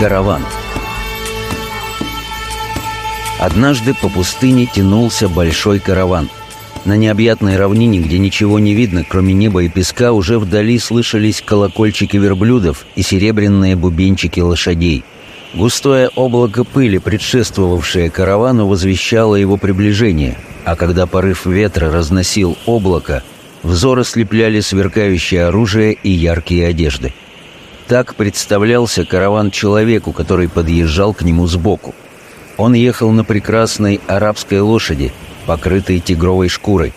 Караван Однажды по пустыне тянулся большой караван. На необъятной равнине, где ничего не видно, кроме неба и песка, уже вдали слышались колокольчики верблюдов и серебряные бубенчики лошадей. Густое облако пыли, предшествовавшее каравану, возвещало его приближение, а когда порыв ветра разносил облако, взор ослепляли сверкающее оружие и яркие одежды. Так представлялся караван человеку, который подъезжал к нему сбоку. Он ехал на прекрасной арабской лошади, покрытой тигровой шкурой.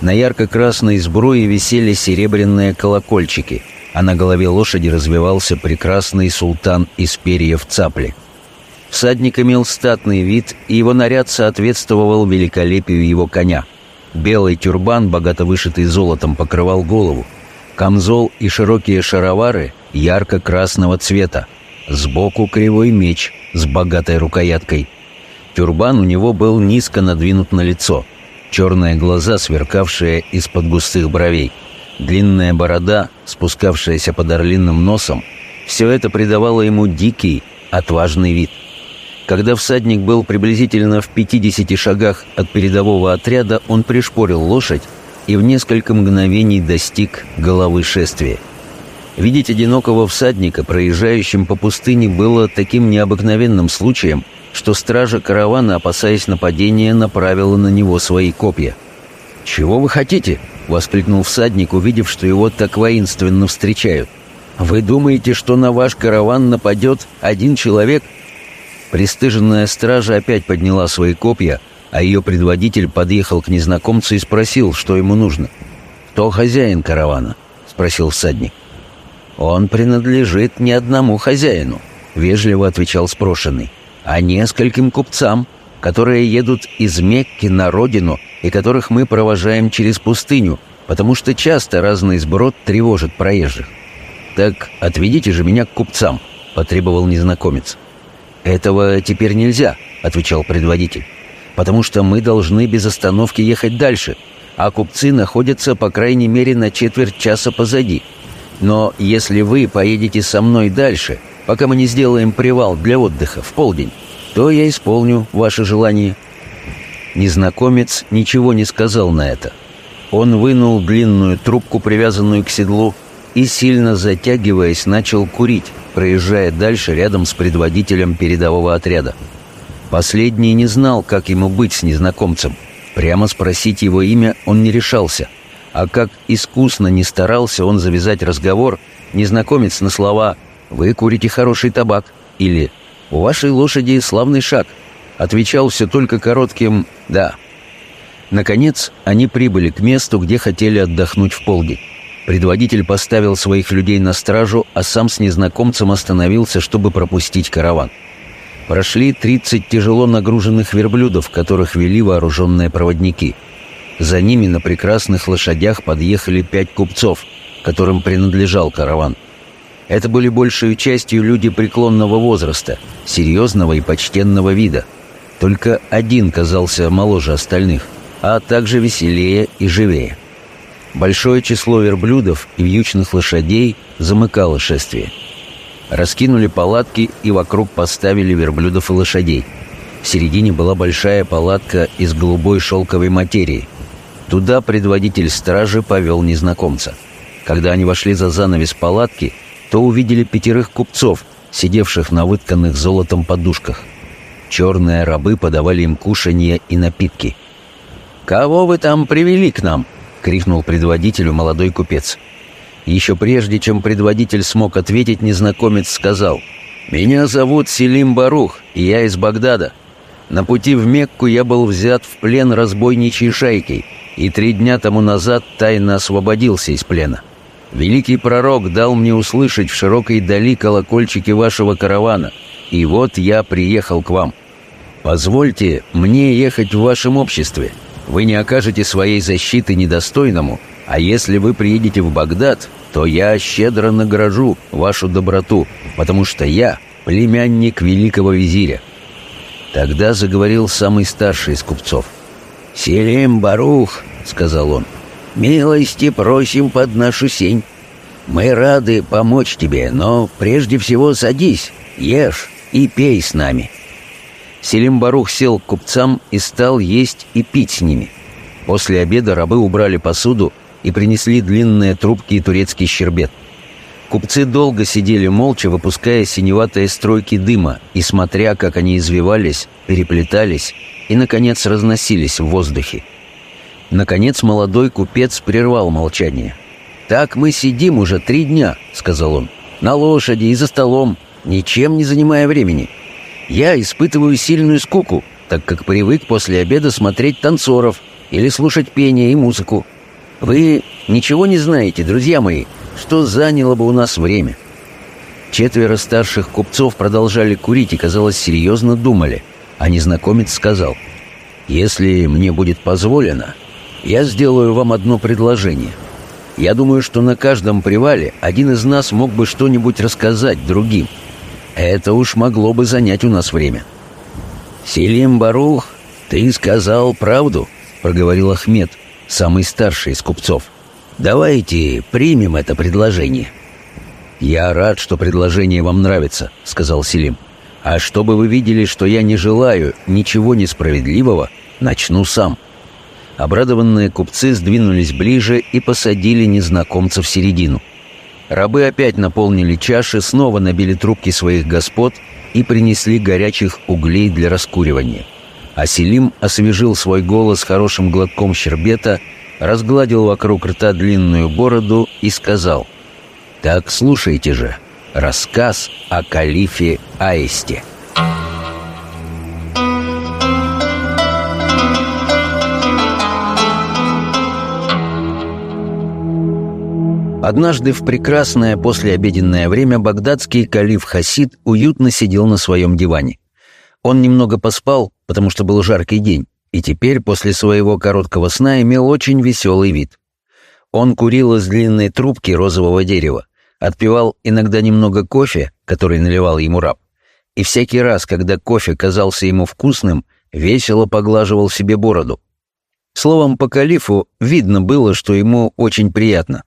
На ярко-красной сбруе висели серебряные колокольчики, а на голове лошади развивался прекрасный султан из перьев цапли. Всадник имел статный вид, и его наряд соответствовал великолепию его коня. Белый тюрбан, богато вышитый золотом, покрывал голову. Камзол и широкие шаровары ярко-красного цвета. Сбоку кривой меч с богатой рукояткой. Тюрбан у него был низко надвинут на лицо. Черные глаза, сверкавшие из-под густых бровей. Длинная борода, спускавшаяся под орлиным носом. Все это придавало ему дикий, отважный вид. Когда всадник был приблизительно в 50 шагах от передового отряда, он пришпорил лошадь и в несколько мгновений достиг головы шествия. Видеть одинокого всадника, проезжающим по пустыне, было таким необыкновенным случаем, что стража каравана, опасаясь нападения, направила на него свои копья. «Чего вы хотите?» — воскликнул всадник, увидев, что его так воинственно встречают. «Вы думаете, что на ваш караван нападет один человек?» Престыженная стража опять подняла свои копья, а ее предводитель подъехал к незнакомцу и спросил, что ему нужно. «Кто хозяин каравана?» — спросил всадник. «Он принадлежит не одному хозяину», — вежливо отвечал спрошенный, «а нескольким купцам, которые едут из Мекки на родину и которых мы провожаем через пустыню, потому что часто разный сброд тревожит проезжих». «Так отведите же меня к купцам», — потребовал незнакомец. «Этого теперь нельзя», — отвечал предводитель, «потому что мы должны без остановки ехать дальше, а купцы находятся, по крайней мере, на четверть часа позади». Но если вы поедете со мной дальше, пока мы не сделаем привал для отдыха в полдень, то я исполню ваше желание». Незнакомец ничего не сказал на это. Он вынул длинную трубку, привязанную к седлу, и, сильно затягиваясь, начал курить, проезжая дальше рядом с предводителем передового отряда. Последний не знал, как ему быть с незнакомцем. Прямо спросить его имя он не решался — а как искусно не старался он завязать разговор, незнакомец на слова «Вы курите хороший табак» или «У вашей лошади славный шаг» отвечал все только коротким «да». Наконец, они прибыли к месту, где хотели отдохнуть в полдень. Предводитель поставил своих людей на стражу, а сам с незнакомцем остановился, чтобы пропустить караван. Прошли 30 тяжело нагруженных верблюдов, которых вели вооруженные проводники – за ними на прекрасных лошадях подъехали пять купцов, которым принадлежал караван. Это были большей частью люди преклонного возраста, серьезного и почтенного вида. Только один казался моложе остальных, а также веселее и живее. Большое число верблюдов и вьючных лошадей замыкало шествие. Раскинули палатки и вокруг поставили верблюдов и лошадей. В середине была большая палатка из голубой шелковой материи – Туда предводитель стражи повел незнакомца. Когда они вошли за занавес палатки, то увидели пятерых купцов, сидевших на вытканных золотом подушках. Черные рабы подавали им кушанье и напитки. «Кого вы там привели к нам?» — крикнул предводителю молодой купец. Еще прежде, чем предводитель смог ответить, незнакомец сказал, «Меня зовут Селим Барух, и я из Багдада. На пути в Мекку я был взят в плен разбойничьей шайкой, и три дня тому назад тайно освободился из плена. Великий пророк дал мне услышать в широкой дали колокольчики вашего каравана, и вот я приехал к вам. Позвольте мне ехать в вашем обществе. Вы не окажете своей защиты недостойному, а если вы приедете в Багдад, то я щедро награжу вашу доброту, потому что я племянник великого визиря. Тогда заговорил самый старший из купцов. «Селим Барух», — сказал он, — «милости просим под нашу сень. Мы рады помочь тебе, но прежде всего садись ешь и пей с нами». Селим Барух сел к купцам и стал есть и пить с ними. После обеда рабы убрали посуду и принесли длинные трубки и турецкий щербет. Купцы долго сидели молча, выпуская синеватые стройки дыма и смотря, как они извивались, переплетались и, наконец, разносились в воздухе. Наконец молодой купец прервал молчание. «Так мы сидим уже три дня», — сказал он, — «на лошади и за столом, ничем не занимая времени. Я испытываю сильную скуку, так как привык после обеда смотреть танцоров или слушать пение и музыку. Вы ничего не знаете, друзья мои, что заняло бы у нас время. Четверо старших купцов продолжали курить и, казалось, серьезно думали, а незнакомец сказал, «Если мне будет позволено, я сделаю вам одно предложение. Я думаю, что на каждом привале один из нас мог бы что-нибудь рассказать другим. Это уж могло бы занять у нас время». «Селим Барух, ты сказал правду», — проговорил Ахмед, самый старший из купцов. «Давайте примем это предложение». «Я рад, что предложение вам нравится», — сказал Селим. «А чтобы вы видели, что я не желаю ничего несправедливого, начну сам». Обрадованные купцы сдвинулись ближе и посадили незнакомца в середину. Рабы опять наполнили чаши, снова набили трубки своих господ и принесли горячих углей для раскуривания. А Селим освежил свой голос хорошим глотком щербета, разгладил вокруг рта длинную бороду и сказал «Так слушайте же, рассказ о калифе Аисте». Однажды в прекрасное послеобеденное время багдадский калиф Хасид уютно сидел на своем диване. Он немного поспал, потому что был жаркий день, и теперь после своего короткого сна имел очень веселый вид. Он курил из длинной трубки розового дерева, отпивал иногда немного кофе, который наливал ему раб, и всякий раз, когда кофе казался ему вкусным, весело поглаживал себе бороду. Словом, по калифу видно было, что ему очень приятно.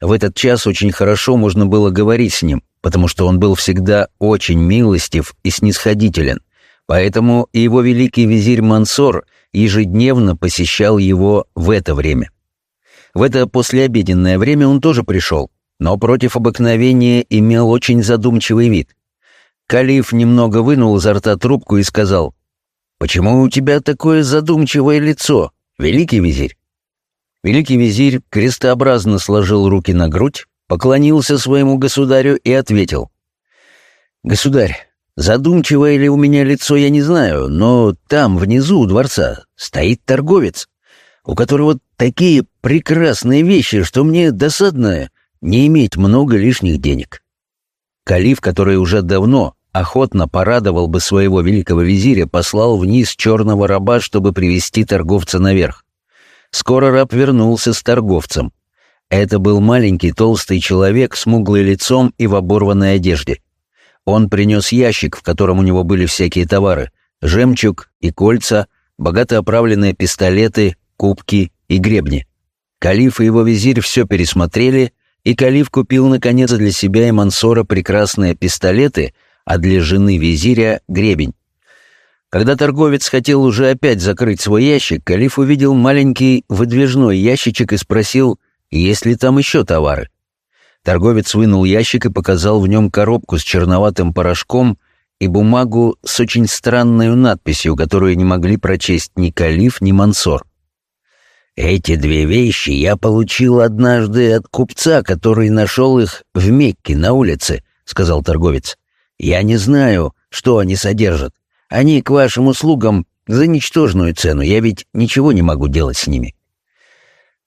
В этот час очень хорошо можно было говорить с ним, потому что он был всегда очень милостив и снисходителен, Поэтому его великий визирь Мансор ежедневно посещал его в это время. В это послеобеденное время он тоже пришел, но против обыкновения имел очень задумчивый вид. Калиф немного вынул изо рта трубку и сказал, «Почему у тебя такое задумчивое лицо, великий визирь?» Великий визирь крестообразно сложил руки на грудь, поклонился своему государю и ответил, «Государь, Задумчивое ли у меня лицо, я не знаю, но там, внизу у дворца, стоит торговец, у которого такие прекрасные вещи, что мне досадно не иметь много лишних денег. Калиф, который уже давно охотно порадовал бы своего великого визиря, послал вниз черного раба, чтобы привести торговца наверх. Скоро раб вернулся с торговцем. Это был маленький толстый человек с муглым лицом и в оборванной одежде. Он принес ящик, в котором у него были всякие товары, жемчуг и кольца, богато оправленные пистолеты, кубки и гребни. Калиф и его визирь все пересмотрели, и Калиф купил, наконец, для себя и Мансора прекрасные пистолеты, а для жены визиря — гребень. Когда торговец хотел уже опять закрыть свой ящик, Калиф увидел маленький выдвижной ящичек и спросил, есть ли там еще товары. Торговец вынул ящик и показал в нем коробку с черноватым порошком и бумагу с очень странной надписью, которую не могли прочесть ни Калиф, ни Мансор. «Эти две вещи я получил однажды от купца, который нашел их в Мекке на улице», — сказал торговец. «Я не знаю, что они содержат. Они к вашим услугам за ничтожную цену, я ведь ничего не могу делать с ними».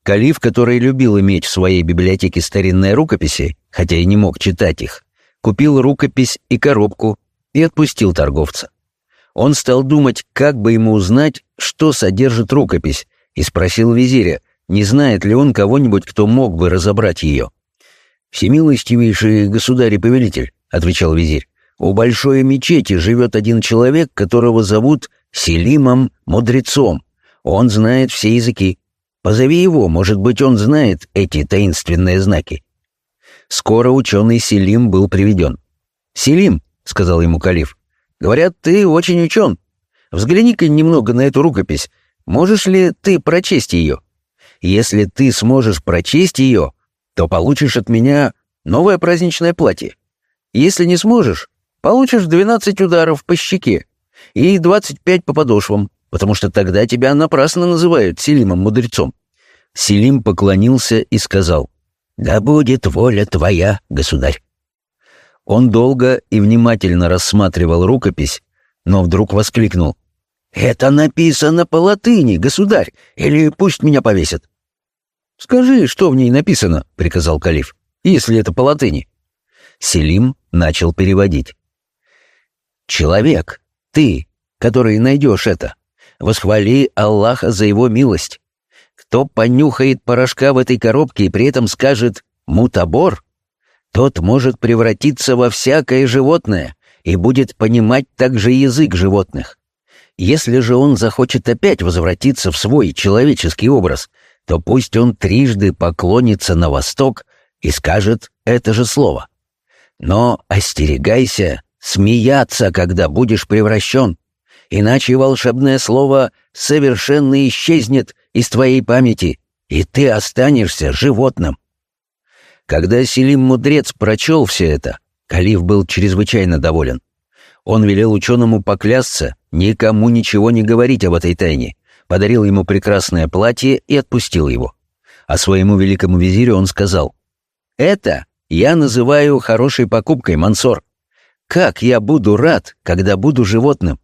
Калиф, который любил иметь в своей библиотеке старинные рукописи, хотя и не мог читать их, купил рукопись и коробку и отпустил торговца. Он стал думать, как бы ему узнать, что содержит рукопись, и спросил визиря, не знает ли он кого-нибудь, кто мог бы разобрать ее. «Всемилостивейший государь и повелитель», — отвечал визирь, «у большой мечети живет один человек, которого зовут Селимом Мудрецом. Он знает все языки. Позови его, может быть, он знает эти таинственные знаки. Скоро ученый Селим был приведен. «Селим», — сказал ему Калиф. «Говорят, ты очень учен. Взгляни-ка немного на эту рукопись. Можешь ли ты прочесть ее? Если ты сможешь прочесть ее, то получишь от меня новое праздничное платье. Если не сможешь, получишь 12 ударов по щеке и 25 по подошвам, потому что тогда тебя напрасно называют Селимом-мудрецом». Селим поклонился и сказал, «Да будет воля твоя, государь». Он долго и внимательно рассматривал рукопись, но вдруг воскликнул, «Это написано по латыни, государь, или пусть меня повесят». «Скажи, что в ней написано», — приказал калиф, «если это по латыни». Селим начал переводить. «Человек, ты, который найдешь это, восхвали Аллаха за его милость. Кто понюхает порошка в этой коробке и при этом скажет «мутабор», тот может превратиться во всякое животное и будет понимать также язык животных. Если же он захочет опять возвратиться в свой человеческий образ, то пусть он трижды поклонится на восток и скажет это же слово. Но остерегайся смеяться, когда будешь превращен, иначе волшебное слово совершенно исчезнет из твоей памяти, и ты останешься животным. Когда Селим-мудрец прочел все это, Калиф был чрезвычайно доволен. Он велел ученому поклясться, никому ничего не говорить об этой тайне, подарил ему прекрасное платье и отпустил его. А своему великому визирю он сказал, «Это я называю хорошей покупкой, Мансор. Как я буду рад, когда буду животным.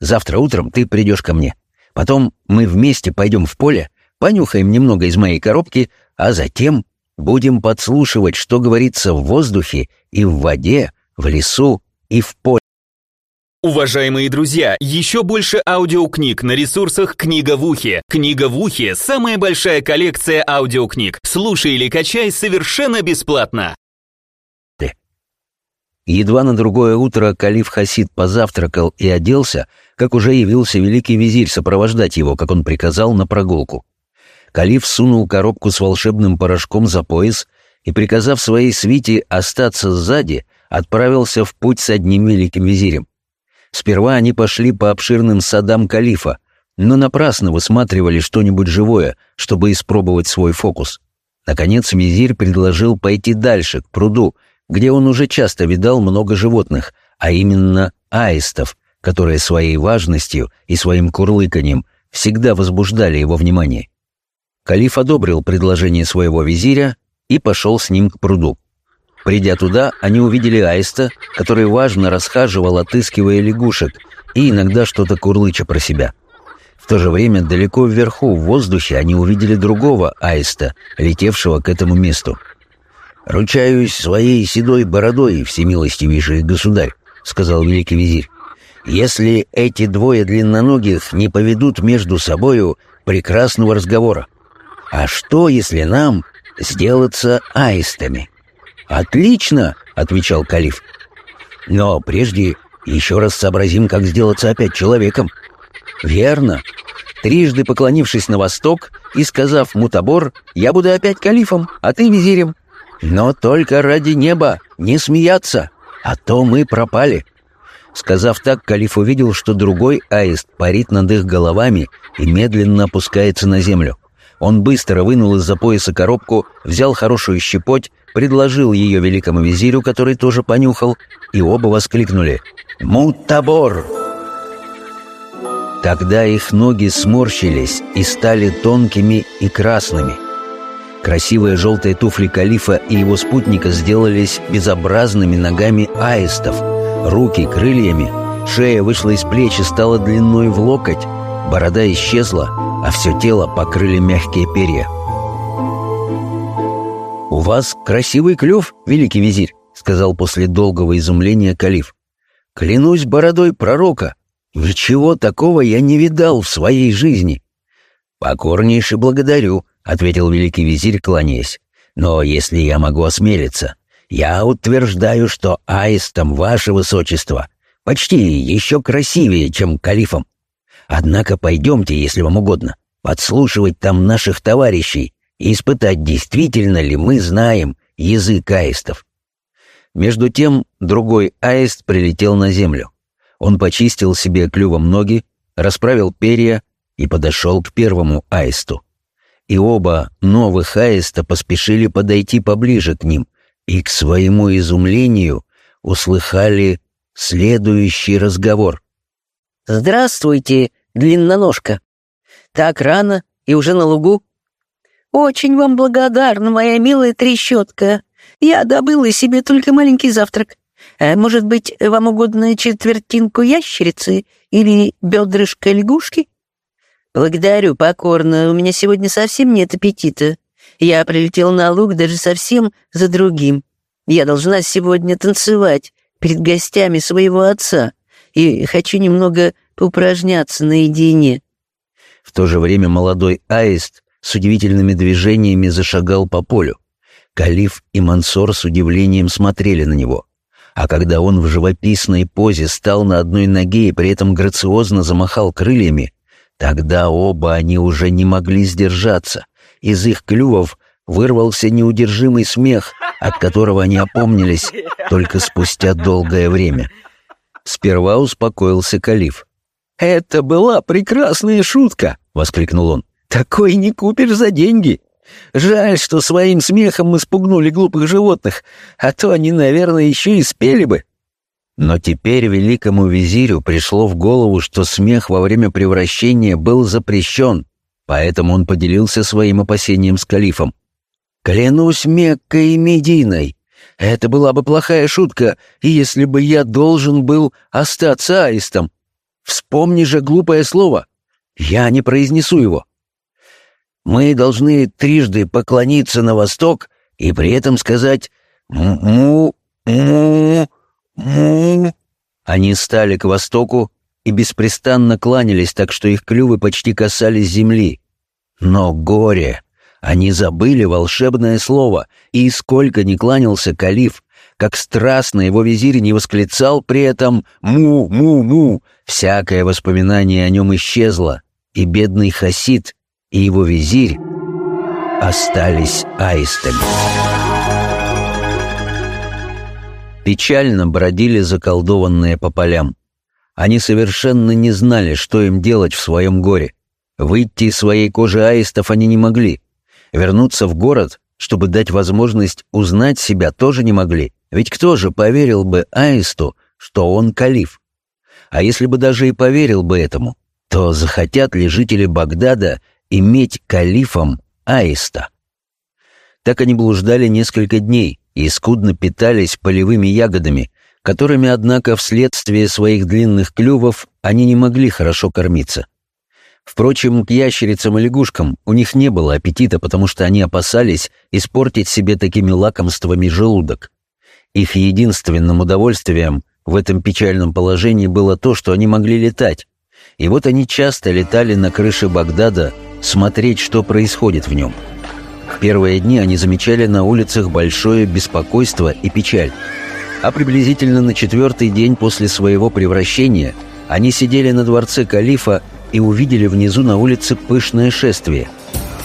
Завтра утром ты придешь ко мне. Потом мы вместе пойдем в поле, понюхаем немного из моей коробки, а затем будем подслушивать, что говорится в воздухе и в воде, в лесу и в поле. Уважаемые друзья, еще больше аудиокниг на ресурсах «Книга в ухе». «Книга в ухе» — самая большая коллекция аудиокниг. Слушай или качай совершенно бесплатно. Едва на другое утро Калиф Хасид позавтракал и оделся, как уже явился великий визирь сопровождать его, как он приказал, на прогулку. Калиф сунул коробку с волшебным порошком за пояс и, приказав своей свите остаться сзади, отправился в путь с одним великим визирем. Сперва они пошли по обширным садам калифа, но напрасно высматривали что-нибудь живое, чтобы испробовать свой фокус. Наконец визирь предложил пойти дальше, к пруду, где он уже часто видал много животных, а именно аистов, которые своей важностью и своим курлыканьем всегда возбуждали его внимание. Калиф одобрил предложение своего визиря и пошел с ним к пруду. Придя туда, они увидели аиста, который важно расхаживал, отыскивая лягушек, и иногда что-то курлыча про себя. В то же время далеко вверху, в воздухе, они увидели другого аиста, летевшего к этому месту. «Ручаюсь своей седой бородой, всемилостивейший государь», — сказал великий визирь. «Если эти двое длинноногих не поведут между собою прекрасного разговора, а что, если нам сделаться аистами?» «Отлично!» — отвечал Калиф. «Но прежде еще раз сообразим, как сделаться опять человеком». «Верно. Трижды поклонившись на восток и сказав Мутабор, я буду опять калифом, а ты визирем. Но только ради неба не смеяться, а то мы пропали». Сказав так, Калиф увидел, что другой аист парит над их головами и медленно опускается на землю. Он быстро вынул из-за пояса коробку, взял хорошую щепоть предложил ее великому визирю, который тоже понюхал, и оба воскликнули «Мутабор!». Тогда их ноги сморщились и стали тонкими и красными. Красивые желтые туфли калифа и его спутника сделались безобразными ногами аистов, руки крыльями, шея вышла из плеч и стала длиной в локоть, борода исчезла, а все тело покрыли мягкие перья. «У вас красивый клюв, великий визирь», — сказал после долгого изумления калиф. «Клянусь бородой пророка, ничего такого я не видал в своей жизни». «Покорнейше благодарю», — ответил великий визирь, кланяясь. «Но если я могу осмелиться, я утверждаю, что аистом ваше высочество почти еще красивее, чем калифом. Однако пойдемте, если вам угодно, подслушивать там наших товарищей и испытать, действительно ли мы знаем язык аистов. Между тем другой аист прилетел на землю. Он почистил себе клювом ноги, расправил перья и подошел к первому аисту. И оба новых аиста поспешили подойти поближе к ним, и к своему изумлению услыхали следующий разговор. «Здравствуйте, длинноножка! Так рано и уже на лугу?» «Очень вам благодарна, моя милая трещотка. Я добыла себе только маленький завтрак. А может быть, вам угодно четвертинку ящерицы или бедрышко лягушки?» «Благодарю покорно, у меня сегодня совсем нет аппетита. Я прилетел на луг даже совсем за другим. Я должна сегодня танцевать перед гостями своего отца и хочу немного поупражняться наедине». В то же время молодой аист с удивительными движениями зашагал по полю. Калиф и Мансор с удивлением смотрели на него. А когда он в живописной позе стал на одной ноге и при этом грациозно замахал крыльями, тогда оба они уже не могли сдержаться. Из их клювов вырвался неудержимый смех, от которого они опомнились только спустя долгое время. Сперва успокоился Калиф. «Это была прекрасная шутка!» — воскликнул он. «Такой не купишь за деньги! Жаль, что своим смехом мы спугнули глупых животных, а то они, наверное, еще и спели бы». Но теперь великому визирю пришло в голову, что смех во время превращения был запрещен, поэтому он поделился своим опасением с калифом. «Клянусь Меккой и Мединой, это была бы плохая шутка, если бы я должен был остаться аистом. Вспомни же глупое слово. Я не произнесу его. Мы должны трижды поклониться на восток и при этом сказать «му, му, му». Они стали к востоку и беспрестанно кланялись, так что их клювы почти касались земли. Но горе! Они забыли волшебное слово, и сколько ни кланялся калиф, как страстно его визирь не восклицал при этом «му-му-му», всякое воспоминание о нем исчезло, и бедный Хасид и его визирь остались аистами. Печально бродили заколдованные по полям. Они совершенно не знали, что им делать в своем горе. Выйти из своей кожи аистов они не могли. Вернуться в город, чтобы дать возможность узнать себя, тоже не могли. Ведь кто же поверил бы аисту, что он калиф? А если бы даже и поверил бы этому, то захотят ли жители Багдада иметь калифом аиста? Так они блуждали несколько дней и скудно питались полевыми ягодами, которыми, однако, вследствие своих длинных клювов они не могли хорошо кормиться. Впрочем, к ящерицам и лягушкам у них не было аппетита, потому что они опасались испортить себе такими лакомствами желудок. Их единственным удовольствием в этом печальном положении было то, что они могли летать. И вот они часто летали на крыше Багдада смотреть, что происходит в нем. В первые дни они замечали на улицах большое беспокойство и печаль. А приблизительно на четвертый день после своего превращения они сидели на дворце калифа и увидели внизу на улице пышное шествие.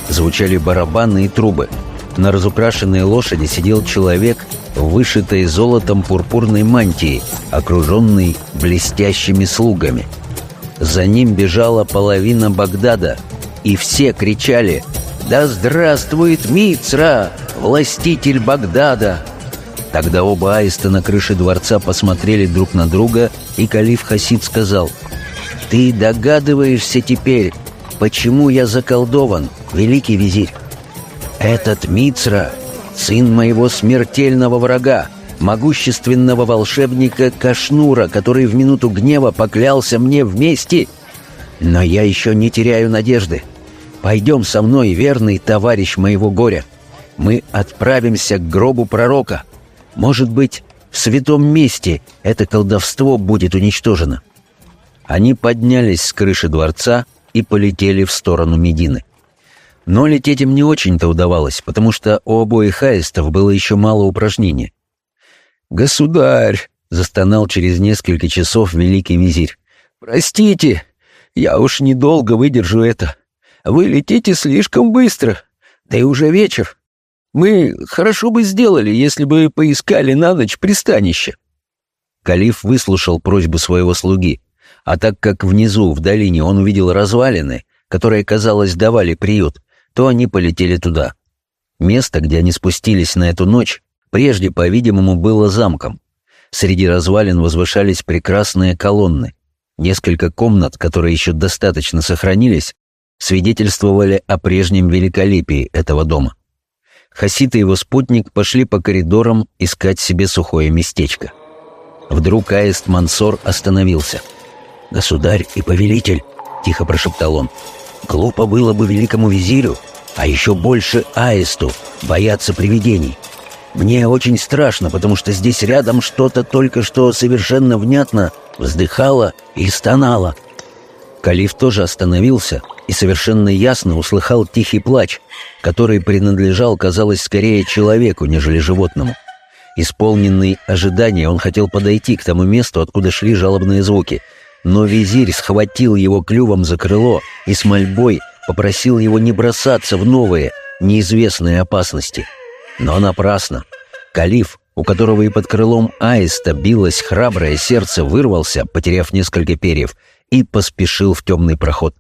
Звучали барабаны и трубы. На разукрашенной лошади сидел человек вышитой золотом пурпурной мантии, окруженный блестящими слугами. За ним бежала половина Багдада, и все кричали «Да здравствует Мицра, властитель Багдада!» Тогда оба аиста на крыше дворца посмотрели друг на друга, и калиф Хасид сказал – ты догадываешься теперь, почему я заколдован, великий визирь? Этот Мицра — сын моего смертельного врага, могущественного волшебника Кашнура, который в минуту гнева поклялся мне вместе. Но я еще не теряю надежды. Пойдем со мной, верный товарищ моего горя. Мы отправимся к гробу пророка. Может быть, в святом месте это колдовство будет уничтожено. Они поднялись с крыши дворца и полетели в сторону Медины. Но лететь им не очень-то удавалось, потому что у обоих аистов было еще мало упражнений. «Государь!» — застонал через несколько часов великий визирь. «Простите, я уж недолго выдержу это. Вы летите слишком быстро, да и уже вечер. Мы хорошо бы сделали, если бы поискали на ночь пристанище». Калиф выслушал просьбу своего слуги, а так как внизу, в долине, он увидел развалины, которые, казалось, давали приют, то они полетели туда. Место, где они спустились на эту ночь, прежде, по-видимому, было замком. Среди развалин возвышались прекрасные колонны. Несколько комнат, которые еще достаточно сохранились, свидетельствовали о прежнем великолепии этого дома. Хасид и его спутник пошли по коридорам искать себе сухое местечко. Вдруг Аист Мансор остановился. «Государь и повелитель», — тихо прошептал он, — «глупо было бы великому визирю, а еще больше Аисту, бояться привидений. Мне очень страшно, потому что здесь рядом что-то только что совершенно внятно вздыхало и стонало». Калиф тоже остановился и совершенно ясно услыхал тихий плач, который принадлежал, казалось, скорее человеку, нежели животному. Исполненный ожидания, он хотел подойти к тому месту, откуда шли жалобные звуки, но визирь схватил его клювом за крыло и с мольбой попросил его не бросаться в новые, неизвестные опасности. Но напрасно. Калиф, у которого и под крылом аиста билось храброе сердце, вырвался, потеряв несколько перьев, и поспешил в темный проход.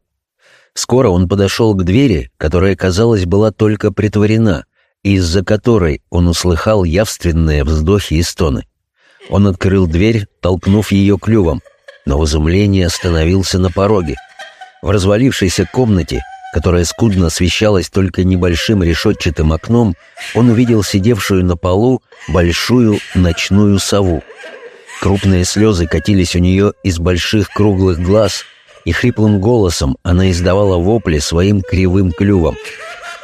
Скоро он подошел к двери, которая, казалось, была только притворена, из-за которой он услыхал явственные вздохи и стоны. Он открыл дверь, толкнув ее клювом, но в изумлении остановился на пороге. В развалившейся комнате, которая скудно освещалась только небольшим решетчатым окном, он увидел сидевшую на полу большую ночную сову. Крупные слезы катились у нее из больших круглых глаз, и хриплым голосом она издавала вопли своим кривым клювом.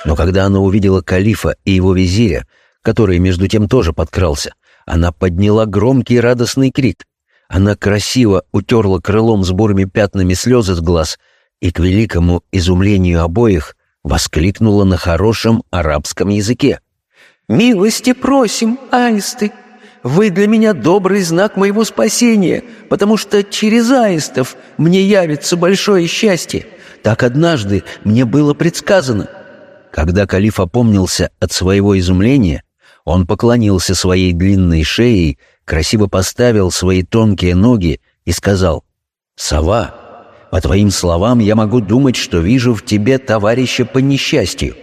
Но когда она увидела калифа и его визиря, который между тем тоже подкрался, она подняла громкий радостный крик. Она красиво утерла крылом с бурыми пятнами слезы с глаз и, к великому изумлению обоих, воскликнула на хорошем арабском языке. «Милости просим, аисты! Вы для меня добрый знак моего спасения, потому что через аистов мне явится большое счастье. Так однажды мне было предсказано». Когда калиф опомнился от своего изумления, он поклонился своей длинной шеей, красиво поставил свои тонкие ноги и сказал, «Сова, по твоим словам я могу думать, что вижу в тебе товарища по несчастью.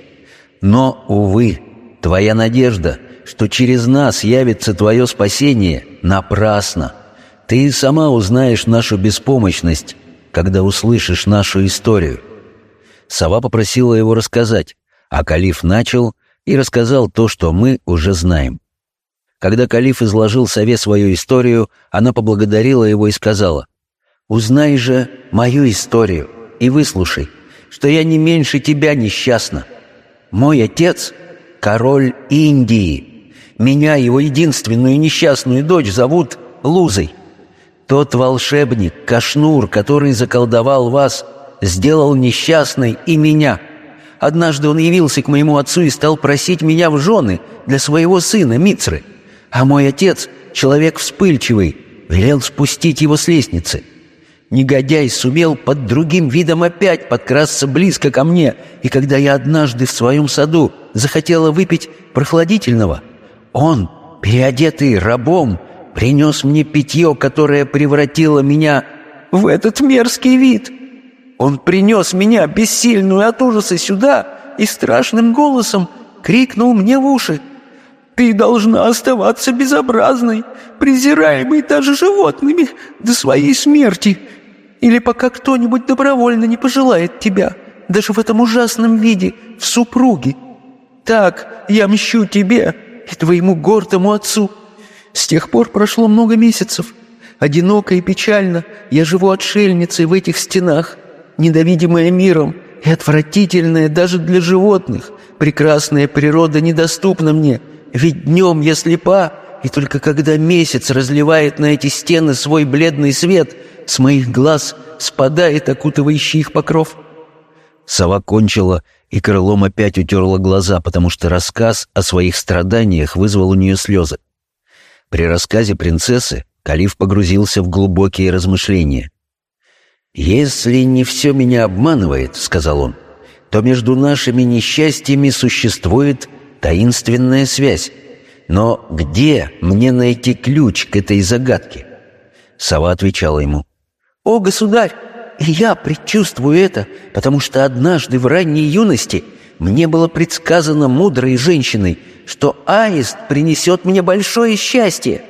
Но, увы, твоя надежда, что через нас явится твое спасение, напрасно. Ты сама узнаешь нашу беспомощность, когда услышишь нашу историю». Сова попросила его рассказать, а калиф начал и рассказал то, что мы уже знаем. Когда калиф изложил сове свою историю, она поблагодарила его и сказала, «Узнай же мою историю и выслушай, что я не меньше тебя несчастна. Мой отец — король Индии. Меня, его единственную несчастную дочь, зовут Лузой. Тот волшебник, Кашнур, который заколдовал вас, сделал несчастной и меня». Однажды он явился к моему отцу и стал просить меня в жены для своего сына Мицры. А мой отец, человек вспыльчивый, велел спустить его с лестницы. Негодяй сумел под другим видом опять подкрасться близко ко мне, и когда я однажды в своем саду захотела выпить прохладительного, он, переодетый рабом, принес мне питье, которое превратило меня в этот мерзкий вид». Он принес меня, бессильную от ужаса, сюда и страшным голосом крикнул мне в уши. «Ты должна оставаться безобразной, презираемой даже животными до своей смерти, или пока кто-нибудь добровольно не пожелает тебя, даже в этом ужасном виде, в супруге. Так я мщу тебе и твоему гордому отцу. С тех пор прошло много месяцев. Одиноко и печально я живу отшельницей в этих стенах» недовидимое миром и отвратительное даже для животных. Прекрасная природа недоступна мне, ведь днем я слепа, и только когда месяц разливает на эти стены свой бледный свет, с моих глаз спадает окутывающий их покров. Сова кончила, и крылом опять утерла глаза, потому что рассказ о своих страданиях вызвал у нее слезы. При рассказе принцессы Калиф погрузился в глубокие размышления. «Если не все меня обманывает, — сказал он, — то между нашими несчастьями существует таинственная связь. Но где мне найти ключ к этой загадке? Сова отвечала ему. «О, государь, и я предчувствую это, потому что однажды в ранней юности мне было предсказано мудрой женщиной, что аист принесет мне большое счастье,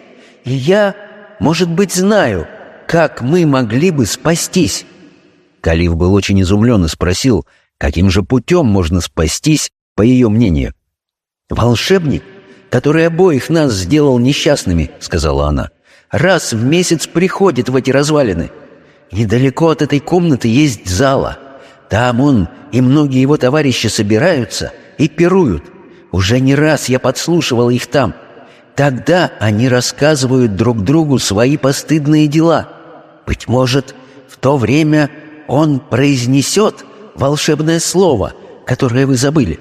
и я, может быть, знаю, как мы могли бы спастись». Калиф был очень изумлен и спросил, каким же путем можно спастись, по ее мнению. «Волшебник, который обоих нас сделал несчастными», — сказала она, — «раз в месяц приходит в эти развалины». Недалеко от этой комнаты есть зала. Там он и многие его товарищи собираются и пируют. Уже не раз я подслушивал их там. Тогда они рассказывают друг другу свои постыдные дела. Быть может, в то время он произнесет волшебное слово, которое вы забыли.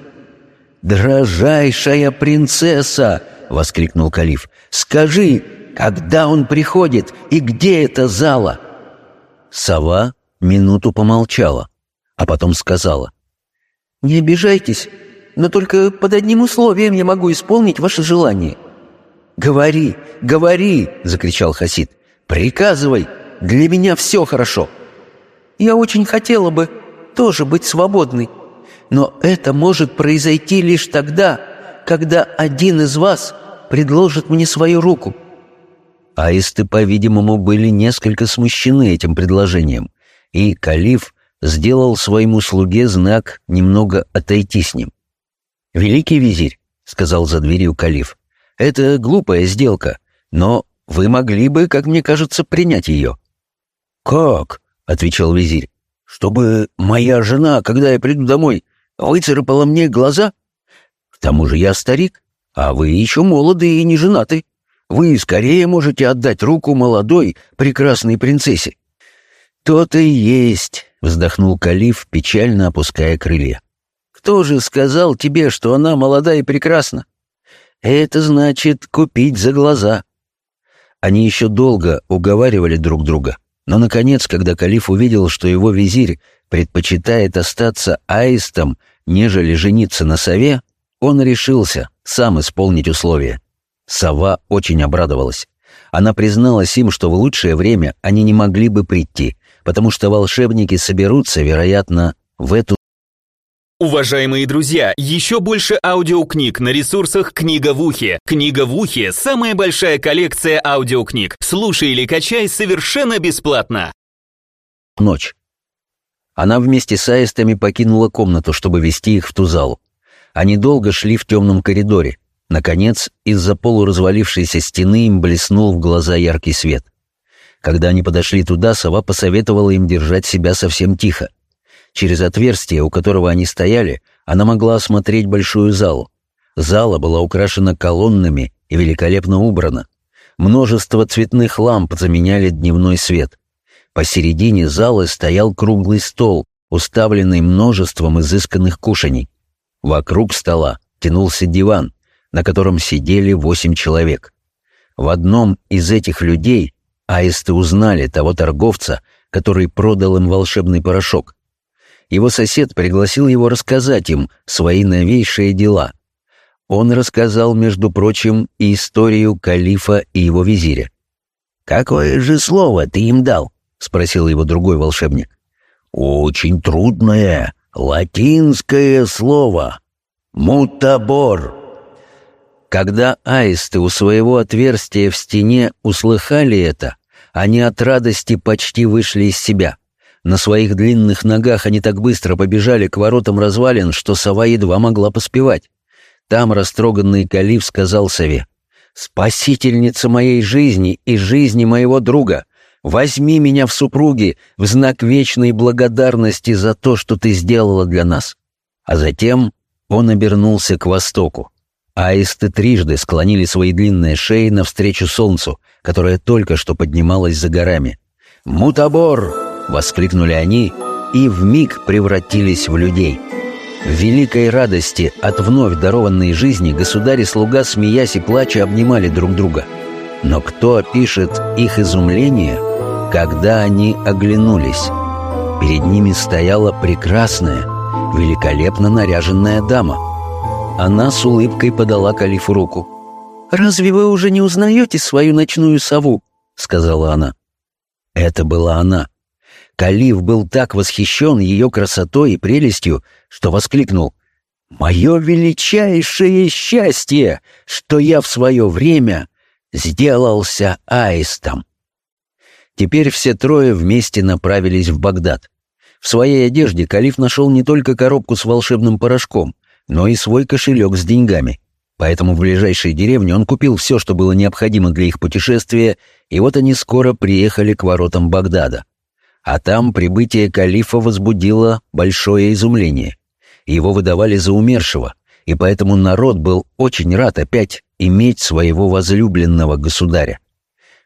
«Дрожайшая принцесса!» — воскликнул Калиф. «Скажи, когда он приходит и где эта зала?» Сова минуту помолчала, а потом сказала. «Не обижайтесь, но только под одним условием я могу исполнить ваше желание». «Говори, говори!» — закричал Хасид. «Приказывай! Для меня все хорошо!» «Я очень хотела бы тоже быть свободной, но это может произойти лишь тогда, когда один из вас предложит мне свою руку». Аисты, по-видимому, были несколько смущены этим предложением, и Калиф сделал своему слуге знак немного отойти с ним. «Великий визирь», — сказал за дверью Калиф, — «это глупая сделка, но вы могли бы, как мне кажется, принять ее». «Как?» — отвечал визирь. «Чтобы моя жена, когда я приду домой, выцарапала мне глаза? К тому же я старик, а вы еще молоды и не женаты. Вы скорее можете отдать руку молодой, прекрасной принцессе». «То-то и есть», — вздохнул Калиф, печально опуская крылья. «Кто же сказал тебе, что она молода и прекрасна? Это значит купить за глаза». Они еще долго уговаривали друг друга, но, наконец, когда Калиф увидел, что его визирь предпочитает остаться аистом, нежели жениться на сове, он решился сам исполнить условия. Сова очень обрадовалась. Она призналась им, что в лучшее время они не могли бы прийти, потому что волшебники соберутся, вероятно, в эту... Уважаемые друзья, еще больше аудиокниг на ресурсах «Книга в ухе». «Книга в ухе» — самая большая коллекция аудиокниг. Слушай или качай совершенно бесплатно. Ночь. Она вместе с аистами покинула комнату, чтобы вести их в ту залу. Они долго шли в темном коридоре. Наконец, из-за полуразвалившейся стены им блеснул в глаза яркий свет. Когда они подошли туда, сова посоветовала им держать себя совсем тихо. Через отверстие, у которого они стояли, она могла осмотреть большую залу. Зала была украшена колоннами и великолепно убрана. Множество цветных ламп заменяли дневной свет. Посередине залы стоял круглый стол, уставленный множеством изысканных кушаний. Вокруг стола тянулся диван, на котором сидели восемь человек. В одном из этих людей аисты узнали того торговца, который продал им волшебный порошок. Его сосед пригласил его рассказать им свои новейшие дела. Он рассказал, между прочим, и историю калифа и его визиря. «Какое же слово ты им дал?» — спросил его другой волшебник. «Очень трудное, латинское слово. Мутабор». Когда аисты у своего отверстия в стене услыхали это, они от радости почти вышли из себя. На своих длинных ногах они так быстро побежали к воротам развалин, что сова едва могла поспевать. Там растроганный калиф сказал сове, «Спасительница моей жизни и жизни моего друга, возьми меня в супруги в знак вечной благодарности за то, что ты сделала для нас». А затем он обернулся к востоку. Аисты трижды склонили свои длинные шеи навстречу солнцу, которое только что поднималось за горами. «Мутабор!» — воскликнули они и вмиг превратились в людей. В великой радости от вновь дарованной жизни государь и слуга, смеясь и плача, обнимали друг друга. Но кто опишет их изумление, когда они оглянулись? Перед ними стояла прекрасная, великолепно наряженная дама — Она с улыбкой подала калифу руку. «Разве вы уже не узнаете свою ночную сову?» — сказала она. Это была она. Калиф был так восхищен ее красотой и прелестью, что воскликнул «Мое величайшее счастье, что я в свое время сделался аистом!» Теперь все трое вместе направились в Багдад. В своей одежде Калиф нашел не только коробку с волшебным порошком, но и свой кошелек с деньгами. Поэтому в ближайшей деревне он купил все, что было необходимо для их путешествия, и вот они скоро приехали к воротам Багдада. А там прибытие калифа возбудило большое изумление. Его выдавали за умершего, и поэтому народ был очень рад опять иметь своего возлюбленного государя.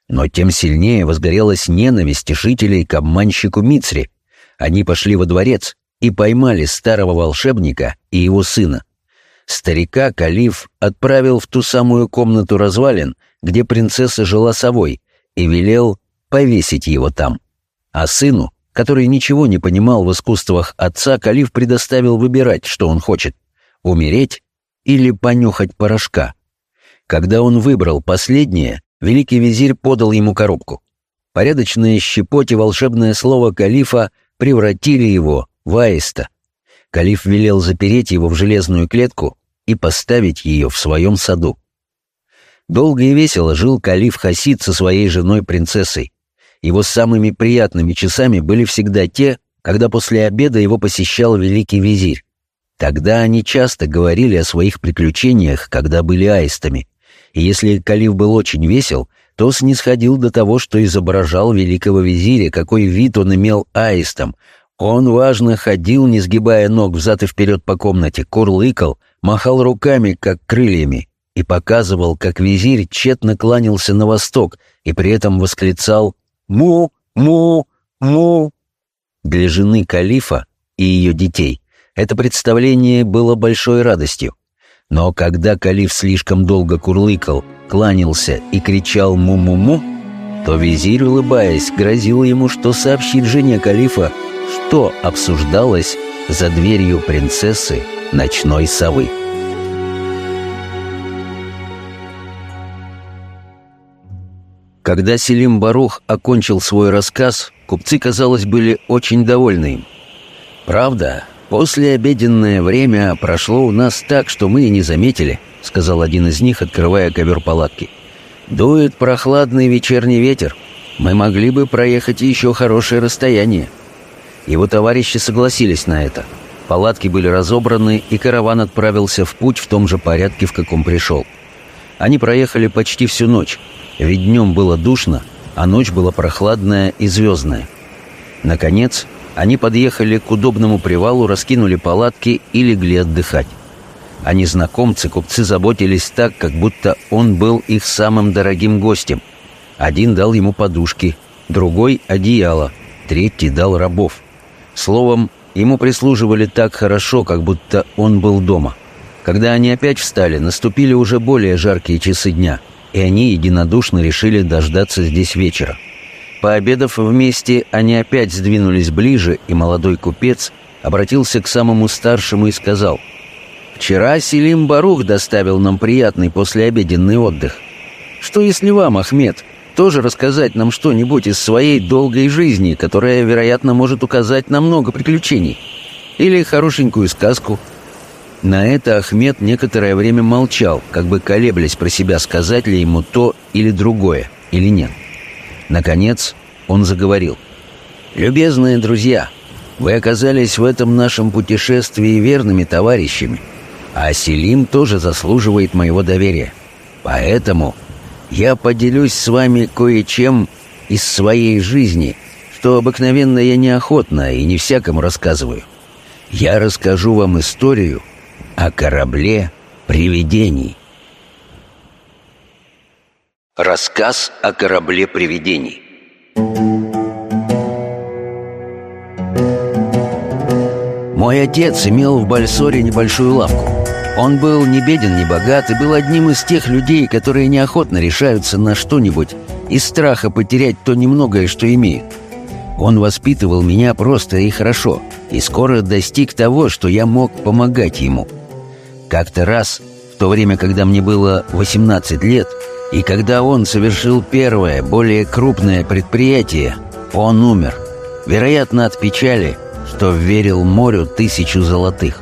Но тем сильнее возгорелась ненависть жителей к обманщику Мицри. Они пошли во дворец и поймали старого волшебника и его сына. Старика Калиф отправил в ту самую комнату развалин, где принцесса жила совой, и велел повесить его там. А сыну, который ничего не понимал в искусствах отца, Калиф предоставил выбирать, что он хочет — умереть или понюхать порошка. Когда он выбрал последнее, великий визирь подал ему коробку. Порядочное щепоть и волшебное слово Калифа превратили его в аиста. Калиф велел запереть его в железную клетку и поставить ее в своем саду. Долго и весело жил Калиф Хасид со своей женой принцессой. Его самыми приятными часами были всегда те, когда после обеда его посещал великий визирь. Тогда они часто говорили о своих приключениях, когда были аистами. И если Калиф был очень весел, то снисходил до того, что изображал великого визиря, какой вид он имел аистом. Он важно ходил, не сгибая ног взад и вперед по комнате, курлыкал, махал руками, как крыльями, и показывал, как визирь тщетно кланялся на восток и при этом восклицал Му, му, му. Для жены калифа и ее детей это представление было большой радостью. Но когда калиф слишком долго курлыкал, кланялся и кричал «му-му-му», то визирь, улыбаясь, грозил ему, что сообщит жене калифа, что обсуждалось за дверью принцессы ночной совы. Когда Селим Барух окончил свой рассказ, купцы, казалось, были очень довольны им. «Правда, после обеденное время прошло у нас так, что мы и не заметили», — сказал один из них, открывая ковер палатки. «Дует прохладный вечерний ветер. Мы могли бы проехать еще хорошее расстояние». Его товарищи согласились на это. Палатки были разобраны, и караван отправился в путь в том же порядке, в каком пришел. Они проехали почти всю ночь, ведь днем было душно, а ночь была прохладная и звездная. Наконец, они подъехали к удобному привалу, раскинули палатки и легли отдыхать. А незнакомцы купцы заботились так, как будто он был их самым дорогим гостем. Один дал ему подушки, другой — одеяло, третий дал рабов. Словом, ему прислуживали так хорошо, как будто он был дома. Когда они опять встали, наступили уже более жаркие часы дня — и они единодушно решили дождаться здесь вечера. Пообедав вместе, они опять сдвинулись ближе, и молодой купец обратился к самому старшему и сказал, «Вчера Селим Барух доставил нам приятный послеобеденный отдых. Что если вам, Ахмед, тоже рассказать нам что-нибудь из своей долгой жизни, которая, вероятно, может указать на много приключений? Или хорошенькую сказку?» На это Ахмед некоторое время молчал, как бы колеблясь про себя, сказать ли ему то или другое, или нет. Наконец он заговорил. «Любезные друзья, вы оказались в этом нашем путешествии верными товарищами, а Селим тоже заслуживает моего доверия. Поэтому я поделюсь с вами кое-чем из своей жизни, что обыкновенно я неохотно и не всякому рассказываю. Я расскажу вам историю, о корабле привидений. Рассказ о корабле привидений. Мой отец имел в Бальсоре небольшую лавку. Он был не беден, не богат и был одним из тех людей, которые неохотно решаются на что-нибудь из страха потерять то немногое, что имеют. Он воспитывал меня просто и хорошо, и скоро достиг того, что я мог помогать ему – Как-то раз, в то время, когда мне было 18 лет, и когда он совершил первое, более крупное предприятие, он умер. Вероятно, от печали, что верил морю тысячу золотых.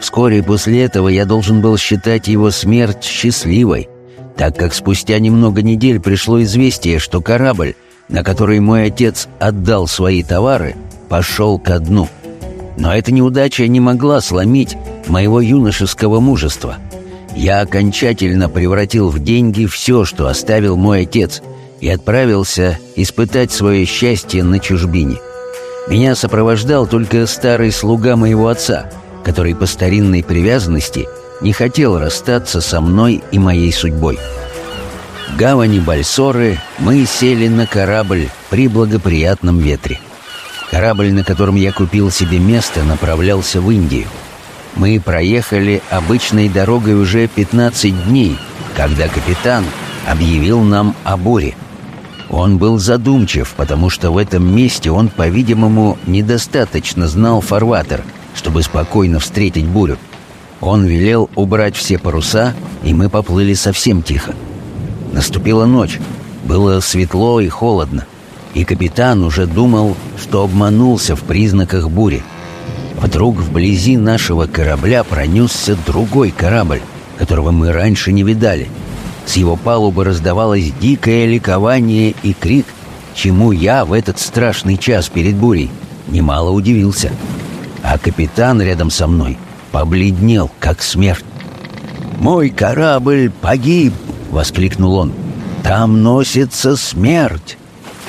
Вскоре после этого я должен был считать его смерть счастливой, так как спустя немного недель пришло известие, что корабль, на который мой отец отдал свои товары, пошел ко дну. Но эта неудача не могла сломить моего юношеского мужества. Я окончательно превратил в деньги все, что оставил мой отец, и отправился испытать свое счастье на чужбине. Меня сопровождал только старый слуга моего отца, который по старинной привязанности не хотел расстаться со мной и моей судьбой. В гавани Бальсоры мы сели на корабль при благоприятном ветре. Корабль, на котором я купил себе место, направлялся в Индию. Мы проехали обычной дорогой уже 15 дней, когда капитан объявил нам о буре. Он был задумчив, потому что в этом месте он, по-видимому, недостаточно знал фарватер, чтобы спокойно встретить бурю. Он велел убрать все паруса, и мы поплыли совсем тихо. Наступила ночь. Было светло и холодно и капитан уже думал, что обманулся в признаках бури. Вдруг вблизи нашего корабля пронесся другой корабль, которого мы раньше не видали. С его палубы раздавалось дикое ликование и крик, чему я в этот страшный час перед бурей немало удивился. А капитан рядом со мной побледнел, как смерть. «Мой корабль погиб!» — воскликнул он. «Там носится смерть!»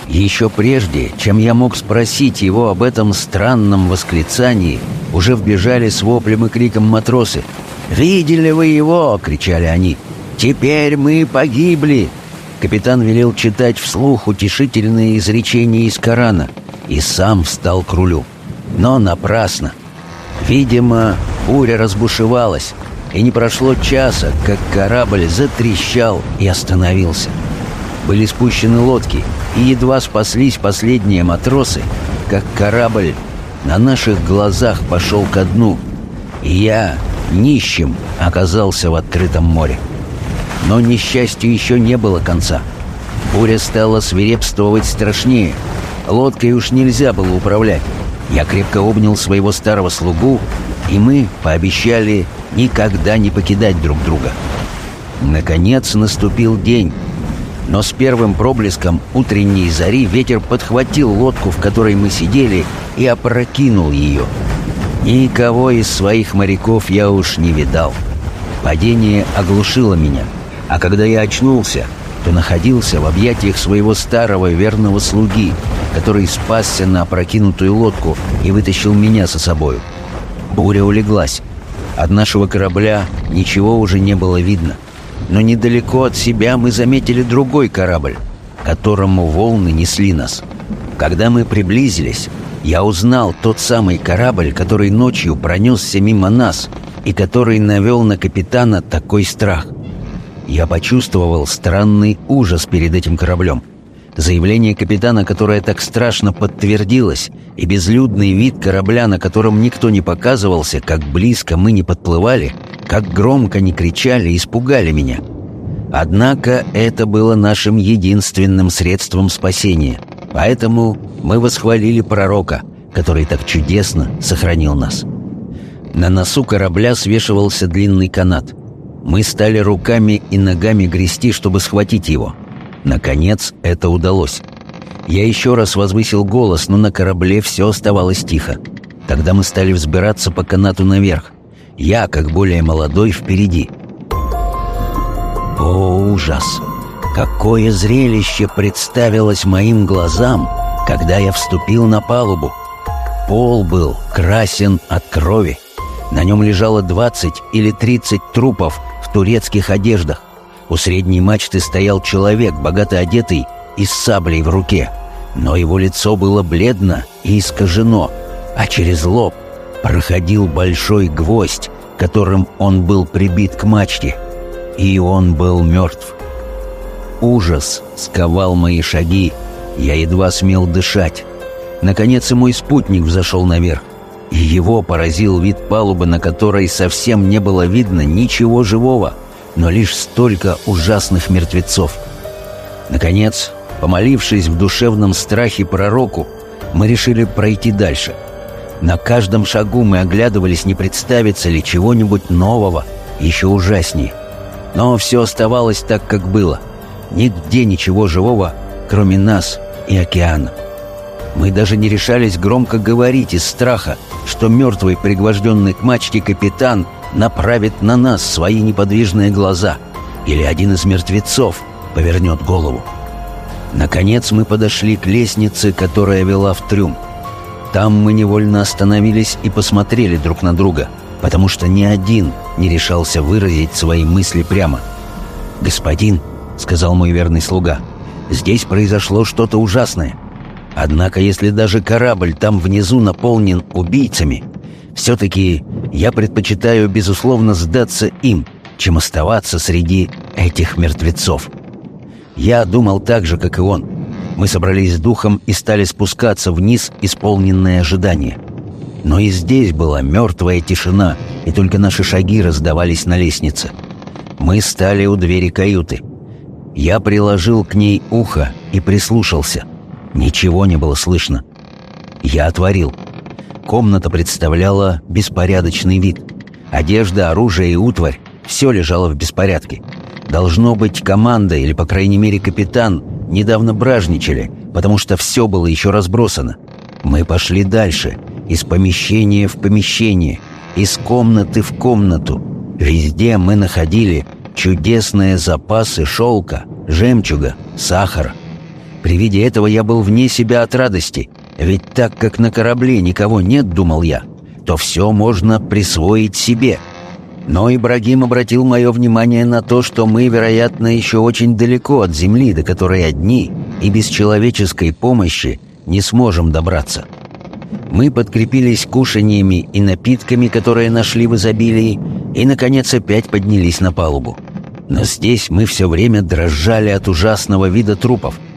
Еще прежде, чем я мог спросить его об этом странном восклицании, уже вбежали с воплем и криком матросы. «Видели вы его?» — кричали они. «Теперь мы погибли!» Капитан велел читать вслух утешительные изречения из Корана и сам встал к рулю. Но напрасно. Видимо, буря разбушевалась, и не прошло часа, как корабль затрещал и остановился. Были спущены лодки, и едва спаслись последние матросы, как корабль на наших глазах пошел ко дну, и я, нищим, оказался в открытом море. Но несчастью еще не было конца. Буря стала свирепствовать страшнее. Лодкой уж нельзя было управлять. Я крепко обнял своего старого слугу, и мы пообещали никогда не покидать друг друга. Наконец наступил день, но с первым проблеском утренней зари ветер подхватил лодку, в которой мы сидели, и опрокинул ее. Никого из своих моряков я уж не видал. Падение оглушило меня, а когда я очнулся, то находился в объятиях своего старого верного слуги, который спасся на опрокинутую лодку и вытащил меня со собою. Буря улеглась. От нашего корабля ничего уже не было видно — но недалеко от себя мы заметили другой корабль, которому волны несли нас. Когда мы приблизились, я узнал тот самый корабль, который ночью пронесся мимо нас и который навел на капитана такой страх. Я почувствовал странный ужас перед этим кораблем. Заявление капитана, которое так страшно подтвердилось, и безлюдный вид корабля, на котором никто не показывался, как близко мы не подплывали — как громко не кричали, испугали меня. Однако это было нашим единственным средством спасения. Поэтому мы восхвалили пророка, который так чудесно сохранил нас. На носу корабля свешивался длинный канат. Мы стали руками и ногами грести, чтобы схватить его. Наконец, это удалось. Я еще раз возвысил голос, но на корабле все оставалось тихо. Тогда мы стали взбираться по канату наверх. Я, как более молодой, впереди. О, ужас! Какое зрелище представилось моим глазам, когда я вступил на палубу! Пол был красен от крови. На нем лежало 20 или 30 трупов в турецких одеждах. У средней мачты стоял человек, богато одетый и с саблей в руке. Но его лицо было бледно и искажено, а через лоб проходил большой гвоздь, которым он был прибит к мачте, и он был мертв. Ужас сковал мои шаги, я едва смел дышать. Наконец и мой спутник взошел наверх. И его поразил вид палубы, на которой совсем не было видно ничего живого, но лишь столько ужасных мертвецов. Наконец, помолившись в душевном страхе пророку, мы решили пройти дальше. На каждом шагу мы оглядывались, не представится ли чего-нибудь нового, еще ужаснее. Но все оставалось так, как было. Нигде ничего живого, кроме нас и океана. Мы даже не решались громко говорить из страха, что мертвый, пригвожденный к мачте капитан направит на нас свои неподвижные глаза, или один из мертвецов повернет голову. Наконец мы подошли к лестнице, которая вела в трюм. Там мы невольно остановились и посмотрели друг на друга, потому что ни один не решался выразить свои мысли прямо. «Господин», — сказал мой верный слуга, — «здесь произошло что-то ужасное. Однако, если даже корабль там внизу наполнен убийцами, все-таки я предпочитаю, безусловно, сдаться им, чем оставаться среди этих мертвецов. Я думал так же, как и он. Мы собрались с духом и стали спускаться вниз, исполненное ожидание. Но и здесь была мертвая тишина, и только наши шаги раздавались на лестнице. Мы стали у двери каюты. Я приложил к ней ухо и прислушался. Ничего не было слышно. Я отворил. Комната представляла беспорядочный вид. Одежда, оружие и утварь — все лежало в беспорядке. Должно быть, команда, или, по крайней мере, капитан, недавно бражничали, потому что все было еще разбросано. Мы пошли дальше, из помещения в помещение, из комнаты в комнату. Везде мы находили чудесные запасы шелка, жемчуга, сахара. При виде этого я был вне себя от радости, ведь так как на корабле никого нет, думал я, то все можно присвоить себе. Но Ибрагим обратил мое внимание на то, что мы, вероятно, еще очень далеко от земли, до которой одни и без человеческой помощи не сможем добраться. Мы подкрепились кушаниями и напитками, которые нашли в изобилии, и, наконец, опять поднялись на палубу. Но здесь мы все время дрожали от ужасного вида трупов —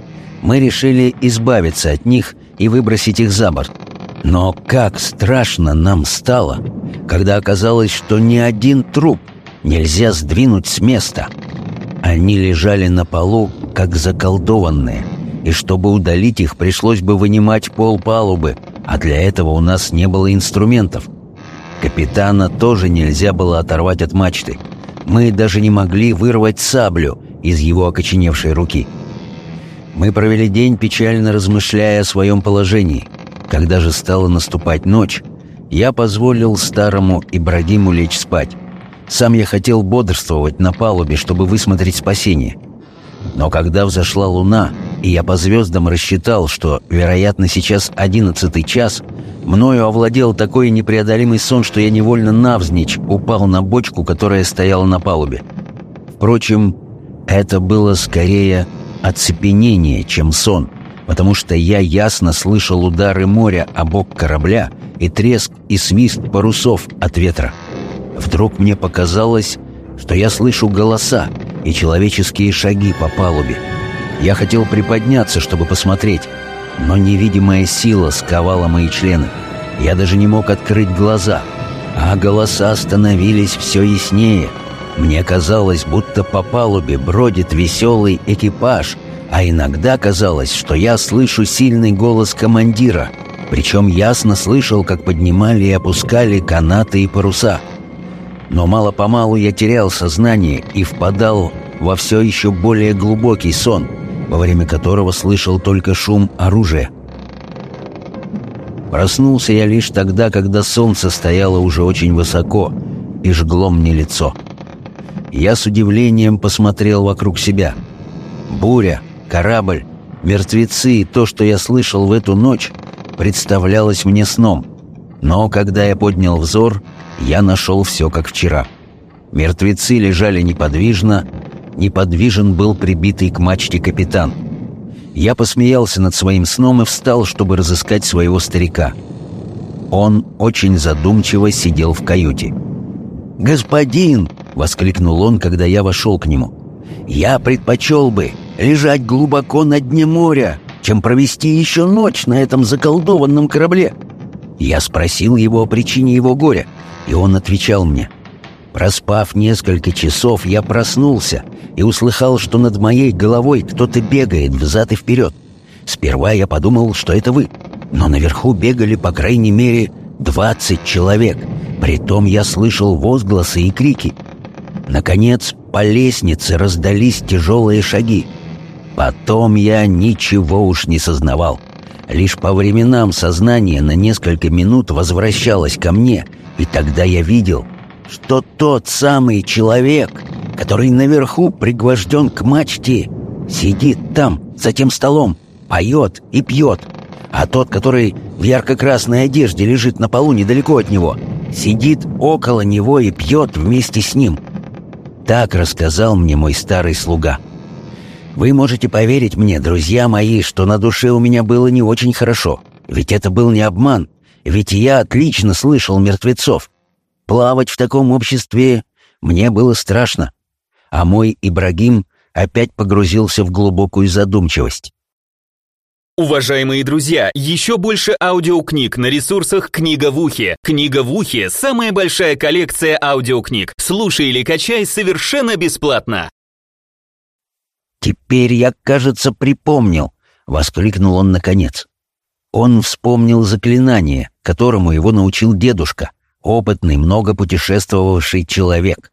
мы решили избавиться от них и выбросить их за борт. Но как страшно нам стало, когда оказалось, что ни один труп нельзя сдвинуть с места. Они лежали на полу, как заколдованные, и чтобы удалить их, пришлось бы вынимать пол палубы, а для этого у нас не было инструментов. Капитана тоже нельзя было оторвать от мачты. Мы даже не могли вырвать саблю из его окоченевшей руки. — мы провели день, печально размышляя о своем положении. Когда же стала наступать ночь, я позволил старому Ибрагиму лечь спать. Сам я хотел бодрствовать на палубе, чтобы высмотреть спасение. Но когда взошла луна, и я по звездам рассчитал, что, вероятно, сейчас одиннадцатый час, мною овладел такой непреодолимый сон, что я невольно навзничь упал на бочку, которая стояла на палубе. Впрочем, это было скорее оцепенение, чем сон, потому что я ясно слышал удары моря о бок корабля и треск и свист парусов от ветра. Вдруг мне показалось, что я слышу голоса и человеческие шаги по палубе. Я хотел приподняться, чтобы посмотреть, но невидимая сила сковала мои члены. Я даже не мог открыть глаза, а голоса становились все яснее — мне казалось, будто по палубе бродит веселый экипаж, а иногда казалось, что я слышу сильный голос командира, причем ясно слышал, как поднимали и опускали канаты и паруса. Но мало-помалу я терял сознание и впадал во все еще более глубокий сон, во время которого слышал только шум оружия. Проснулся я лишь тогда, когда солнце стояло уже очень высоко и жгло мне лицо. — я с удивлением посмотрел вокруг себя. Буря, корабль, мертвецы и то, что я слышал в эту ночь, представлялось мне сном. Но когда я поднял взор, я нашел все как вчера. Мертвецы лежали неподвижно, неподвижен был прибитый к мачте капитан. Я посмеялся над своим сном и встал, чтобы разыскать своего старика. Он очень задумчиво сидел в каюте. «Господин!» — воскликнул он, когда я вошел к нему. «Я предпочел бы лежать глубоко на дне моря, чем провести еще ночь на этом заколдованном корабле. Я спросил его о причине его горя, и он отвечал мне. Проспав несколько часов, я проснулся и услыхал, что над моей головой кто-то бегает взад и вперед. Сперва я подумал, что это вы, но наверху бегали по крайней мере двадцать человек. Притом я слышал возгласы и крики. Наконец, по лестнице раздались тяжелые шаги. Потом я ничего уж не сознавал. Лишь по временам сознание на несколько минут возвращалось ко мне, и тогда я видел, что тот самый человек, который наверху пригвожден к мачте, сидит там, за тем столом, поет и пьет, а тот, который в ярко-красной одежде лежит на полу недалеко от него, сидит около него и пьет вместе с ним. Так рассказал мне мой старый слуга. Вы можете поверить мне, друзья мои, что на душе у меня было не очень хорошо. Ведь это был не обман. Ведь я отлично слышал мертвецов. Плавать в таком обществе мне было страшно. А мой Ибрагим опять погрузился в глубокую задумчивость. Уважаемые друзья, еще больше аудиокниг на ресурсах «Книга в ухе». «Книга в ухе» — самая большая коллекция аудиокниг. Слушай или качай совершенно бесплатно. «Теперь я, кажется, припомнил», — воскликнул он наконец. Он вспомнил заклинание, которому его научил дедушка, опытный, много путешествовавший человек.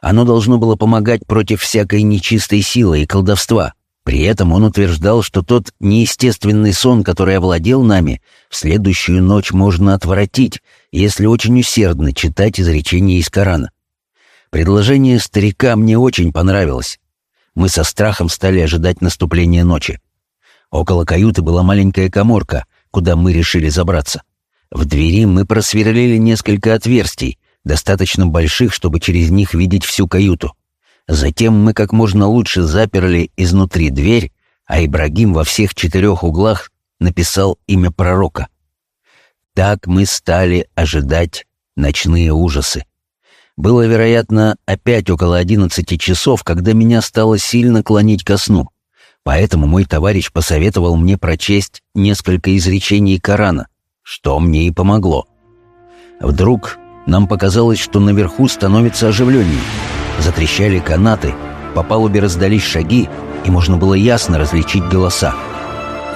Оно должно было помогать против всякой нечистой силы и колдовства. При этом он утверждал, что тот неестественный сон, который овладел нами, в следующую ночь можно отвратить, если очень усердно читать изречения из Корана. Предложение старика мне очень понравилось мы со страхом стали ожидать наступления ночи. Около каюты была маленькая коморка, куда мы решили забраться. В двери мы просверлили несколько отверстий, достаточно больших, чтобы через них видеть всю каюту. Затем мы как можно лучше заперли изнутри дверь, а Ибрагим во всех четырех углах написал имя пророка. Так мы стали ожидать ночные ужасы. Было, вероятно, опять около одиннадцати часов, когда меня стало сильно клонить ко сну. Поэтому мой товарищ посоветовал мне прочесть несколько изречений Корана, что мне и помогло. Вдруг нам показалось, что наверху становится оживленнее. Затрещали канаты, по палубе раздались шаги, и можно было ясно различить голоса.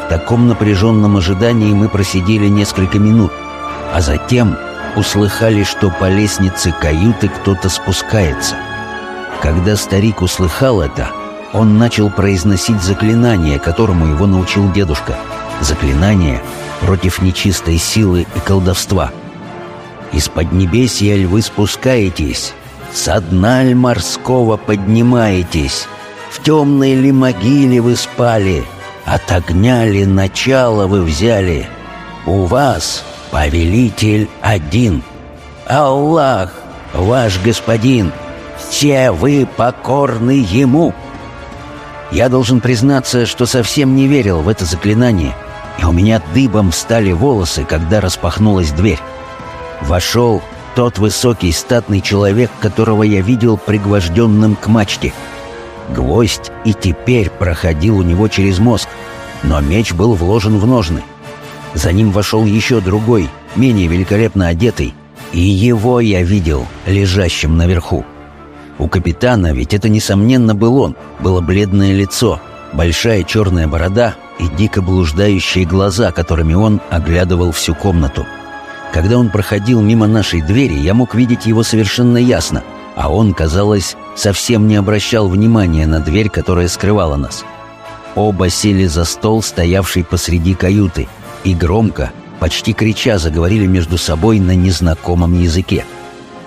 В таком напряженном ожидании мы просидели несколько минут, а затем услыхали, что по лестнице каюты кто-то спускается. Когда старик услыхал это, он начал произносить заклинание, которому его научил дедушка. Заклинание против нечистой силы и колдовства. «Из-под небесья львы спускаетесь, со дна ль морского поднимаетесь, в темной ли могиле вы спали, от огня ли начало вы взяли, у вас Повелитель один. Аллах, ваш господин. Все вы покорны ему. Я должен признаться, что совсем не верил в это заклинание, и у меня дыбом встали волосы, когда распахнулась дверь. Вошел тот высокий статный человек, которого я видел пригвожденным к мачте. Гвоздь и теперь проходил у него через мозг, но меч был вложен в ножны. За ним вошел еще другой, менее великолепно одетый, и его я видел лежащим наверху. У капитана, ведь это, несомненно, был он, было бледное лицо, большая черная борода и дико блуждающие глаза, которыми он оглядывал всю комнату. Когда он проходил мимо нашей двери, я мог видеть его совершенно ясно, а он, казалось, совсем не обращал внимания на дверь, которая скрывала нас. Оба сели за стол, стоявший посреди каюты — и громко, почти крича, заговорили между собой на незнакомом языке.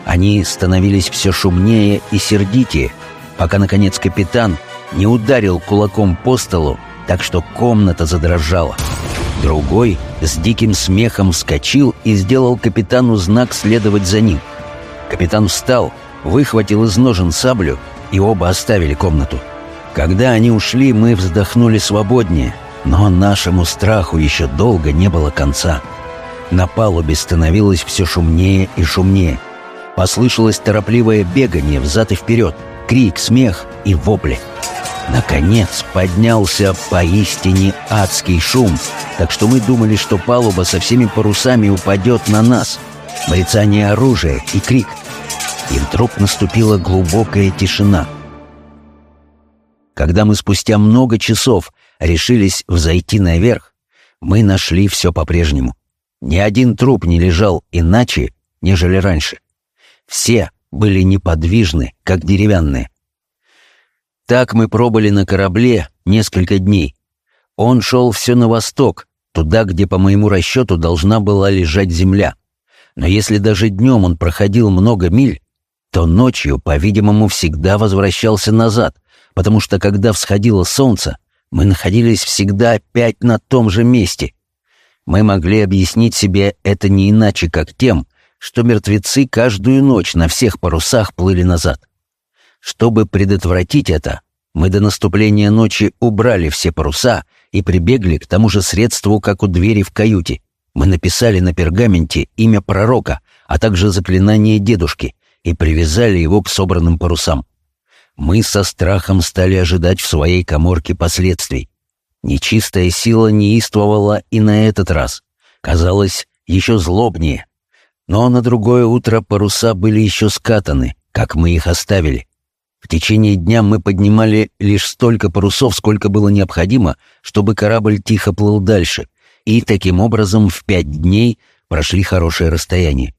Они становились все шумнее и сердитее, пока, наконец, капитан не ударил кулаком по столу, так что комната задрожала. Другой с диким смехом вскочил и сделал капитану знак следовать за ним. Капитан встал, выхватил из ножен саблю, и оба оставили комнату. Когда они ушли, мы вздохнули свободнее, но нашему страху еще долго не было конца. На палубе становилось все шумнее и шумнее. Послышалось торопливое бегание взад и вперед, крик, смех и вопли. Наконец поднялся поистине адский шум, так что мы думали, что палуба со всеми парусами упадет на нас. Брецание оружия и крик. И вдруг наступила глубокая тишина. Когда мы спустя много часов решились взойти наверх, мы нашли все по-прежнему. Ни один труп не лежал иначе, нежели раньше. Все были неподвижны, как деревянные. Так мы пробыли на корабле несколько дней. Он шел все на восток, туда, где, по моему расчету, должна была лежать земля. Но если даже днем он проходил много миль, то ночью, по-видимому, всегда возвращался назад, потому что, когда всходило солнце, мы находились всегда опять на том же месте. Мы могли объяснить себе это не иначе, как тем, что мертвецы каждую ночь на всех парусах плыли назад. Чтобы предотвратить это, мы до наступления ночи убрали все паруса и прибегли к тому же средству, как у двери в каюте. Мы написали на пергаменте имя пророка, а также заклинание дедушки, и привязали его к собранным парусам. Мы со страхом стали ожидать в своей коморке последствий. Нечистая сила неистовала и на этот раз. Казалось, еще злобнее. Но на другое утро паруса были еще скатаны, как мы их оставили. В течение дня мы поднимали лишь столько парусов, сколько было необходимо, чтобы корабль тихо плыл дальше, и таким образом в пять дней прошли хорошее расстояние.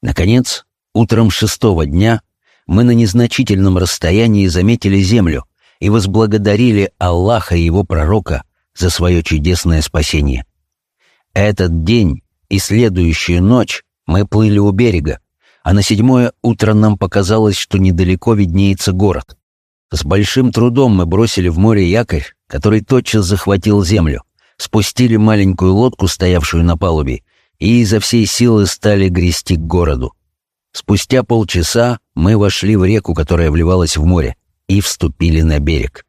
Наконец, утром шестого дня мы на незначительном расстоянии заметили землю и возблагодарили Аллаха и его пророка за свое чудесное спасение. Этот день и следующую ночь мы плыли у берега, а на седьмое утро нам показалось, что недалеко виднеется город. С большим трудом мы бросили в море якорь, который тотчас захватил землю, спустили маленькую лодку, стоявшую на палубе, и изо всей силы стали грести к городу. Спустя полчаса мы вошли в реку, которая вливалась в море, и вступили на берег.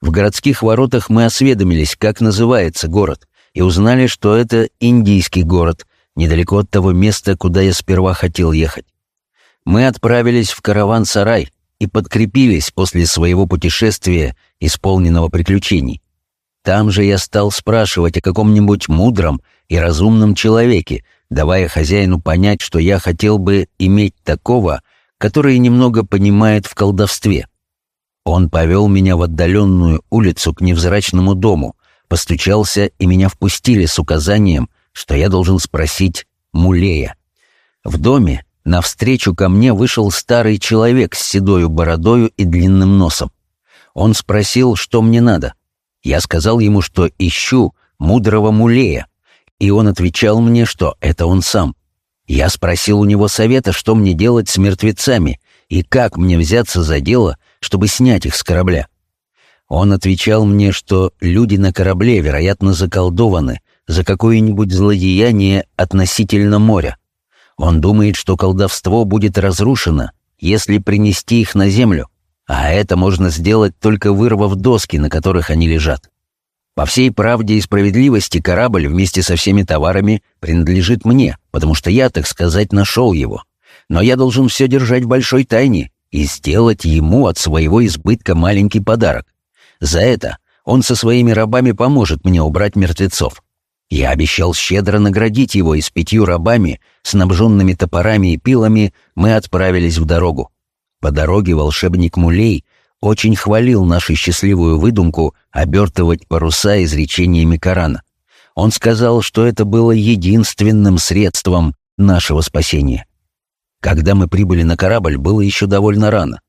В городских воротах мы осведомились, как называется город, и узнали, что это индийский город, недалеко от того места, куда я сперва хотел ехать. Мы отправились в караван-сарай и подкрепились после своего путешествия, исполненного приключений. Там же я стал спрашивать о каком-нибудь мудром и разумном человеке, давая хозяину понять, что я хотел бы иметь такого, который немного понимает в колдовстве. Он повел меня в отдаленную улицу к невзрачному дому, постучался, и меня впустили с указанием, что я должен спросить Мулея. В доме навстречу ко мне вышел старый человек с седою бородою и длинным носом. Он спросил, что мне надо. Я сказал ему, что ищу мудрого Мулея, и он отвечал мне, что это он сам. Я спросил у него совета, что мне делать с мертвецами и как мне взяться за дело, чтобы снять их с корабля. Он отвечал мне, что люди на корабле, вероятно, заколдованы, за какое-нибудь злодеяние относительно моря. Он думает, что колдовство будет разрушено, если принести их на землю, а это можно сделать только вырвав доски, на которых они лежат. По всей правде и справедливости корабль вместе со всеми товарами принадлежит мне, потому что я, так сказать, нашел его. Но я должен все держать в большой тайне и сделать ему от своего избытка маленький подарок. За это он со своими рабами поможет мне убрать мертвецов. Я обещал щедро наградить его, и с пятью рабами, снабженными топорами и пилами, мы отправились в дорогу. По дороге волшебник Мулей очень хвалил нашу счастливую выдумку обертывать паруса изречениями Корана. Он сказал, что это было единственным средством нашего спасения. Когда мы прибыли на корабль, было еще довольно рано.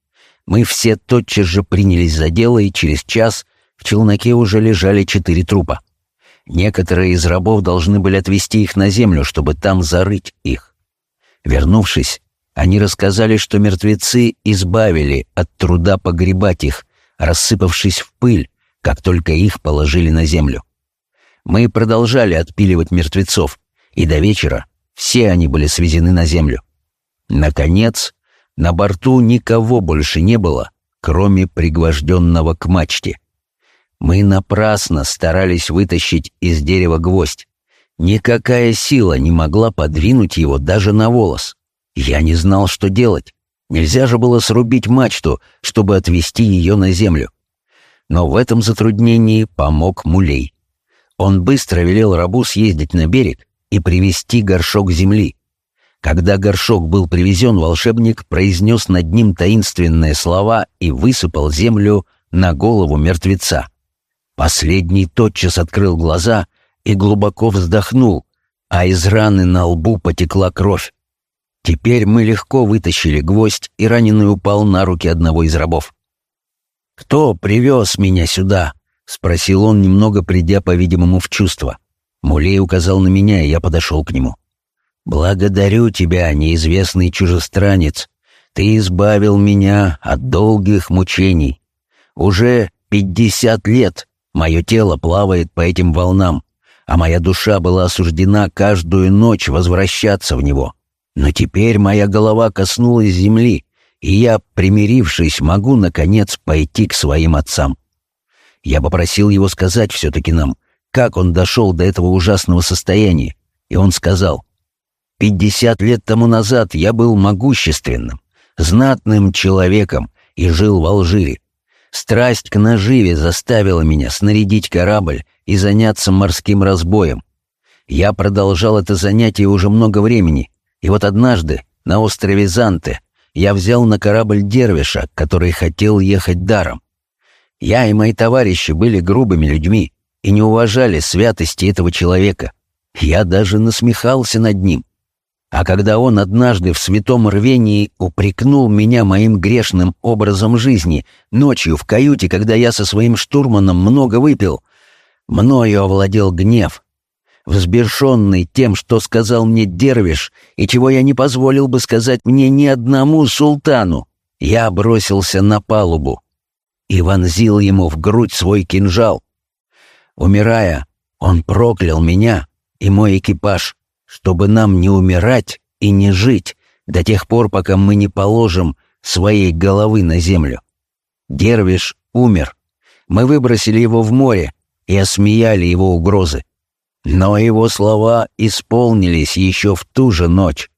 Мы все тотчас же принялись за дело, и через час в челноке уже лежали четыре трупа. Некоторые из рабов должны были отвезти их на землю, чтобы там зарыть их. Вернувшись, они рассказали, что мертвецы избавили от труда погребать их, рассыпавшись в пыль, как только их положили на землю. Мы продолжали отпиливать мертвецов, и до вечера все они были свезены на землю. Наконец, на борту никого больше не было, кроме пригвожденного к мачте. Мы напрасно старались вытащить из дерева гвоздь. Никакая сила не могла подвинуть его даже на волос. Я не знал, что делать. Нельзя же было срубить мачту, чтобы отвести ее на землю. Но в этом затруднении помог Мулей. Он быстро велел рабу съездить на берег и привезти горшок земли. Когда горшок был привезен, волшебник произнес над ним таинственные слова и высыпал землю на голову мертвеца. Последний тотчас открыл глаза и глубоко вздохнул, а из раны на лбу потекла кровь. Теперь мы легко вытащили гвоздь, и раненый упал на руки одного из рабов. «Кто привез меня сюда?» — спросил он, немного придя, по-видимому, в чувство. Мулей указал на меня, и я подошел к нему. «Благодарю тебя, неизвестный чужестранец. Ты избавил меня от долгих мучений. Уже пятьдесят лет мое тело плавает по этим волнам, а моя душа была осуждена каждую ночь возвращаться в него. Но теперь моя голова коснулась земли, и я, примирившись, могу, наконец, пойти к своим отцам. Я попросил его сказать все-таки нам, как он дошел до этого ужасного состояния, и он сказал, «Пятьдесят лет тому назад я был могущественным, знатным человеком и жил в Алжире. Страсть к наживе заставила меня снарядить корабль и заняться морским разбоем. Я продолжал это занятие уже много времени, и вот однажды на острове Занте я взял на корабль Дервиша, который хотел ехать даром. Я и мои товарищи были грубыми людьми и не уважали святости этого человека. Я даже насмехался над ним. А когда он однажды в святом рвении упрекнул меня моим грешным образом жизни, ночью в каюте, когда я со своим штурманом много выпил, мною овладел гнев, взбешенный тем, что сказал мне Дервиш, и чего я не позволил бы сказать мне ни одному султану, я бросился на палубу и вонзил ему в грудь свой кинжал. Умирая, он проклял меня и мой экипаж, чтобы нам не умирать и не жить до тех пор, пока мы не положим своей головы на землю. Дервиш умер. Мы выбросили его в море и осмеяли его угрозы. Но его слова исполнились еще в ту же ночь.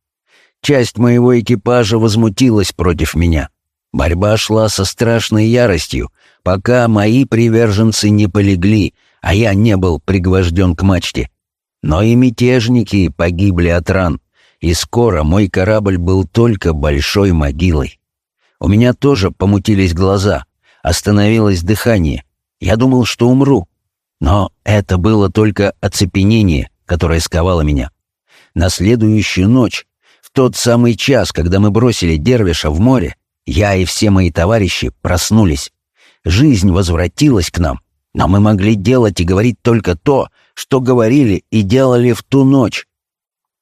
Часть моего экипажа возмутилась против меня. Борьба шла со страшной яростью, пока мои приверженцы не полегли, а я не был пригвожден к мачте. Но и мятежники погибли от ран, и скоро мой корабль был только большой могилой. У меня тоже помутились глаза, остановилось дыхание. Я думал, что умру. Но это было только оцепенение, которое сковало меня. На следующую ночь, в тот самый час, когда мы бросили Дервиша в море, я и все мои товарищи проснулись. Жизнь возвратилась к нам, но мы могли делать и говорить только то, что говорили и делали в ту ночь.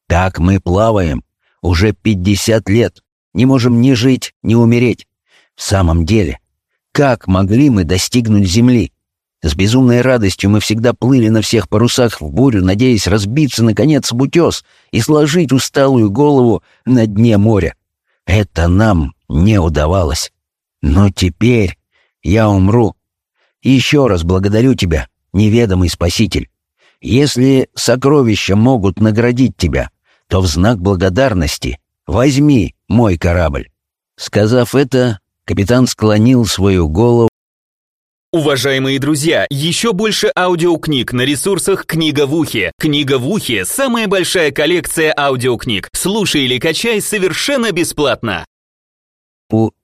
Так мы плаваем уже пятьдесят лет, не можем ни жить, ни умереть. В самом деле, как могли мы достигнуть земли? С безумной радостью мы всегда плыли на всех парусах в бурю, надеясь разбиться, наконец, в утес и сложить усталую голову на дне моря. Это нам не удавалось. Но теперь я умру. Еще раз благодарю тебя, неведомый спаситель. Если сокровища могут наградить тебя, то в знак благодарности возьми мой корабль». Сказав это, капитан склонил свою голову Уважаемые друзья, еще больше аудиокниг на ресурсах «Книга в ухе». «Книга в ухе» — самая большая коллекция аудиокниг. Слушай или качай совершенно бесплатно.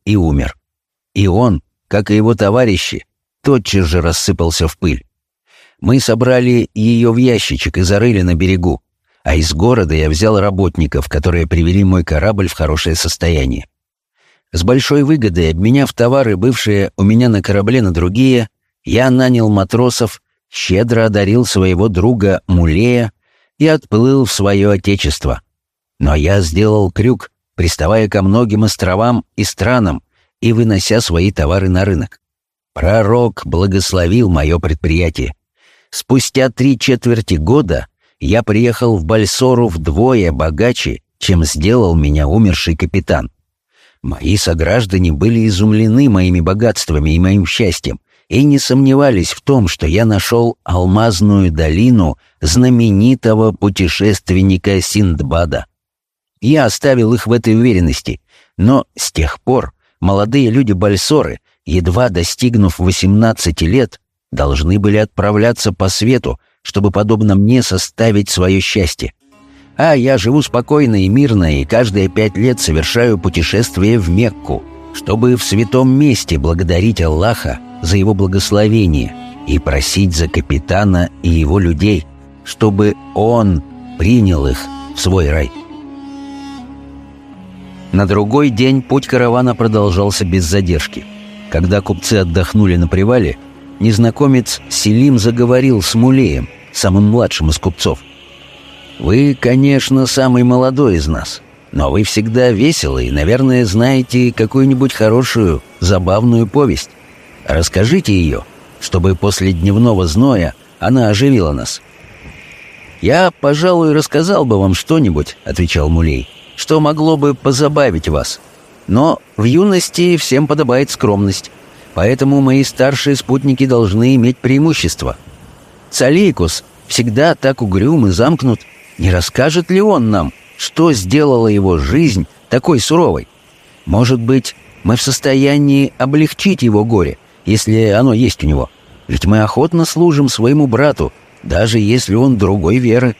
И умер. И он, как и его товарищи, тотчас же рассыпался в пыль. Мы собрали ее в ящичек и зарыли на берегу, а из города я взял работников, которые привели мой корабль в хорошее состояние. С большой выгодой, обменяв товары, бывшие у меня на корабле на другие, я нанял матросов, щедро одарил своего друга Мулея и отплыл в свое отечество. Но я сделал крюк, приставая ко многим островам и странам и вынося свои товары на рынок. Пророк благословил мое предприятие. Спустя три четверти года я приехал в Бальсору вдвое богаче, чем сделал меня умерший капитан. Мои сограждане были изумлены моими богатствами и моим счастьем и не сомневались в том, что я нашел алмазную долину знаменитого путешественника Синдбада. Я оставил их в этой уверенности, но с тех пор молодые люди Бальсоры едва достигнув 18 лет, должны были отправляться по свету, чтобы, подобно мне, составить свое счастье. А я живу спокойно и мирно, и каждые пять лет совершаю путешествие в Мекку, чтобы в святом месте благодарить Аллаха за его благословение и просить за капитана и его людей, чтобы он принял их в свой рай. На другой день путь каравана продолжался без задержки. Когда купцы отдохнули на привале, незнакомец Селим заговорил с Мулеем, самым младшим из купцов. «Вы, конечно, самый молодой из нас, но вы всегда веселы и, наверное, знаете какую-нибудь хорошую, забавную повесть. Расскажите ее, чтобы после дневного зноя она оживила нас». «Я, пожалуй, рассказал бы вам что-нибудь», — отвечал Мулей, «что могло бы позабавить вас. Но в юности всем подобает скромность, поэтому мои старшие спутники должны иметь преимущество. Цалейкус всегда так угрюм и замкнут. Не расскажет ли он нам, что сделала его жизнь такой суровой? Может быть, мы в состоянии облегчить его горе, если оно есть у него? Ведь мы охотно служим своему брату, даже если он другой веры.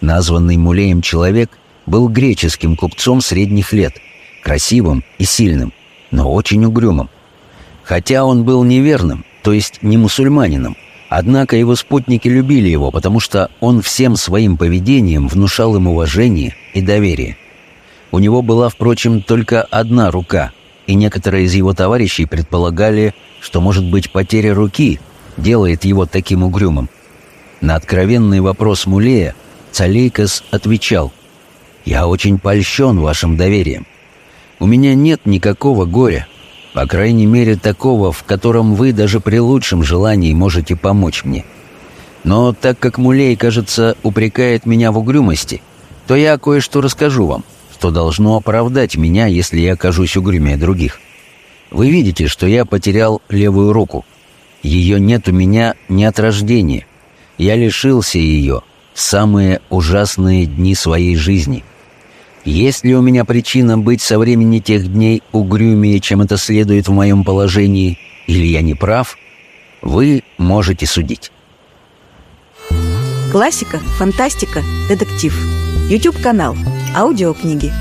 Названный Мулеем человек был греческим купцом средних лет, красивым и сильным, но очень угрюмым. Хотя он был неверным, то есть не мусульманином, однако его спутники любили его, потому что он всем своим поведением внушал им уважение и доверие. У него была, впрочем, только одна рука, и некоторые из его товарищей предполагали, что, может быть, потеря руки делает его таким угрюмым. На откровенный вопрос Мулея Цалейкас отвечал, «Я очень польщен вашим доверием. У меня нет никакого горя, по крайней мере такого, в котором вы даже при лучшем желании можете помочь мне. Но так как Мулей, кажется, упрекает меня в угрюмости, то я кое-что расскажу вам, что должно оправдать меня, если я окажусь угрюмее других. Вы видите, что я потерял левую руку. Ее нет у меня ни от рождения, я лишился ее в самые ужасные дни своей жизни. Есть ли у меня причина быть со времени тех дней угрюмее, чем это следует в моем положении, или я не прав, вы можете судить. Классика, фантастика, детектив. YouTube-канал. Аудиокниги.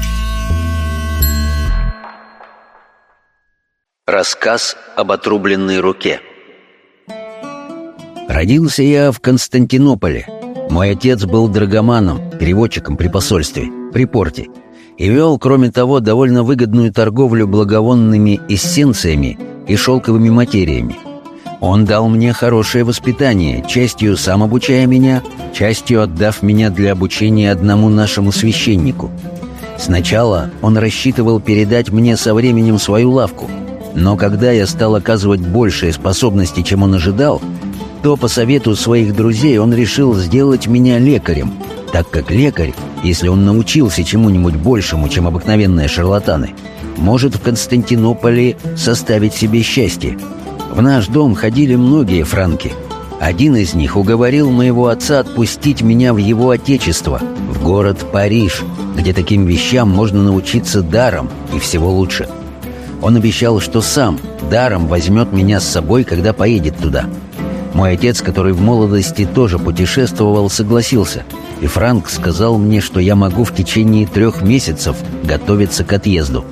Рассказ об отрубленной руке. Родился я в Константинополе. Мой отец был драгоманом, переводчиком при посольстве, при порте, и вел, кроме того, довольно выгодную торговлю благовонными эссенциями и шелковыми материями. Он дал мне хорошее воспитание, частью сам обучая меня, частью отдав меня для обучения одному нашему священнику. Сначала он рассчитывал передать мне со временем свою лавку, но когда я стал оказывать большие способности, чем он ожидал, то по совету своих друзей он решил сделать меня лекарем, так как лекарь, если он научился чему-нибудь большему, чем обыкновенные шарлатаны, может в Константинополе составить себе счастье. В наш дом ходили многие франки. Один из них уговорил моего отца отпустить меня в его отечество, в город Париж, где таким вещам можно научиться даром и всего лучше. Он обещал, что сам даром возьмет меня с собой, когда поедет туда – мой отец, который в молодости тоже путешествовал, согласился, и Франк сказал мне, что я могу в течение трех месяцев готовиться к отъезду.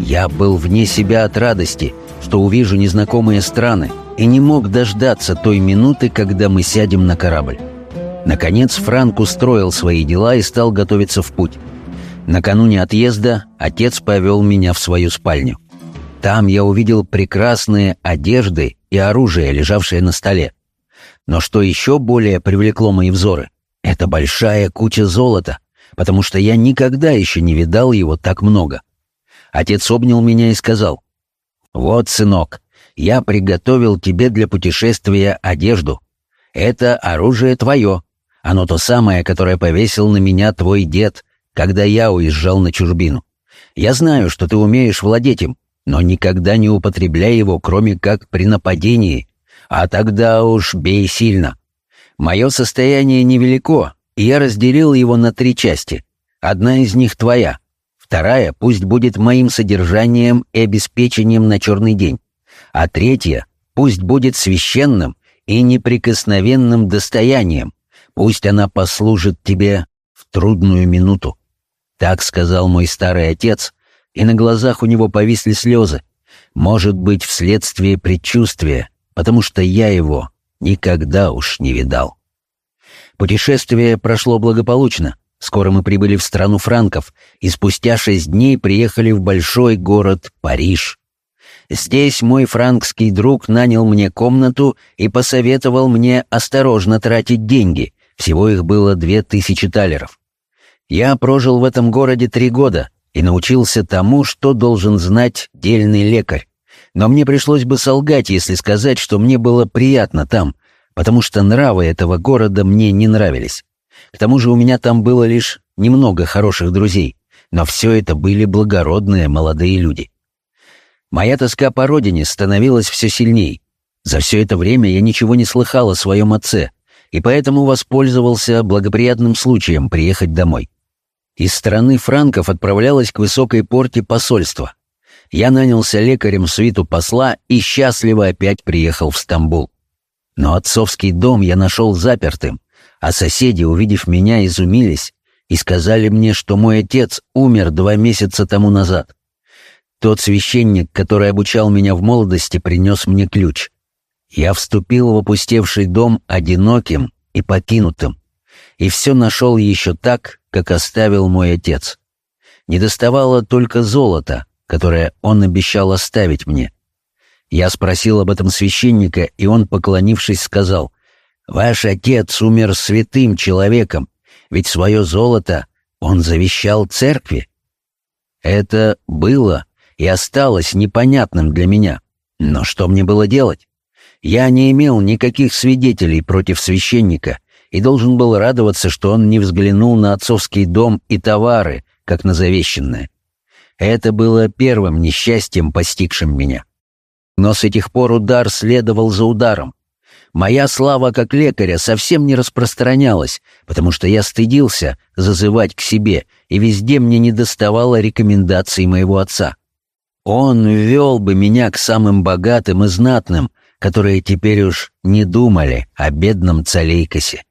Я был вне себя от радости, что увижу незнакомые страны, и не мог дождаться той минуты, когда мы сядем на корабль. Наконец Франк устроил свои дела и стал готовиться в путь. Накануне отъезда отец повел меня в свою спальню. Там я увидел прекрасные одежды и оружие, лежавшее на столе. Но что еще более привлекло мои взоры, это большая куча золота, потому что я никогда еще не видал его так много. Отец обнял меня и сказал, «Вот, сынок, я приготовил тебе для путешествия одежду. Это оружие твое. Оно то самое, которое повесил на меня твой дед, когда я уезжал на чужбину. Я знаю, что ты умеешь владеть им, но никогда не употребляй его, кроме как при нападении, а тогда уж бей сильно. Мое состояние невелико, и я разделил его на три части. Одна из них твоя, вторая пусть будет моим содержанием и обеспечением на черный день, А третья пусть будет священным и неприкосновенным достоянием, пусть она послужит тебе в трудную минуту. Так сказал мой старый отец, и на глазах у него повисли слезы. Может быть, вследствие предчувствия, потому что я его никогда уж не видал. Путешествие прошло благополучно. Скоро мы прибыли в страну франков и спустя шесть дней приехали в большой город Париж. Здесь мой франкский друг нанял мне комнату и посоветовал мне осторожно тратить деньги. Всего их было две тысячи талеров. Я прожил в этом городе три года и научился тому, что должен знать дельный лекарь. Но мне пришлось бы солгать, если сказать, что мне было приятно там, потому что нравы этого города мне не нравились. К тому же у меня там было лишь немного хороших друзей, но все это были благородные молодые люди. Моя тоска по родине становилась все сильней. За все это время я ничего не слыхал о своем отце, и поэтому воспользовался благоприятным случаем приехать домой. Из страны франков отправлялось к высокой порте посольство. Я нанялся лекарем в свиту посла и счастливо опять приехал в Стамбул. Но отцовский дом я нашел запертым, а соседи, увидев меня, изумились и сказали мне, что мой отец умер два месяца тому назад. Тот священник, который обучал меня в молодости, принес мне ключ. Я вступил в опустевший дом одиноким и покинутым, и все нашел еще так, как оставил мой отец. Не доставало только золота, которое он обещал оставить мне. Я спросил об этом священника, и он, поклонившись, сказал, Ваш отец умер святым человеком, ведь свое золото он завещал церкви. Это было и осталось непонятным для меня. Но что мне было делать? Я не имел никаких свидетелей против священника и должен был радоваться, что он не взглянул на отцовский дом и товары, как на завещанное. Это было первым несчастьем, постигшим меня. Но с этих пор удар следовал за ударом. Моя слава как лекаря совсем не распространялась, потому что я стыдился зазывать к себе, и везде мне не доставало рекомендаций моего отца. Он вел бы меня к самым богатым и знатным, которые теперь уж не думали о бедном Цалейкосе.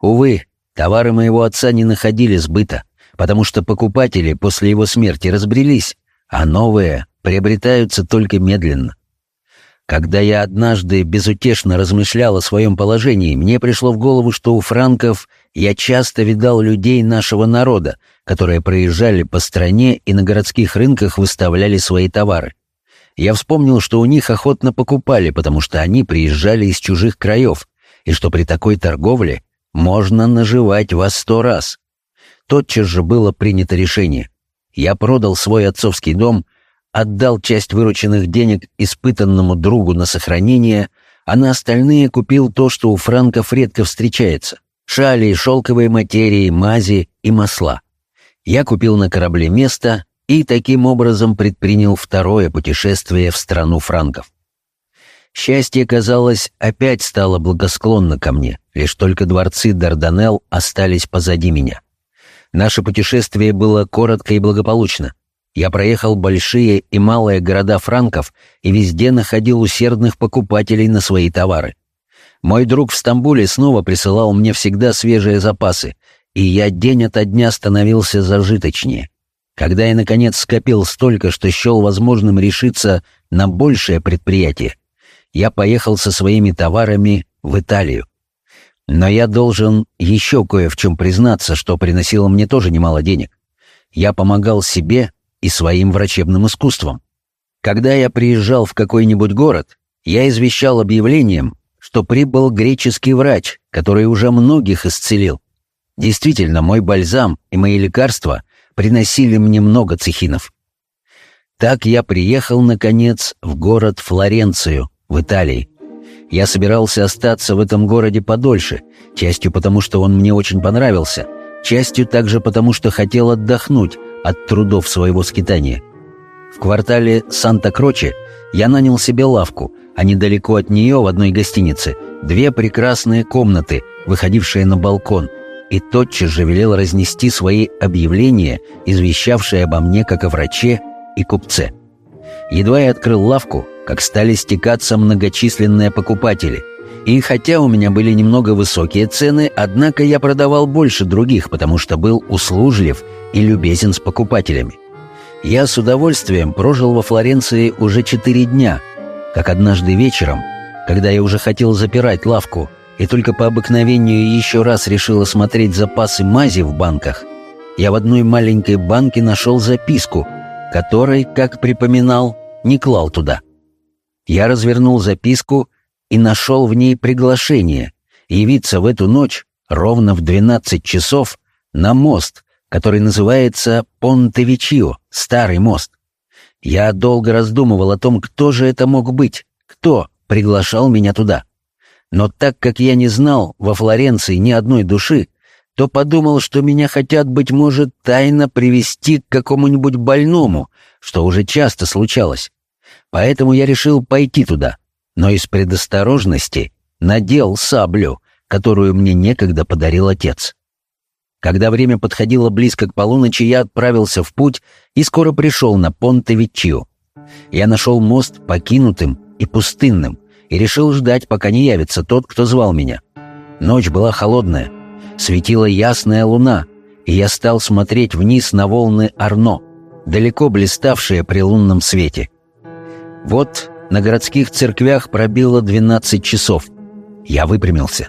Увы, товары моего отца не находили сбыта, потому что покупатели после его смерти разбрелись, а новые приобретаются только медленно. Когда я однажды безутешно размышлял о своем положении, мне пришло в голову, что у франков я часто видал людей нашего народа, которые проезжали по стране и на городских рынках выставляли свои товары. Я вспомнил, что у них охотно покупали, потому что они приезжали из чужих краев, и что при такой торговле можно наживать во сто раз. Тотчас же было принято решение. Я продал свой отцовский дом отдал часть вырученных денег испытанному другу на сохранение, а на остальные купил то, что у франков редко встречается — шали, шелковые материи, мази и масла. Я купил на корабле место и таким образом предпринял второе путешествие в страну франков. Счастье, казалось, опять стало благосклонно ко мне, лишь только дворцы Дарданелл остались позади меня. Наше путешествие было коротко и благополучно. Я проехал большие и малые города франков и везде находил усердных покупателей на свои товары. Мой друг в Стамбуле снова присылал мне всегда свежие запасы, и я день ото дня становился зажиточнее. Когда я, наконец, скопил столько, что счел возможным решиться на большее предприятие, я поехал со своими товарами в Италию. Но я должен еще кое в чем признаться, что приносило мне тоже немало денег. Я помогал себе и своим врачебным искусством. Когда я приезжал в какой-нибудь город, я извещал объявлением, что прибыл греческий врач, который уже многих исцелил. Действительно, мой бальзам и мои лекарства приносили мне много цехинов. Так я приехал, наконец, в город Флоренцию, в Италии. Я собирался остаться в этом городе подольше, частью потому, что он мне очень понравился, частью также потому, что хотел отдохнуть от трудов своего скитания. В квартале Санта-Кроче я нанял себе лавку, а недалеко от нее, в одной гостинице, две прекрасные комнаты, выходившие на балкон, и тотчас же велел разнести свои объявления, извещавшие обо мне как о враче и купце. Едва я открыл лавку, как стали стекаться многочисленные покупатели. И хотя у меня были немного высокие цены, однако я продавал больше других, потому что был услужлив и любезен с покупателями. Я с удовольствием прожил во Флоренции уже четыре дня, как однажды вечером, когда я уже хотел запирать лавку и только по обыкновению еще раз решил осмотреть запасы мази в банках, я в одной маленькой банке нашел записку, которой, как припоминал, не клал туда. Я развернул записку и нашел в ней приглашение явиться в эту ночь ровно в 12 часов на мост, который называется Понтевичио, Старый мост. Я долго раздумывал о том, кто же это мог быть, кто приглашал меня туда. Но так как я не знал во Флоренции ни одной души, то подумал, что меня хотят, быть может, тайно привести к какому-нибудь больному, что уже часто случалось. Поэтому я решил пойти туда, но из предосторожности надел саблю, которую мне некогда подарил отец. Когда время подходило близко к полуночи, я отправился в путь и скоро пришел на Понте-Вичио. Я нашел мост покинутым и пустынным и решил ждать, пока не явится тот, кто звал меня. Ночь была холодная, светила ясная луна, и я стал смотреть вниз на волны Арно, далеко блиставшие при лунном свете. Вот на городских церквях пробило 12 часов. Я выпрямился.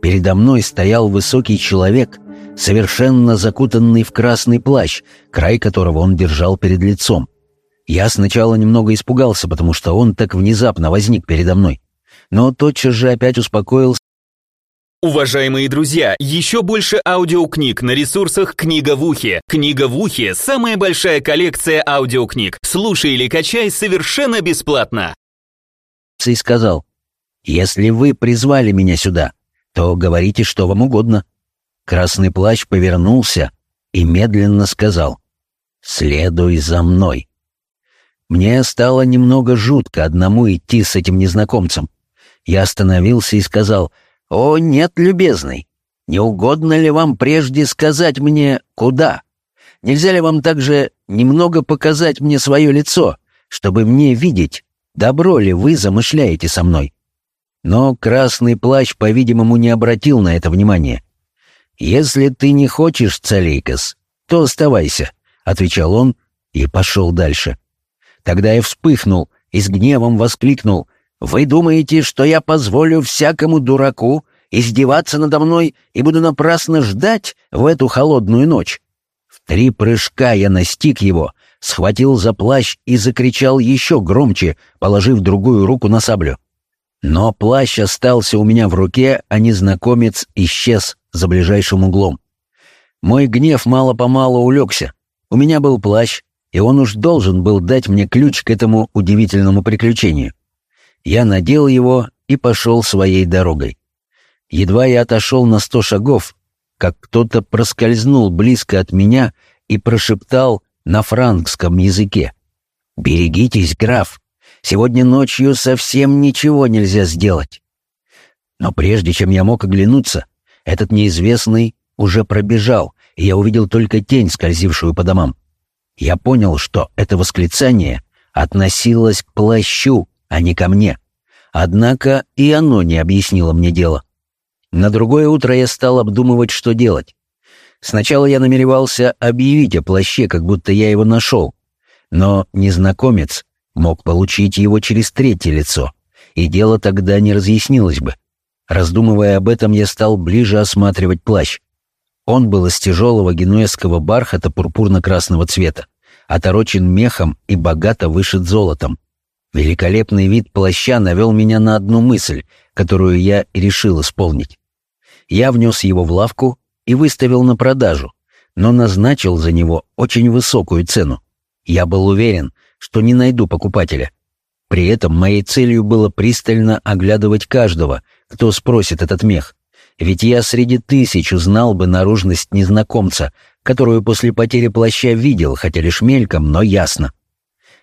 Передо мной стоял высокий человек совершенно закутанный в красный плащ, край которого он держал перед лицом. Я сначала немного испугался, потому что он так внезапно возник передо мной, но тотчас же опять успокоился. Уважаемые друзья, еще больше аудиокниг на ресурсах «Книга в ухе». «Книга в ухе» — самая большая коллекция аудиокниг. Слушай или качай совершенно бесплатно. И сказал, «Если вы призвали меня сюда, то говорите, что вам угодно. Красный плащ повернулся и медленно сказал «Следуй за мной». Мне стало немного жутко одному идти с этим незнакомцем. Я остановился и сказал «О, нет, любезный, не угодно ли вам прежде сказать мне, куда? Нельзя ли вам также немного показать мне свое лицо, чтобы мне видеть, добро ли вы замышляете со мной?» Но красный плащ, по-видимому, не обратил на это внимания. «Если ты не хочешь, Цалейкос, то оставайся», — отвечал он и пошел дальше. Тогда я вспыхнул и с гневом воскликнул. «Вы думаете, что я позволю всякому дураку издеваться надо мной и буду напрасно ждать в эту холодную ночь?» В три прыжка я настиг его, схватил за плащ и закричал еще громче, положив другую руку на саблю. Но плащ остался у меня в руке, а незнакомец исчез за ближайшим углом. Мой гнев мало-помалу улегся. У меня был плащ, и он уж должен был дать мне ключ к этому удивительному приключению. Я надел его и пошел своей дорогой. Едва я отошел на сто шагов, как кто-то проскользнул близко от меня и прошептал на франкском языке. «Берегитесь, граф, сегодня ночью совсем ничего нельзя сделать». Но прежде чем я мог оглянуться, этот неизвестный уже пробежал, и я увидел только тень, скользившую по домам. Я понял, что это восклицание относилось к плащу, а не ко мне. Однако и оно не объяснило мне дело. На другое утро я стал обдумывать, что делать. Сначала я намеревался объявить о плаще, как будто я его нашел. Но незнакомец мог получить его через третье лицо, и дело тогда не разъяснилось бы. Раздумывая об этом, я стал ближе осматривать плащ. Он был из тяжелого генуэзского бархата пурпурно-красного цвета, оторочен мехом и богато вышит золотом. Великолепный вид плаща навел меня на одну мысль, которую я решил исполнить. Я внес его в лавку и выставил на продажу, но назначил за него очень высокую цену. Я был уверен, что не найду покупателя. При этом моей целью было пристально оглядывать каждого, кто спросит этот мех. Ведь я среди тысяч узнал бы наружность незнакомца, которую после потери плаща видел, хотя лишь мельком, но ясно.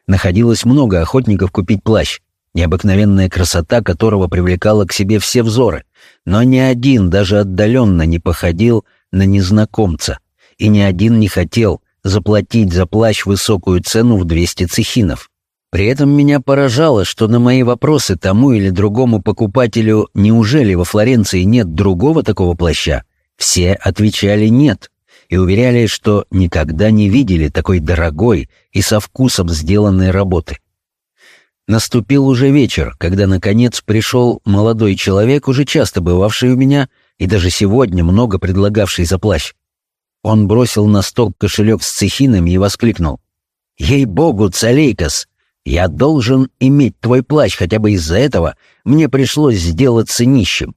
Находилось много охотников купить плащ, необыкновенная красота которого привлекала к себе все взоры, но ни один даже отдаленно не походил на незнакомца, и ни один не хотел заплатить за плащ высокую цену в 200 цехинов. При этом меня поражало, что на мои вопросы тому или другому покупателю «неужели во Флоренции нет другого такого плаща?» все отвечали «нет» и уверяли, что никогда не видели такой дорогой и со вкусом сделанной работы. Наступил уже вечер, когда, наконец, пришел молодой человек, уже часто бывавший у меня, и даже сегодня много предлагавший за плащ. Он бросил на стол кошелек с цехинами и воскликнул. «Ей-богу, Цалейкос, я должен иметь твой плащ, хотя бы из-за этого мне пришлось сделаться нищим».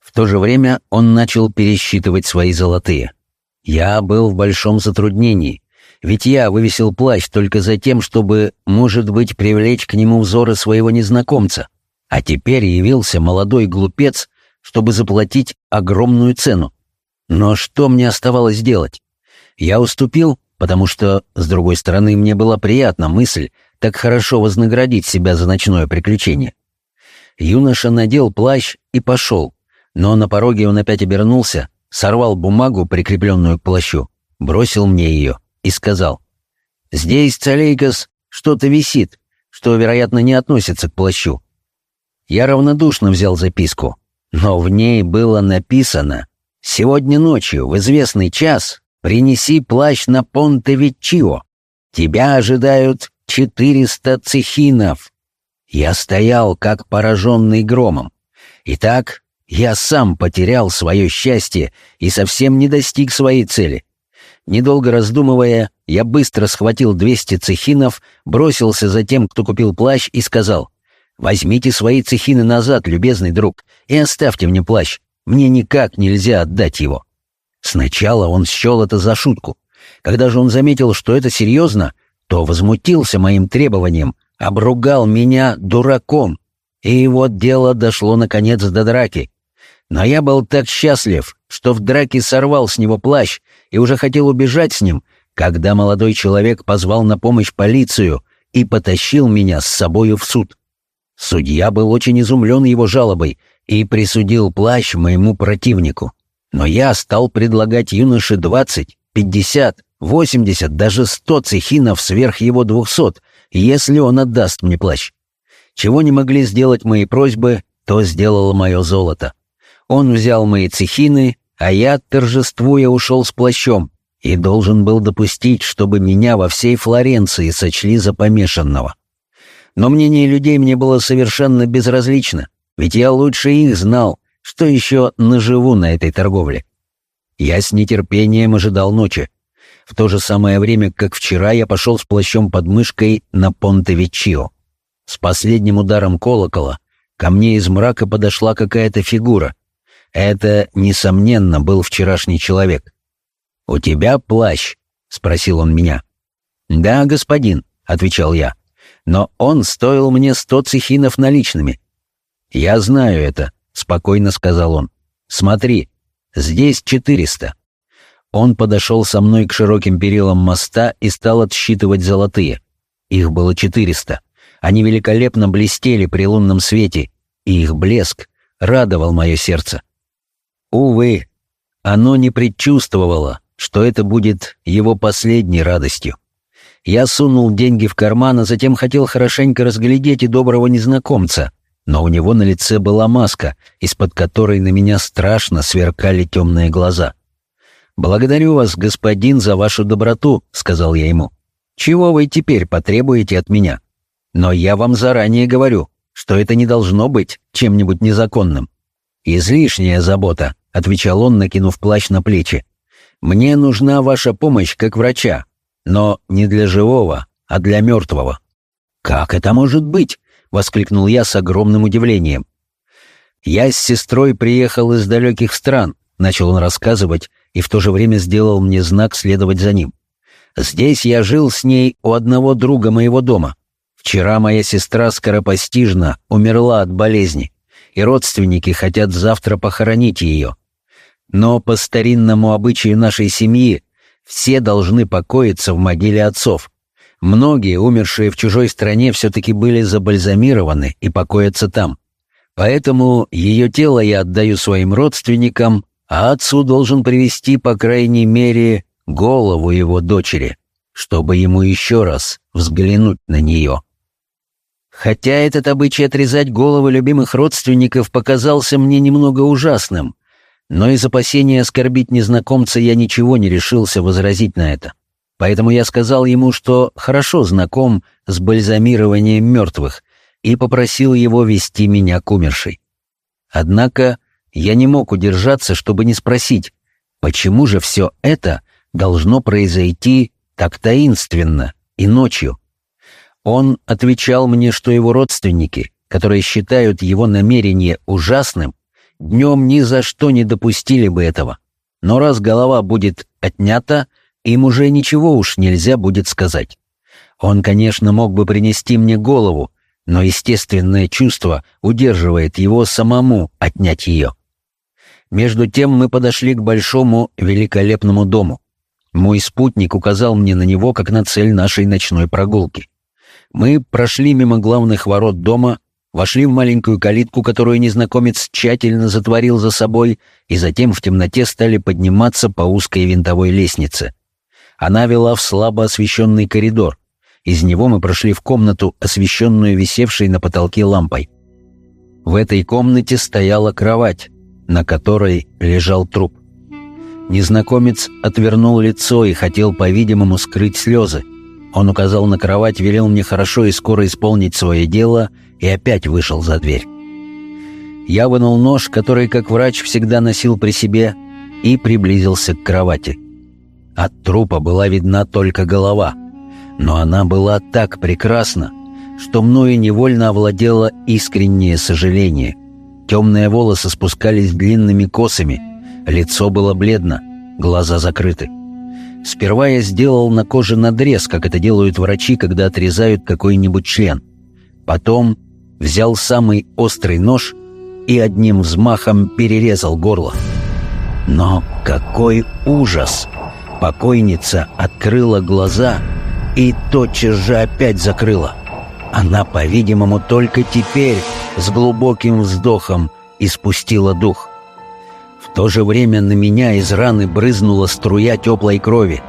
В то же время он начал пересчитывать свои золотые. Я был в большом затруднении, ведь я вывесил плащ только за тем, чтобы, может быть, привлечь к нему взоры своего незнакомца, а теперь явился молодой глупец, чтобы заплатить огромную цену. Но что мне оставалось делать? Я уступил, потому что, с другой стороны, мне была приятна мысль так хорошо вознаградить себя за ночное приключение. Юноша надел плащ и пошел, но на пороге он опять обернулся, сорвал бумагу, прикрепленную к плащу, бросил мне ее и сказал, «Здесь, Цалейкос, что-то висит, что, вероятно, не относится к плащу». Я равнодушно взял записку, но в ней было написано «Сегодня ночью, в известный час, принеси плащ на Понте-Виччио. Тебя ожидают четыреста цехинов». Я стоял, как пораженный громом. Итак, я сам потерял свое счастье и совсем не достиг своей цели. Недолго раздумывая, я быстро схватил 200 цехинов, бросился за тем, кто купил плащ, и сказал, «Возьмите свои цехины назад, любезный друг, и оставьте мне плащ. Мне никак нельзя отдать его». Сначала он счел это за шутку. Когда же он заметил, что это серьезно, то возмутился моим требованием, обругал меня дураком. И вот дело дошло, наконец, до драки. Но я был так счастлив, что в драке сорвал с него плащ и уже хотел убежать с ним, когда молодой человек позвал на помощь полицию и потащил меня с собою в суд. Судья был очень изумлен его жалобой и присудил плащ моему противнику. Но я стал предлагать юноше двадцать, пятьдесят, восемьдесят, даже сто цехинов сверх его двухсот, если он отдаст мне плащ. Чего не могли сделать мои просьбы, то сделало мое золото. Он взял мои цехины, а я, торжествуя, ушел с плащом и должен был допустить, чтобы меня во всей Флоренции сочли за помешанного. Но мнение людей мне было совершенно безразлично, ведь я лучше их знал, что еще наживу на этой торговле. Я с нетерпением ожидал ночи. В то же самое время, как вчера, я пошел с плащом под мышкой на Понте-Вечио. С последним ударом колокола ко мне из мрака подошла какая-то фигура, это, несомненно, был вчерашний человек. «У тебя плащ?» — спросил он меня. «Да, господин», — отвечал я. «Но он стоил мне сто цехинов наличными». «Я знаю это», — спокойно сказал он. «Смотри, здесь четыреста». Он подошел со мной к широким перилам моста и стал отсчитывать золотые. Их было четыреста. Они великолепно блестели при лунном свете, и их блеск радовал мое сердце. Увы, оно не предчувствовало, что это будет его последней радостью. Я сунул деньги в карман, а затем хотел хорошенько разглядеть и доброго незнакомца, но у него на лице была маска, из-под которой на меня страшно сверкали темные глаза. «Благодарю вас, господин, за вашу доброту», — сказал я ему. «Чего вы теперь потребуете от меня? Но я вам заранее говорю, что это не должно быть чем-нибудь незаконным. Излишняя забота, — отвечал он, накинув плащ на плечи. «Мне нужна ваша помощь как врача, но не для живого, а для мертвого». «Как это может быть?» — воскликнул я с огромным удивлением. «Я с сестрой приехал из далеких стран», — начал он рассказывать, и в то же время сделал мне знак следовать за ним. «Здесь я жил с ней у одного друга моего дома. Вчера моя сестра скоропостижно умерла от болезни, и родственники хотят завтра похоронить ее. Но по старинному обычаю нашей семьи все должны покоиться в могиле отцов. Многие, умершие в чужой стране, все-таки были забальзамированы и покоятся там. Поэтому ее тело я отдаю своим родственникам, а отцу должен привести, по крайней мере, голову его дочери, чтобы ему еще раз взглянуть на нее. Хотя этот обычай отрезать головы любимых родственников показался мне немного ужасным, но из опасения оскорбить незнакомца я ничего не решился возразить на это. Поэтому я сказал ему, что хорошо знаком с бальзамированием мертвых, и попросил его вести меня к умершей. Однако я не мог удержаться, чтобы не спросить, почему же все это должно произойти так таинственно и ночью. Он отвечал мне, что его родственники, которые считают его намерение ужасным, днем ни за что не допустили бы этого. Но раз голова будет отнята, им уже ничего уж нельзя будет сказать. Он, конечно, мог бы принести мне голову, но естественное чувство удерживает его самому отнять ее. Между тем мы подошли к большому великолепному дому. Мой спутник указал мне на него как на цель нашей ночной прогулки. Мы прошли мимо главных ворот дома, вошли в маленькую калитку, которую незнакомец тщательно затворил за собой, и затем в темноте стали подниматься по узкой винтовой лестнице. Она вела в слабо освещенный коридор. Из него мы прошли в комнату, освещенную висевшей на потолке лампой. В этой комнате стояла кровать, на которой лежал труп. Незнакомец отвернул лицо и хотел, по-видимому, скрыть слезы. Он указал на кровать, велел мне хорошо и скоро исполнить свое дело и опять вышел за дверь. Я вынул нож, который, как врач, всегда носил при себе, и приблизился к кровати. От трупа была видна только голова, но она была так прекрасна, что мною невольно овладело искреннее сожаление. Темные волосы спускались длинными косами, лицо было бледно, глаза закрыты. Сперва я сделал на коже надрез, как это делают врачи, когда отрезают какой-нибудь член. Потом взял самый острый нож и одним взмахом перерезал горло. Но какой ужас! Покойница открыла глаза и тотчас же опять закрыла. Она, по-видимому, только теперь с глубоким вздохом испустила дух то же время на меня из раны брызнула струя теплой крови.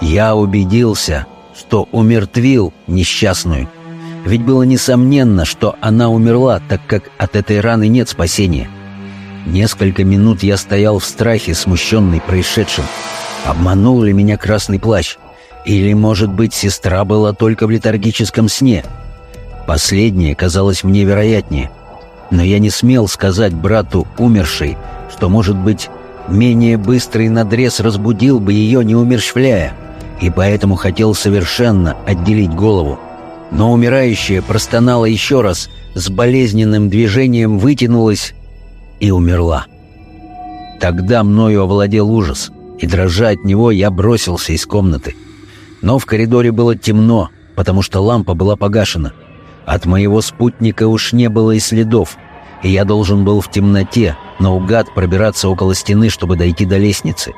Я убедился, что умертвил несчастную. Ведь было несомненно, что она умерла, так как от этой раны нет спасения. Несколько минут я стоял в страхе, смущенный происшедшим. Обманул ли меня красный плащ? Или, может быть, сестра была только в летаргическом сне? Последнее казалось мне вероятнее. Но я не смел сказать брату умершей, что, может быть, менее быстрый надрез разбудил бы ее, не умерщвляя, и поэтому хотел совершенно отделить голову. Но умирающая простонала еще раз, с болезненным движением вытянулась и умерла. Тогда мною овладел ужас, и, дрожа от него, я бросился из комнаты. Но в коридоре было темно, потому что лампа была погашена. От моего спутника уж не было и следов, и я должен был в темноте, наугад пробираться около стены, чтобы дойти до лестницы.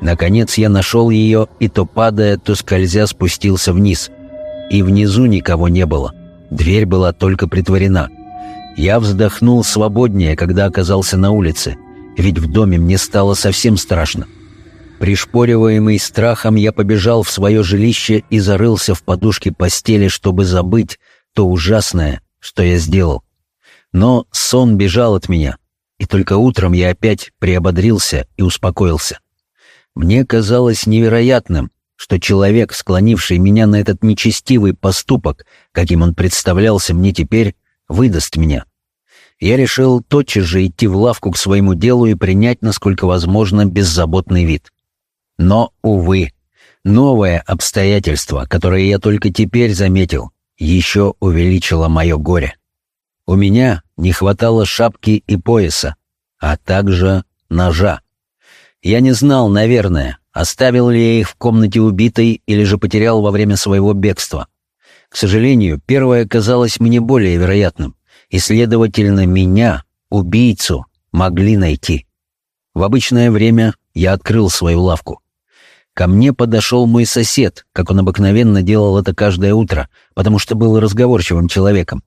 Наконец я нашел ее и то падая, то скользя спустился вниз. И внизу никого не было. Дверь была только притворена. Я вздохнул свободнее, когда оказался на улице, ведь в доме мне стало совсем страшно. Пришпориваемый страхом, я побежал в свое жилище и зарылся в подушке постели, чтобы забыть то ужасное, что я сделал. Но сон бежал от меня, и только утром я опять приободрился и успокоился. Мне казалось невероятным, что человек, склонивший меня на этот нечестивый поступок, каким он представлялся мне теперь, выдаст меня. Я решил тотчас же идти в лавку к своему делу и принять, насколько возможно, беззаботный вид. Но, увы, новое обстоятельство, которое я только теперь заметил, еще увеличило мое горе. У меня не хватало шапки и пояса, а также ножа. Я не знал, наверное, оставил ли я их в комнате убитой или же потерял во время своего бегства. К сожалению, первое казалось мне более вероятным, и, следовательно, меня, убийцу, могли найти. В обычное время я открыл свою лавку. Ко мне подошел мой сосед, как он обыкновенно делал это каждое утро, потому что был разговорчивым человеком.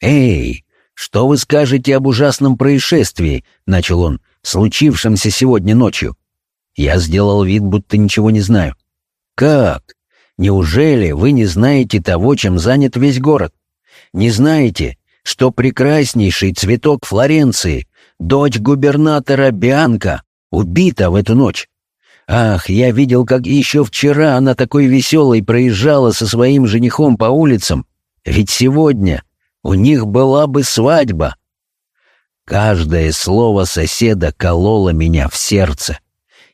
«Эй, что вы скажете об ужасном происшествии?» — начал он, — «случившемся сегодня ночью». Я сделал вид, будто ничего не знаю. «Как? Неужели вы не знаете того, чем занят весь город? Не знаете, что прекраснейший цветок Флоренции, дочь губернатора Бианка, убита в эту ночь? Ах, я видел, как еще вчера она такой веселой проезжала со своим женихом по улицам. Ведь сегодня у них была бы свадьба. Каждое слово соседа кололо меня в сердце.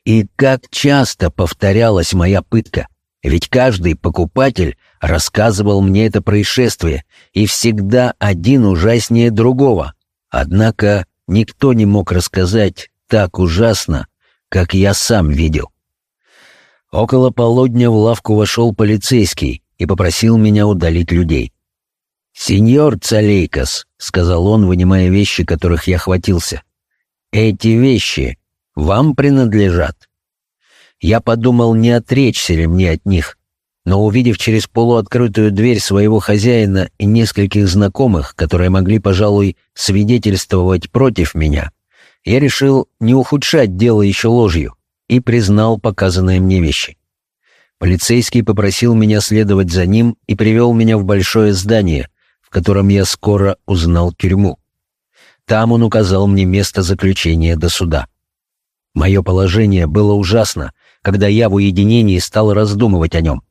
И как часто повторялась моя пытка. Ведь каждый покупатель рассказывал мне это происшествие, и всегда один ужаснее другого. Однако никто не мог рассказать так ужасно, как я сам видел. Около полудня в лавку вошел полицейский и попросил меня удалить людей. «Сеньор Цалейкос», — сказал он, вынимая вещи, которых я хватился, — «эти вещи вам принадлежат». Я подумал, не отречься ли мне от них, но увидев через полуоткрытую дверь своего хозяина и нескольких знакомых, которые могли, пожалуй, свидетельствовать против меня, я решил не ухудшать дело еще ложью и признал показанные мне вещи. Полицейский попросил меня следовать за ним и привел меня в большое здание, котором я скоро узнал тюрьму. Там он указал мне место заключения до суда. Мое положение было ужасно, когда я в уединении стал раздумывать о нем.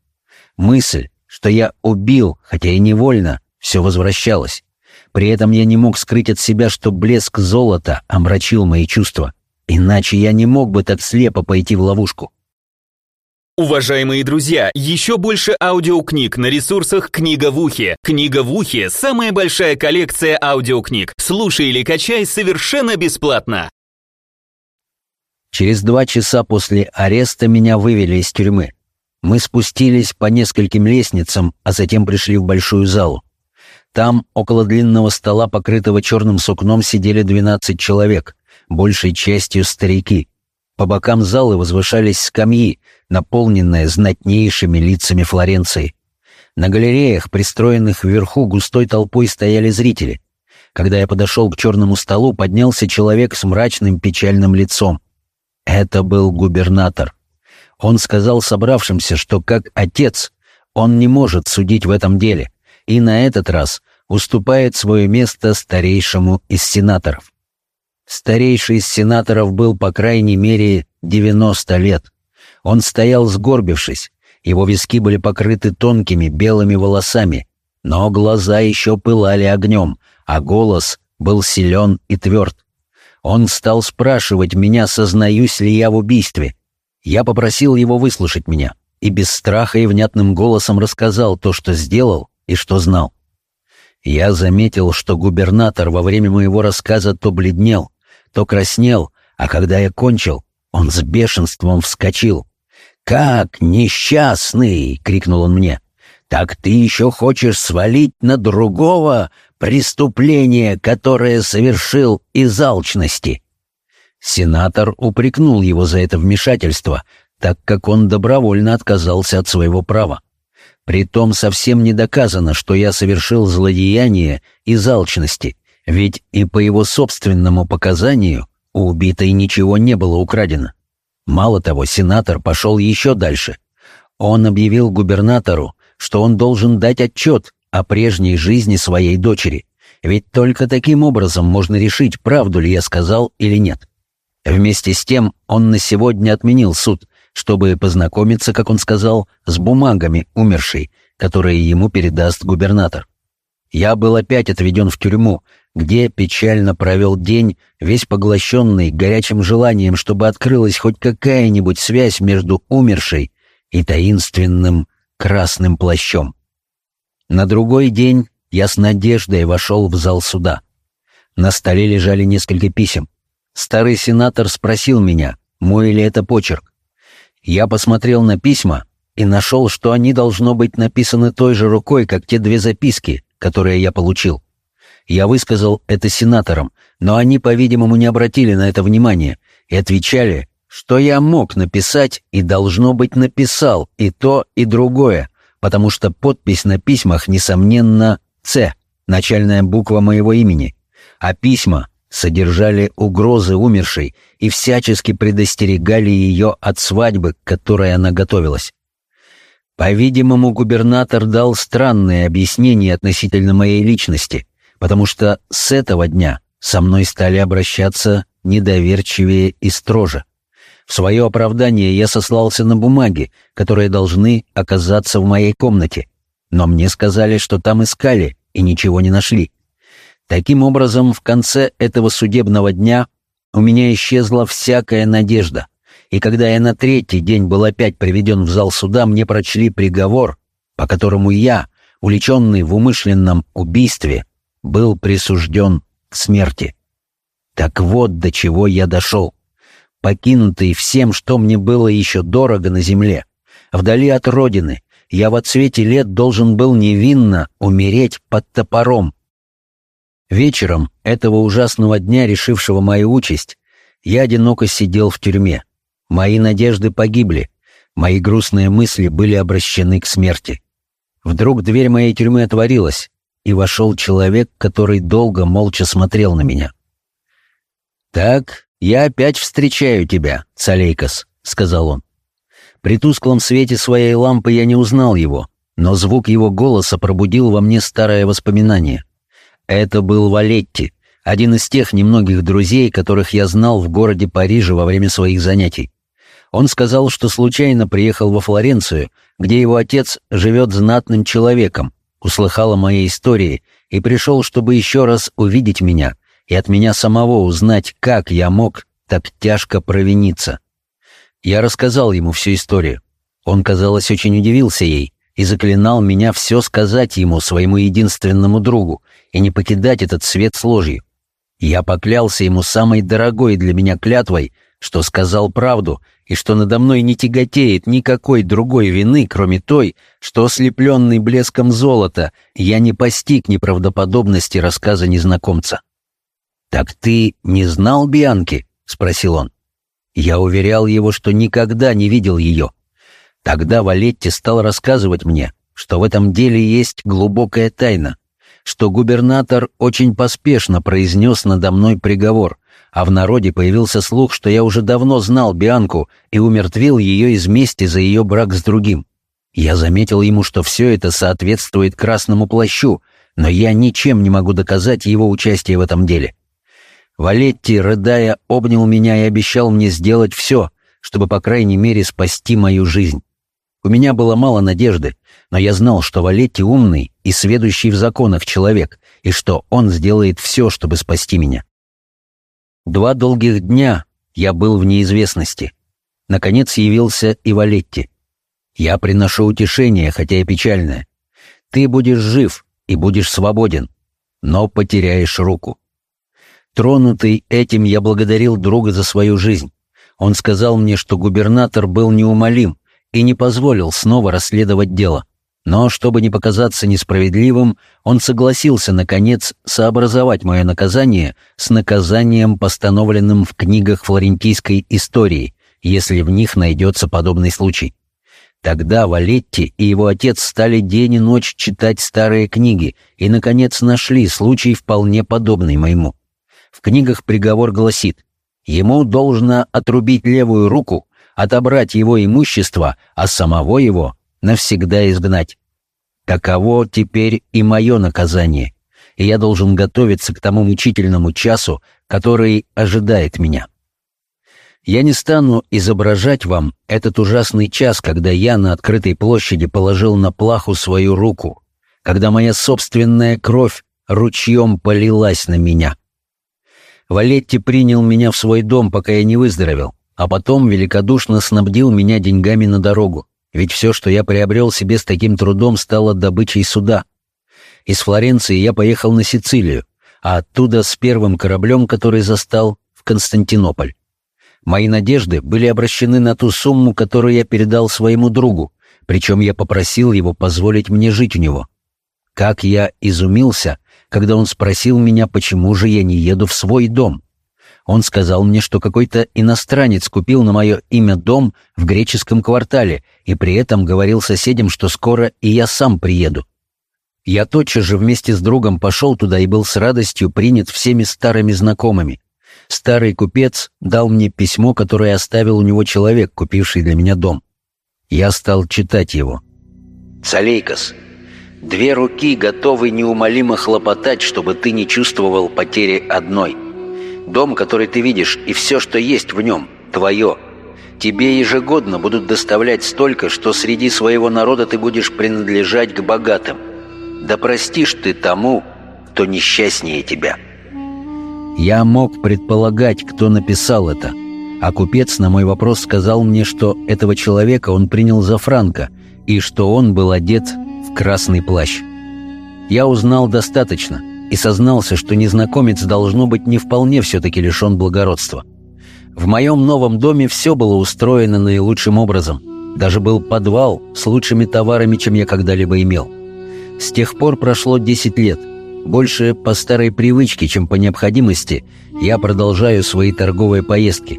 Мысль, что я убил, хотя и невольно, все возвращалась. При этом я не мог скрыть от себя, что блеск золота омрачил мои чувства. Иначе я не мог бы так слепо пойти в ловушку. Уважаемые друзья, еще больше аудиокниг на ресурсах «Книга в ухе». «Книга в ухе» — самая большая коллекция аудиокниг. Слушай или качай совершенно бесплатно. Через два часа после ареста меня вывели из тюрьмы. Мы спустились по нескольким лестницам, а затем пришли в большую залу. Там, около длинного стола, покрытого черным сукном, сидели двенадцать человек, большей частью старики. По бокам залы возвышались скамьи, наполненные знатнейшими лицами Флоренции. На галереях, пристроенных вверху, густой толпой стояли зрители. Когда я подошел к черному столу, поднялся человек с мрачным печальным лицом. Это был губернатор. Он сказал собравшимся, что как отец он не может судить в этом деле, и на этот раз уступает свое место старейшему из сенаторов. Старейший из сенаторов был, по крайней мере, 90 лет. Он стоял сгорбившись, его виски были покрыты тонкими белыми волосами, но глаза еще пылали огнем, а голос был силен и тверд. Он стал спрашивать меня, сознаюсь ли я в убийстве. Я попросил его выслушать меня и без страха и внятным голосом рассказал то, что сделал и что знал. Я заметил, что губернатор во время моего рассказа то бледнел, то краснел, а когда я кончил, он с бешенством вскочил. «Как несчастный!» — крикнул он мне. «Так ты еще хочешь свалить на другого преступление, которое совершил из алчности?» Сенатор упрекнул его за это вмешательство, так как он добровольно отказался от своего права. Притом совсем не доказано, что я совершил злодеяние из алчности, ведь и по его собственному показанию у убитой ничего не было украдено. Мало того, сенатор пошел еще дальше. Он объявил губернатору, что он должен дать отчет о прежней жизни своей дочери, ведь только таким образом можно решить, правду ли я сказал или нет. Вместе с тем он на сегодня отменил суд, чтобы познакомиться, как он сказал, с бумагами умершей, которые ему передаст губернатор. Я был опять отведен в тюрьму, где печально провел день, весь поглощенный горячим желанием, чтобы открылась хоть какая-нибудь связь между умершей и таинственным красным плащом. На другой день я с надеждой вошел в зал суда. На столе лежали несколько писем. Старый сенатор спросил меня, мой ли это почерк. Я посмотрел на письма и нашел, что они должно быть написаны той же рукой, как те две записки, которые я получил. Я высказал это сенаторам, но они, по-видимому, не обратили на это внимания и отвечали, что я мог написать и, должно быть, написал и то, и другое, потому что подпись на письмах, несомненно, «Ц», начальная буква моего имени, а письма содержали угрозы умершей и всячески предостерегали ее от свадьбы, к которой она готовилась. По-видимому, губернатор дал странные объяснения относительно моей личности, потому что с этого дня со мной стали обращаться недоверчивее и строже. В свое оправдание я сослался на бумаги, которые должны оказаться в моей комнате, но мне сказали, что там искали и ничего не нашли. Таким образом, в конце этого судебного дня у меня исчезла всякая надежда — и когда я на третий день был опять приведен в зал суда, мне прочли приговор, по которому я, увлеченный в умышленном убийстве, был присужден к смерти. Так вот до чего я дошел. Покинутый всем, что мне было еще дорого на земле, вдали от родины, я в отсвете лет должен был невинно умереть под топором. Вечером этого ужасного дня, решившего мою участь, я одиноко сидел в тюрьме. Мои надежды погибли, мои грустные мысли были обращены к смерти. Вдруг дверь моей тюрьмы отворилась, и вошел человек, который долго молча смотрел на меня. «Так, я опять встречаю тебя, Цалейкос», — сказал он. При тусклом свете своей лампы я не узнал его, но звук его голоса пробудил во мне старое воспоминание. Это был Валетти, один из тех немногих друзей, которых я знал в городе Париже во время своих занятий. Он сказал, что случайно приехал во Флоренцию, где его отец живет знатным человеком, услыхал о моей истории и пришел, чтобы еще раз увидеть меня и от меня самого узнать, как я мог так тяжко провиниться. Я рассказал ему всю историю. Он, казалось, очень удивился ей и заклинал меня все сказать ему, своему единственному другу, и не покидать этот свет с ложью. Я поклялся ему самой дорогой для меня клятвой, что сказал правду и что надо мной не тяготеет никакой другой вины, кроме той, что, ослепленный блеском золота, я не постиг неправдоподобности рассказа незнакомца. «Так ты не знал Бианки?» — спросил он. Я уверял его, что никогда не видел ее. Тогда Валетти стал рассказывать мне, что в этом деле есть глубокая тайна, что губернатор очень поспешно произнес надо мной приговор, а в народе появился слух, что я уже давно знал Бианку и умертвил ее из мести за ее брак с другим. Я заметил ему, что все это соответствует красному плащу, но я ничем не могу доказать его участие в этом деле. Валетти, рыдая, обнял меня и обещал мне сделать все, чтобы, по крайней мере, спасти мою жизнь. У меня было мало надежды, но я знал, что Валетти умный и сведущий в законах человек, и что он сделает все, чтобы спасти меня. Два долгих дня я был в неизвестности. Наконец явился и Валетти. Я приношу утешение, хотя и печальное. Ты будешь жив и будешь свободен, но потеряешь руку. Тронутый этим, я благодарил друга за свою жизнь. Он сказал мне, что губернатор был неумолим и не позволил снова расследовать дело. Но, чтобы не показаться несправедливым, он согласился, наконец, сообразовать мое наказание с наказанием, постановленным в книгах флорентийской истории, если в них найдется подобный случай. Тогда Валетти и его отец стали день и ночь читать старые книги и, наконец, нашли случай вполне подобный моему. В книгах приговор гласит, ему должно отрубить левую руку, отобрать его имущество, а самого его навсегда изгнать. Таково теперь и мое наказание, и я должен готовиться к тому мучительному часу, который ожидает меня. Я не стану изображать вам этот ужасный час, когда я на открытой площади положил на плаху свою руку, когда моя собственная кровь ручьем полилась на меня. Валетти принял меня в свой дом, пока я не выздоровел, а потом великодушно снабдил меня деньгами на дорогу. Ведь все, что я приобрел себе с таким трудом, стало добычей суда. Из Флоренции я поехал на Сицилию, а оттуда с первым кораблем, который застал, в Константинополь. Мои надежды были обращены на ту сумму, которую я передал своему другу, причем я попросил его позволить мне жить у него. Как я изумился, когда он спросил меня, почему же я не еду в свой дом. Он сказал мне, что какой-то иностранец купил на мое имя дом в греческом квартале и при этом говорил соседям, что скоро и я сам приеду. Я тотчас же вместе с другом пошел туда и был с радостью принят всеми старыми знакомыми. Старый купец дал мне письмо, которое оставил у него человек, купивший для меня дом. Я стал читать его. Цалейкос, две руки готовы неумолимо хлопотать, чтобы ты не чувствовал потери одной. Дом, который ты видишь, и все, что есть в нем, твое. Тебе ежегодно будут доставлять столько, что среди своего народа ты будешь принадлежать к богатым. Да простишь ты тому, кто несчастнее тебя». Я мог предполагать, кто написал это, а купец на мой вопрос сказал мне, что этого человека он принял за Франка и что он был одет в красный плащ. Я узнал достаточно и сознался, что незнакомец должно быть не вполне все-таки лишен благородства. В моем новом доме все было устроено наилучшим образом. Даже был подвал с лучшими товарами, чем я когда-либо имел. С тех пор прошло 10 лет — больше по старой привычке, чем по необходимости, я продолжаю свои торговые поездки.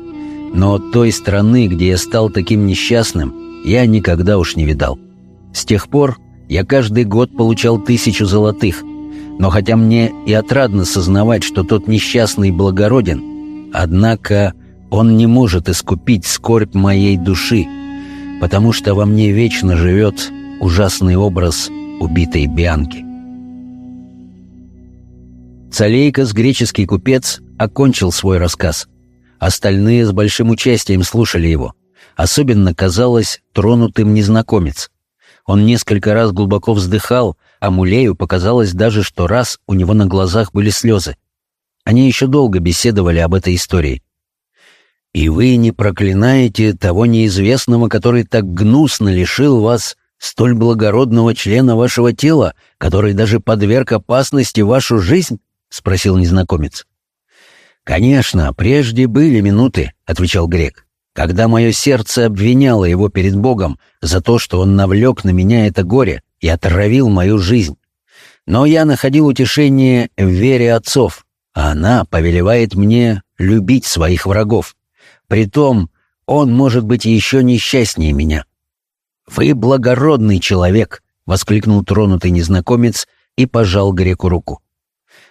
Но той страны, где я стал таким несчастным, я никогда уж не видал. С тех пор я каждый год получал тысячу золотых. Но хотя мне и отрадно сознавать, что тот несчастный благороден, однако он не может искупить скорбь моей души, потому что во мне вечно живет ужасный образ убитой Бианки. Цалейкос, греческий купец, окончил свой рассказ. Остальные с большим участием слушали его. Особенно казалось тронутым незнакомец. Он несколько раз глубоко вздыхал, а Мулею показалось даже, что раз у него на глазах были слезы. Они еще долго беседовали об этой истории. «И вы не проклинаете того неизвестного, который так гнусно лишил вас столь благородного члена вашего тела, который даже подверг опасности вашу жизнь?» — спросил незнакомец. «Конечно, прежде были минуты», — отвечал грек, «когда мое сердце обвиняло его перед Богом за то, что он навлек на меня это горе и отравил мою жизнь. Но я находил утешение в вере отцов, а она повелевает мне любить своих врагов. Притом, он может быть еще несчастнее меня». «Вы благородный человек!» — воскликнул тронутый незнакомец и пожал греку руку.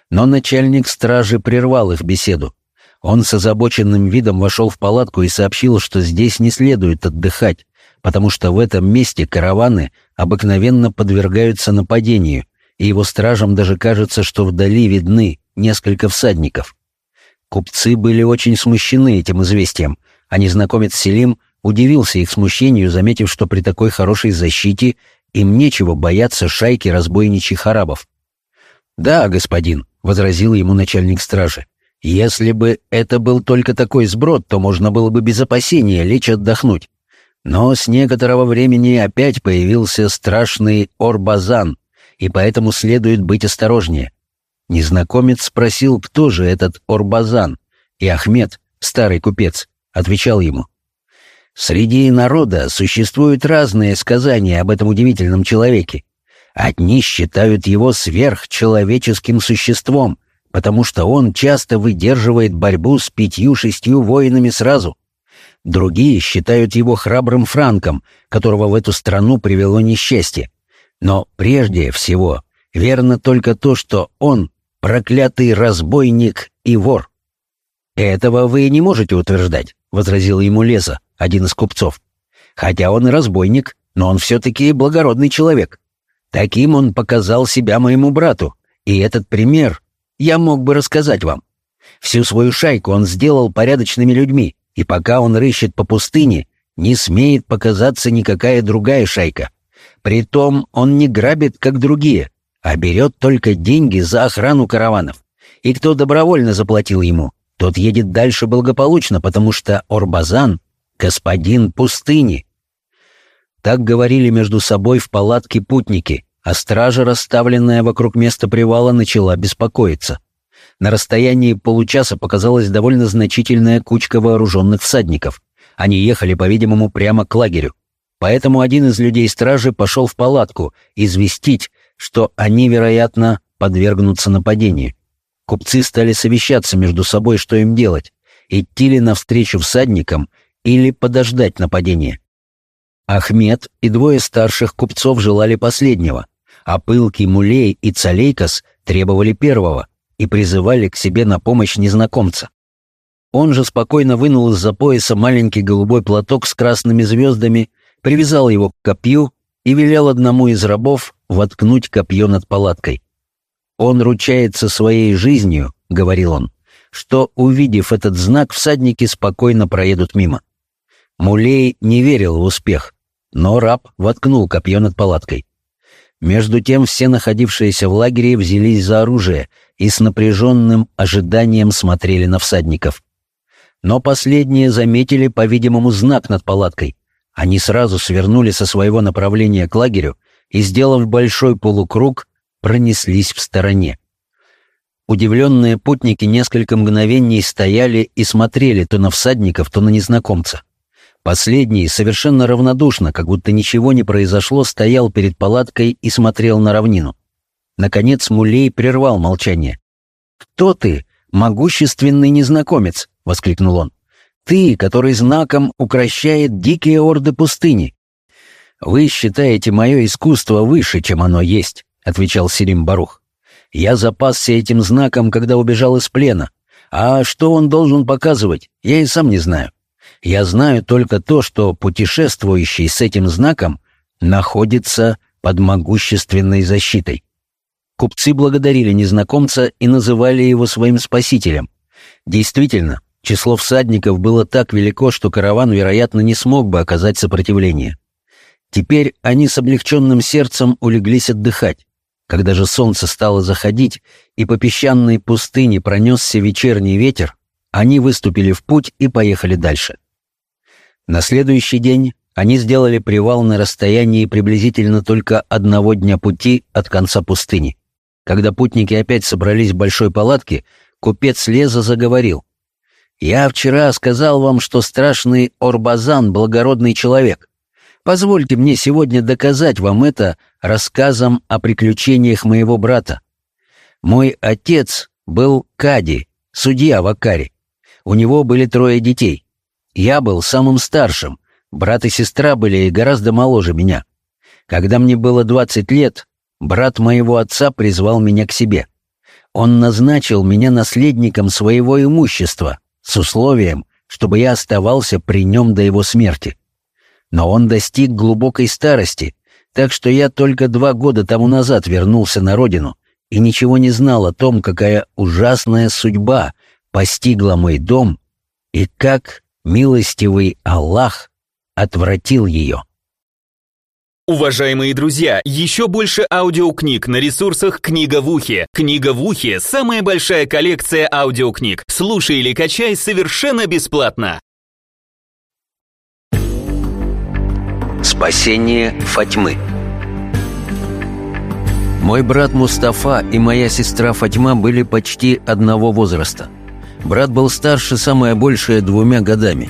Но начальник стражи прервал их беседу. Он с озабоченным видом вошел в палатку и сообщил, что здесь не следует отдыхать, потому что в этом месте караваны обыкновенно подвергаются нападению, и его стражам даже кажется, что вдали видны несколько всадников. Купцы были очень смущены этим известием, а незнакомец Селим удивился их смущению, заметив, что при такой хорошей защите им нечего бояться шайки разбойничьих арабов. «Да, господин», — возразил ему начальник стражи. «Если бы это был только такой сброд, то можно было бы без опасения лечь отдохнуть. Но с некоторого времени опять появился страшный Орбазан, и поэтому следует быть осторожнее». Незнакомец спросил, кто же этот Орбазан, и Ахмед, старый купец, отвечал ему. «Среди народа существуют разные сказания об этом удивительном человеке. Одни считают его сверхчеловеческим существом, потому что он часто выдерживает борьбу с пятью-шестью воинами сразу. Другие считают его храбрым франком, которого в эту страну привело несчастье. Но прежде всего верно только то, что он проклятый разбойник и вор. «Этого вы не можете утверждать», — возразил ему Леза, один из купцов. «Хотя он и разбойник, но он все-таки благородный человек. Таким он показал себя моему брату, и этот пример я мог бы рассказать вам. Всю свою шайку он сделал порядочными людьми, и пока он рыщет по пустыне, не смеет показаться никакая другая шайка. Притом он не грабит, как другие, а берет только деньги за охрану караванов. И кто добровольно заплатил ему, тот едет дальше благополучно, потому что Орбазан — господин пустыни, так говорили между собой в палатке путники, а стража, расставленная вокруг места привала, начала беспокоиться. На расстоянии получаса показалась довольно значительная кучка вооруженных всадников. Они ехали, по-видимому, прямо к лагерю. Поэтому один из людей стражи пошел в палатку известить, что они, вероятно, подвергнутся нападению. Купцы стали совещаться между собой, что им делать — идти ли навстречу всадникам или подождать нападения. Ахмед и двое старших купцов желали последнего, а пылкий Мулей и Цалейкос требовали первого и призывали к себе на помощь незнакомца. Он же спокойно вынул из-за пояса маленький голубой платок с красными звездами, привязал его к копью и велел одному из рабов воткнуть копье над палаткой. «Он ручается своей жизнью», — говорил он, — «что, увидев этот знак, всадники спокойно проедут мимо». Мулей не верил в успех, но раб воткнул копье над палаткой. Между тем все находившиеся в лагере взялись за оружие и с напряженным ожиданием смотрели на всадников. Но последние заметили, по-видимому, знак над палаткой. Они сразу свернули со своего направления к лагерю и, сделав большой полукруг, пронеслись в стороне. Удивленные путники несколько мгновений стояли и смотрели то на всадников, то на незнакомца. Последний, совершенно равнодушно, как будто ничего не произошло, стоял перед палаткой и смотрел на равнину. Наконец Мулей прервал молчание. «Кто ты, могущественный незнакомец?» — воскликнул он. «Ты, который знаком укращает дикие орды пустыни». «Вы считаете мое искусство выше, чем оно есть», — отвечал Селим Барух. «Я запасся этим знаком, когда убежал из плена. А что он должен показывать, я и сам не знаю. Я знаю только то, что путешествующий с этим знаком находится под могущественной защитой. Купцы благодарили незнакомца и называли его своим спасителем. Действительно, число всадников было так велико, что караван, вероятно, не смог бы оказать сопротивление. Теперь они с облегченным сердцем улеглись отдыхать. Когда же солнце стало заходить, и по песчаной пустыне пронесся вечерний ветер, они выступили в путь и поехали дальше. На следующий день они сделали привал на расстоянии приблизительно только одного дня пути от конца пустыни. Когда путники опять собрались в большой палатке, купец Леза заговорил. «Я вчера сказал вам, что страшный Орбазан — благородный человек. Позвольте мне сегодня доказать вам это рассказом о приключениях моего брата. Мой отец был Кади, судья в Акаре. У него были трое детей. Я был самым старшим, брат и сестра были гораздо моложе меня. Когда мне было двадцать лет, брат моего отца призвал меня к себе. Он назначил меня наследником своего имущества с условием, чтобы я оставался при нем до его смерти. Но он достиг глубокой старости, так что я только два года тому назад вернулся на родину и ничего не знал о том, какая ужасная судьба постигла мой дом и как милостивый Аллах отвратил ее. Уважаемые друзья, еще больше аудиокниг на ресурсах «Книга в ухе». «Книга в ухе» — самая большая коллекция аудиокниг. Слушай или качай совершенно бесплатно. Спасение Фатьмы Мой брат Мустафа и моя сестра Фатьма были почти одного возраста — Брат был старше самое большее двумя годами.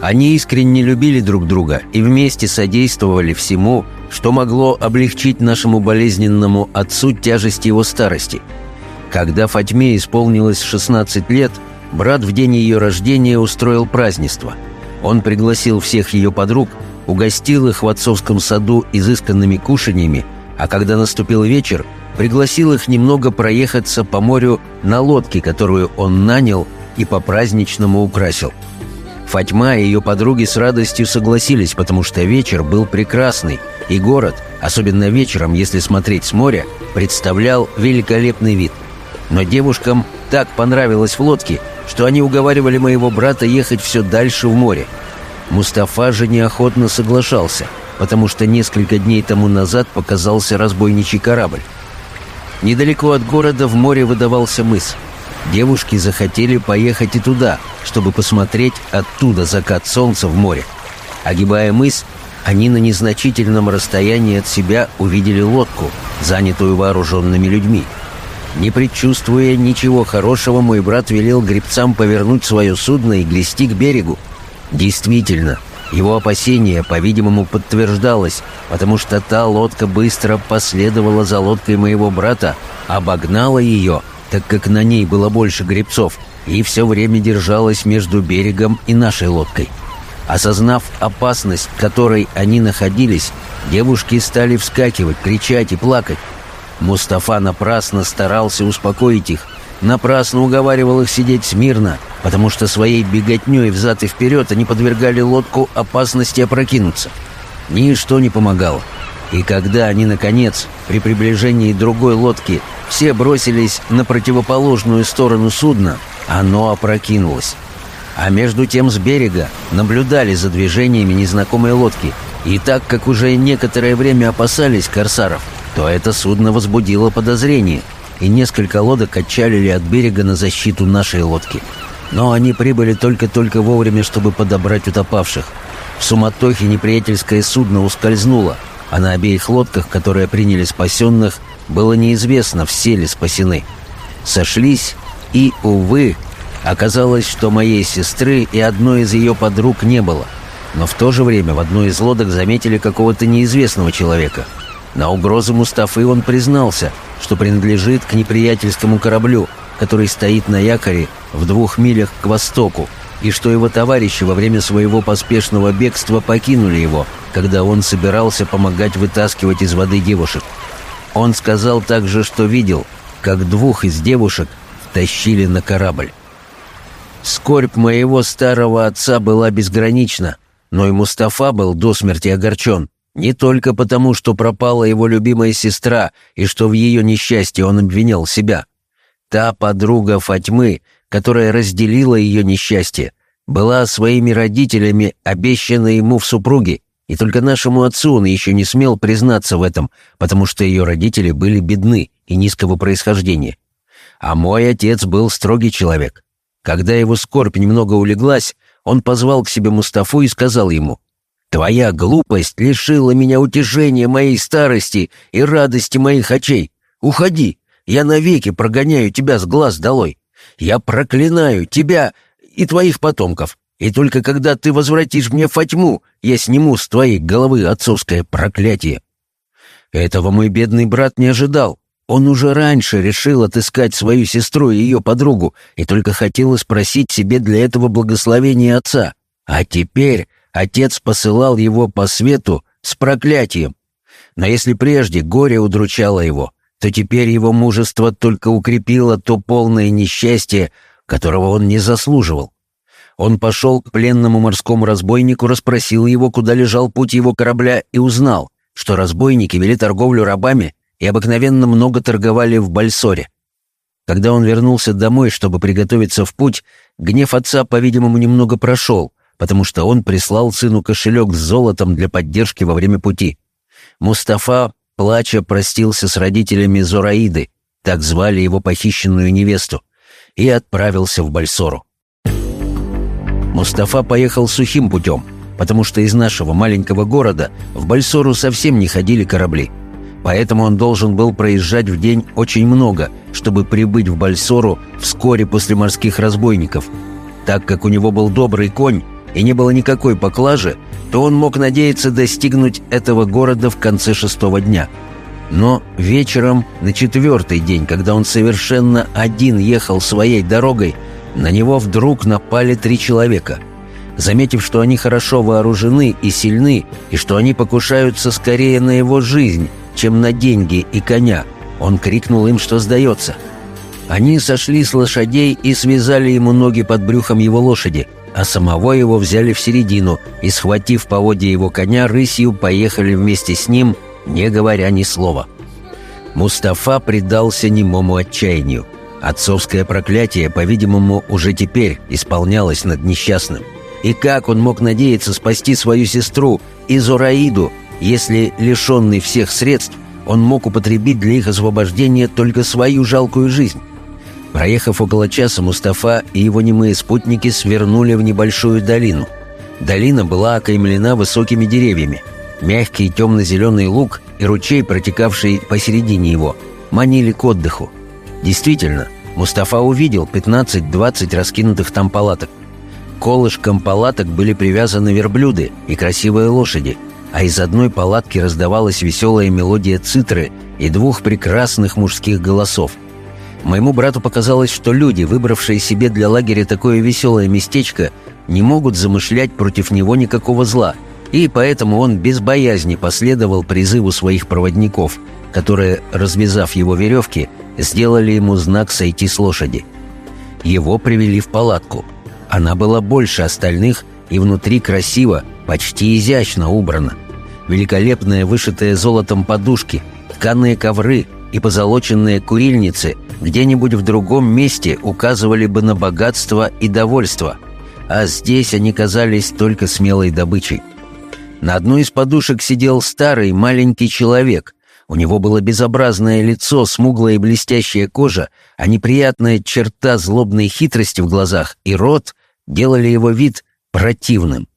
Они искренне любили друг друга и вместе содействовали всему, что могло облегчить нашему болезненному отцу тяжесть его старости. Когда Фатьме исполнилось 16 лет, брат в день ее рождения устроил празднество. Он пригласил всех ее подруг, угостил их в отцовском саду изысканными кушаньями, а когда наступил вечер, пригласил их немного проехаться по морю на лодке, которую он нанял и по-праздничному украсил. Фатьма и ее подруги с радостью согласились, потому что вечер был прекрасный, и город, особенно вечером, если смотреть с моря, представлял великолепный вид. Но девушкам так понравилось в лодке, что они уговаривали моего брата ехать все дальше в море. Мустафа же неохотно соглашался, потому что несколько дней тому назад показался разбойничий корабль. Недалеко от города в море выдавался мыс. Девушки захотели поехать и туда, чтобы посмотреть оттуда закат солнца в море. Огибая мыс, они на незначительном расстоянии от себя увидели лодку, занятую вооруженными людьми. Не предчувствуя ничего хорошего, мой брат велел гребцам повернуть свое судно и глести к берегу. Действительно, его опасение, по-видимому, подтверждалось, потому что та лодка быстро последовала за лодкой моего брата, обогнала ее, так как на ней было больше гребцов, и все время держалась между берегом и нашей лодкой. Осознав опасность, в которой они находились, девушки стали вскакивать, кричать и плакать. Мустафа напрасно старался успокоить их, напрасно уговаривал их сидеть смирно — потому что своей беготней взад и вперед они подвергали лодку опасности опрокинуться. Ничто не помогало. И когда они, наконец, при приближении другой лодки, все бросились на противоположную сторону судна, оно опрокинулось. А между тем с берега наблюдали за движениями незнакомой лодки, и так как уже некоторое время опасались корсаров, то это судно возбудило подозрение, и несколько лодок отчалили от берега на защиту нашей лодки. Но они прибыли только-только вовремя, чтобы подобрать утопавших. В суматохе неприятельское судно ускользнуло, а на обеих лодках, которые приняли спасенных, было неизвестно, все ли спасены. Сошлись, и, увы, оказалось, что моей сестры и одной из ее подруг не было. Но в то же время в одной из лодок заметили какого-то неизвестного человека. На угрозы Мустафы он признался, что принадлежит к неприятельскому кораблю, который стоит на якоре в двух милях к востоку, и что его товарищи во время своего поспешного бегства покинули его, когда он собирался помогать вытаскивать из воды девушек. Он сказал также, что видел, как двух из девушек тащили на корабль. Скорбь моего старого отца была безгранична, но и Мустафа был до смерти огорчен. Не только потому, что пропала его любимая сестра и что в ее несчастье он обвинял себя. Та подруга Фатьмы, которая разделила ее несчастье, была своими родителями обещана ему в супруге, и только нашему отцу он еще не смел признаться в этом, потому что ее родители были бедны и низкого происхождения. А мой отец был строгий человек. Когда его скорбь немного улеглась, он позвал к себе Мустафу и сказал ему, «Твоя глупость лишила меня утешения моей старости и радости моих очей. Уходи, я навеки прогоняю тебя с глаз долой. Я проклинаю тебя и твоих потомков. И только когда ты возвратишь мне Фатьму, я сниму с твоей головы отцовское проклятие». Этого мой бедный брат не ожидал. Он уже раньше решил отыскать свою сестру и ее подругу, и только хотел спросить себе для этого благословения отца. А теперь отец посылал его по свету с проклятием. Но если прежде горе удручало его, то теперь его мужество только укрепило то полное несчастье, которого он не заслуживал. Он пошел к пленному морскому разбойнику, расспросил его, куда лежал путь его корабля, и узнал, что разбойники вели торговлю рабами и обыкновенно много торговали в Бальсоре. Когда он вернулся домой, чтобы приготовиться в путь, гнев отца, по-видимому, немного прошел, потому что он прислал сыну кошелек с золотом для поддержки во время пути. Мустафа, плача, простился с родителями Зораиды, так звали его похищенную невесту, и отправился в Бальсору. Мустафа поехал сухим путем, потому что из нашего маленького города в Бальсору совсем не ходили корабли. Поэтому он должен был проезжать в день очень много, чтобы прибыть в Бальсору вскоре после морских разбойников. Так как у него был добрый конь и не было никакой поклажи, то он мог надеяться достигнуть этого города в конце шестого дня. Но вечером, на четвертый день, когда он совершенно один ехал своей дорогой, на него вдруг напали три человека. Заметив, что они хорошо вооружены и сильны, и что они покушаются скорее на его жизнь, чем на деньги и коня, он крикнул им, что сдается. Они сошли с лошадей и связали ему ноги под брюхом его лошади, а самого его взяли в середину и, схватив поводья его коня, рысью поехали вместе с ним, не говоря ни слова. Мустафа предался немому отчаянию. Отцовское проклятие, по-видимому, уже теперь исполнялось над несчастным. И как он мог надеяться спасти свою сестру Изураиду, если, лишенный всех средств, он мог употребить для их освобождения только свою жалкую жизнь? Проехав около часа, Мустафа и его немые спутники свернули в небольшую долину. Долина была окаймлена высокими деревьями. Мягкий темно-зеленый луг и ручей, протекавший посередине его, манили к отдыху. Действительно, Мустафа увидел 15-20 раскинутых там палаток. К колышкам палаток были привязаны верблюды и красивые лошади, а из одной палатки раздавалась веселая мелодия цитры и двух прекрасных мужских голосов. Моему брату показалось, что люди, выбравшие себе для лагеря такое веселое местечко, не могут замышлять против него никакого зла, и поэтому он без боязни последовал призыву своих проводников, которые, развязав его веревки, сделали ему знак сойти с лошади. Его привели в палатку. Она была больше остальных и внутри красиво, почти изящно убрана. великолепные вышитые золотом подушки, тканые ковры и позолоченные курильницы где-нибудь в другом месте указывали бы на богатство и довольство, а здесь они казались только смелой добычей. На одной из подушек сидел старый маленький человек. У него было безобразное лицо, смуглая и блестящая кожа, а неприятная черта злобной хитрости в глазах и рот делали его вид противным.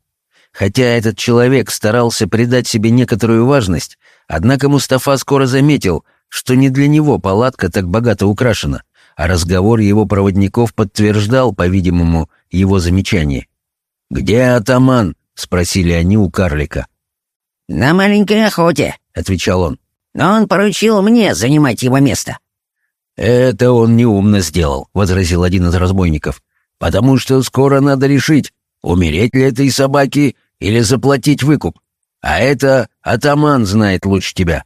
Хотя этот человек старался придать себе некоторую важность, однако Мустафа скоро заметил, что не для него палатка так богато украшена, а разговор его проводников подтверждал, по-видимому, его замечание. «Где атаман?» — спросили они у карлика. «На маленькой охоте», — отвечал он. «Но он поручил мне занимать его место». «Это он неумно сделал», — возразил один из разбойников. «Потому что скоро надо решить, умереть ли этой собаке или заплатить выкуп. А это атаман знает лучше тебя».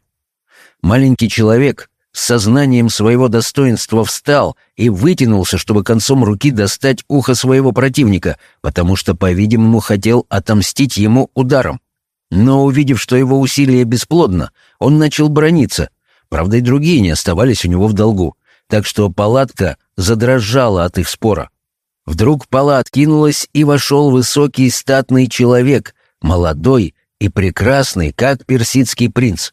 Маленький человек с сознанием своего достоинства встал и вытянулся, чтобы концом руки достать ухо своего противника, потому что, по-видимому, хотел отомстить ему ударом. Но, увидев, что его усилие бесплодно, он начал брониться. Правда, и другие не оставались у него в долгу, так что палатка задрожала от их спора. Вдруг пола откинулась, и вошел высокий статный человек, молодой и прекрасный, как персидский принц.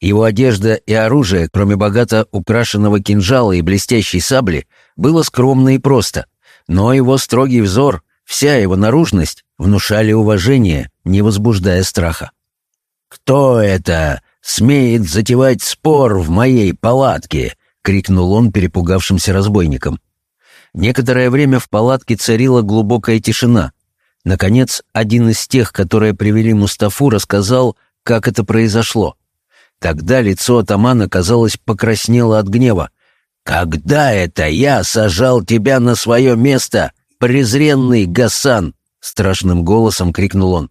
Его одежда и оружие, кроме богато украшенного кинжала и блестящей сабли, было скромно и просто, но его строгий взор, вся его наружность внушали уважение, не возбуждая страха. «Кто это смеет затевать спор в моей палатке?» — крикнул он перепугавшимся разбойникам. Некоторое время в палатке царила глубокая тишина. Наконец, один из тех, которые привели Мустафу, рассказал, как это произошло. Тогда лицо атамана, казалось, покраснело от гнева. «Когда это я сажал тебя на свое место, презренный Гасан?» — страшным голосом крикнул он.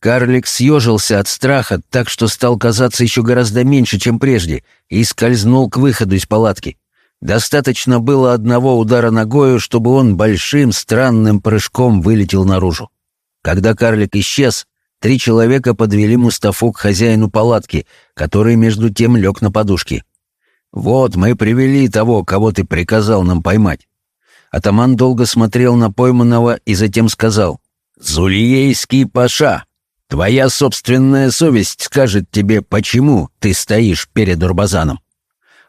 Карлик съежился от страха, так что стал казаться еще гораздо меньше, чем прежде, и скользнул к выходу из палатки. Достаточно было одного удара ногою, чтобы он большим странным прыжком вылетел наружу. Когда карлик исчез, три человека подвели Мустафу к хозяину палатки, который между тем лег на подушке. «Вот мы привели того, кого ты приказал нам поймать». Атаман долго смотрел на пойманного и затем сказал, «Зулиейский паша, твоя собственная совесть скажет тебе, почему ты стоишь перед Урбазаном».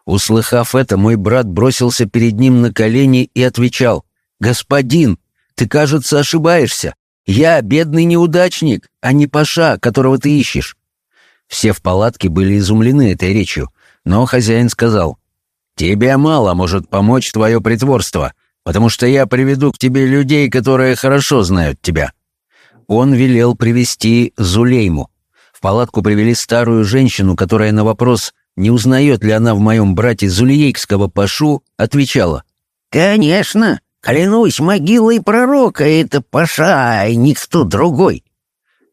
Услыхав это, мой брат бросился перед ним на колени и отвечал, «Господин, ты, кажется, ошибаешься. Я бедный неудачник, а не паша, которого ты ищешь». Все в палатке были изумлены этой речью, но хозяин сказал, «Тебе мало может помочь твое притворство, потому что я приведу к тебе людей, которые хорошо знают тебя». Он велел привести Зулейму. В палатку привели старую женщину, которая на вопрос не узнает ли она в моем брате Зулиейкского Пашу, отвечала. «Конечно, клянусь могилой пророка, это Паша, и никто другой».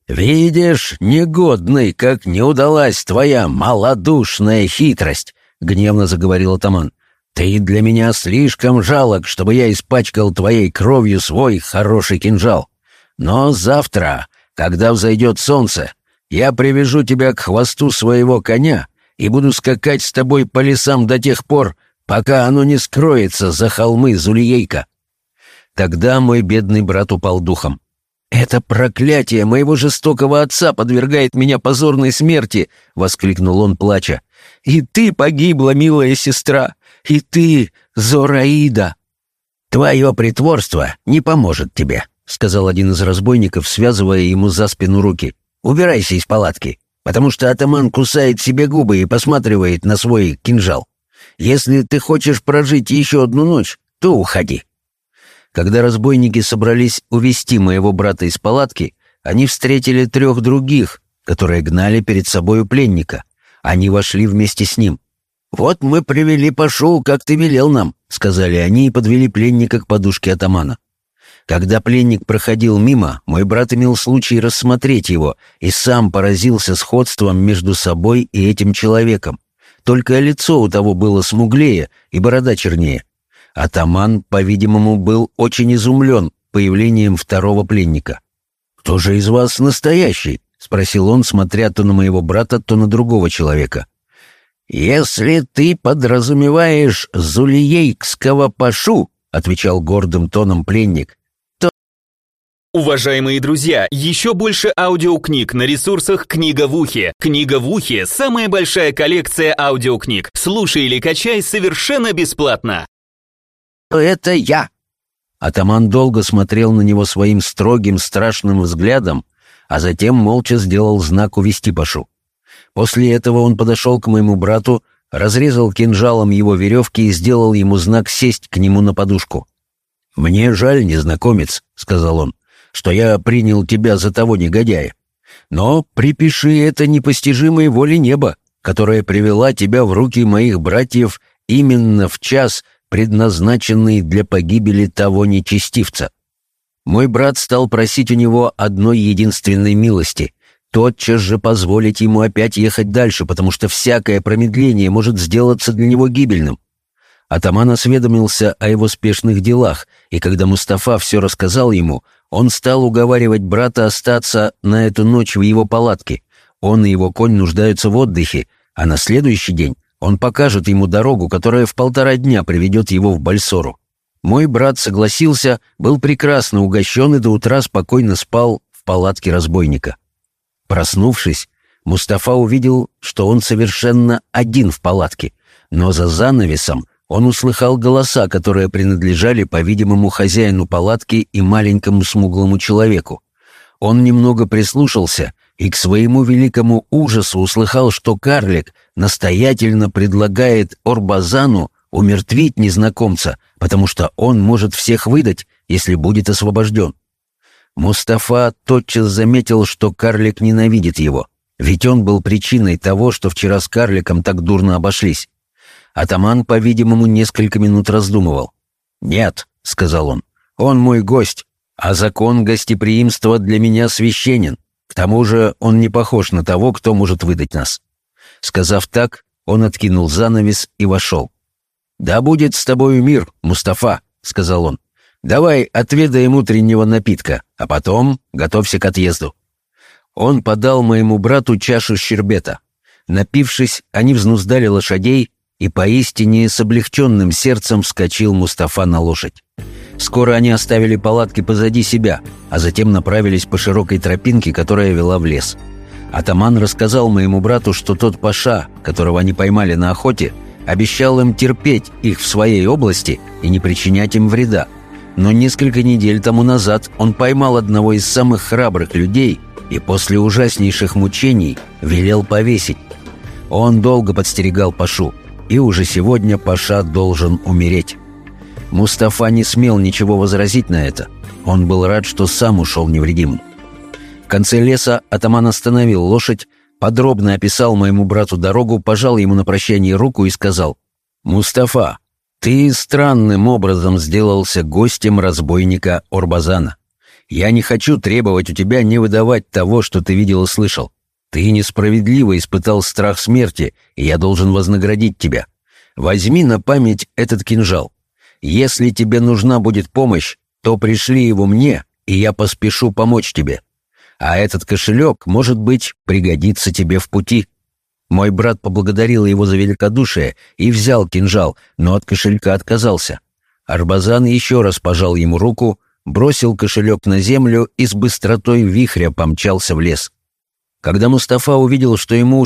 «Видишь, негодный, как не удалась твоя малодушная хитрость», — гневно заговорил атаман. «Ты для меня слишком жалок, чтобы я испачкал твоей кровью свой хороший кинжал. Но завтра, когда взойдет солнце, я привяжу тебя к хвосту своего коня и буду скакать с тобой по лесам до тех пор, пока оно не скроется за холмы Зулиейка». Тогда мой бедный брат упал духом. «Это проклятие моего жестокого отца подвергает меня позорной смерти!» — воскликнул он, плача. «И ты погибла, милая сестра! И ты, Зораида!» «Твое притворство не поможет тебе», — сказал один из разбойников, связывая ему за спину руки. «Убирайся из палатки потому что атаман кусает себе губы и посматривает на свой кинжал. Если ты хочешь прожить еще одну ночь, то уходи». Когда разбойники собрались увести моего брата из палатки, они встретили трех других, которые гнали перед собою пленника. Они вошли вместе с ним. «Вот мы привели Пашу, как ты велел нам», — сказали они и подвели пленника к подушке атамана. Когда пленник проходил мимо, мой брат имел случай рассмотреть его и сам поразился сходством между собой и этим человеком. Только лицо у того было смуглее и борода чернее. Атаман, по-видимому, был очень изумлен появлением второго пленника. «Кто же из вас настоящий?» — спросил он, смотря то на моего брата, то на другого человека. «Если ты подразумеваешь Зулиейкского пашу», — отвечал гордым тоном пленник, Уважаемые друзья, еще больше аудиокниг на ресурсах «Книга в ухе». «Книга в ухе» — самая большая коллекция аудиокниг. Слушай или качай совершенно бесплатно. «Это я!» Атаман долго смотрел на него своим строгим, страшным взглядом, а затем молча сделал знак увести Пашу. После этого он подошел к моему брату, разрезал кинжалом его веревки и сделал ему знак сесть к нему на подушку. «Мне жаль, незнакомец», — сказал он, — «что я принял тебя за того негодяя. Но припиши это непостижимой воле неба, которая привела тебя в руки моих братьев именно в час, предназначенный для погибели того нечестивца. Мой брат стал просить у него одной единственной милости — тотчас же позволить ему опять ехать дальше, потому что всякое промедление может сделаться для него гибельным. Атаман осведомился о его спешных делах, и когда Мустафа все рассказал ему, он стал уговаривать брата остаться на эту ночь в его палатке. Он и его конь нуждаются в отдыхе, а на следующий день он покажет ему дорогу, которая в полтора дня приведет его в Бальсору. Мой брат согласился, был прекрасно угощен и до утра спокойно спал в палатке разбойника. Проснувшись, Мустафа увидел, что он совершенно один в палатке, но за занавесом он услыхал голоса, которые принадлежали, по-видимому, хозяину палатки и маленькому смуглому человеку. Он немного прислушался и к своему великому ужасу услыхал, что карлик настоятельно предлагает Орбазану умертвить незнакомца, потому что он может всех выдать, если будет освобожден. Мустафа тотчас заметил, что карлик ненавидит его, ведь он был причиной того, что вчера с карликом так дурно обошлись. Атаман, по-видимому, несколько минут раздумывал. «Нет», — сказал он, — «он мой гость, а закон гостеприимства для меня священен. Тому же он не похож на того, кто может выдать нас». Сказав так, он откинул занавес и вошел. «Да будет с тобою мир, Мустафа», — сказал он. «Давай отведаем утреннего напитка, а потом готовься к отъезду». Он подал моему брату чашу щербета. Напившись, они взнуздали лошадей, и поистине с облегченным сердцем вскочил Мустафа на лошадь. Скоро они оставили палатки позади себя, а затем направились по широкой тропинке, которая вела в лес. Атаман рассказал моему брату, что тот паша, которого они поймали на охоте, обещал им терпеть их в своей области и не причинять им вреда. Но несколько недель тому назад он поймал одного из самых храбрых людей и после ужаснейших мучений велел повесить. Он долго подстерегал Пашу, и уже сегодня Паша должен умереть. Мустафа не смел ничего возразить на это. Он был рад, что сам ушел невредимым. В конце леса атаман остановил лошадь, подробно описал моему брату дорогу, пожал ему на прощание руку и сказал, «Мустафа, ты странным образом сделался гостем разбойника Орбазана. Я не хочу требовать у тебя не выдавать того, что ты видел и слышал. Ты несправедливо испытал страх смерти, и я должен вознаградить тебя. Возьми на память этот кинжал. Если тебе нужна будет помощь, то пришли его мне, и я поспешу помочь тебе. А этот кошелек, может быть, пригодится тебе в пути». Мой брат поблагодарил его за великодушие и взял кинжал, но от кошелька отказался. Арбазан еще раз пожал ему руку, бросил кошелек на землю и с быстротой вихря помчался в лес. Когда Мустафа увидел, что ему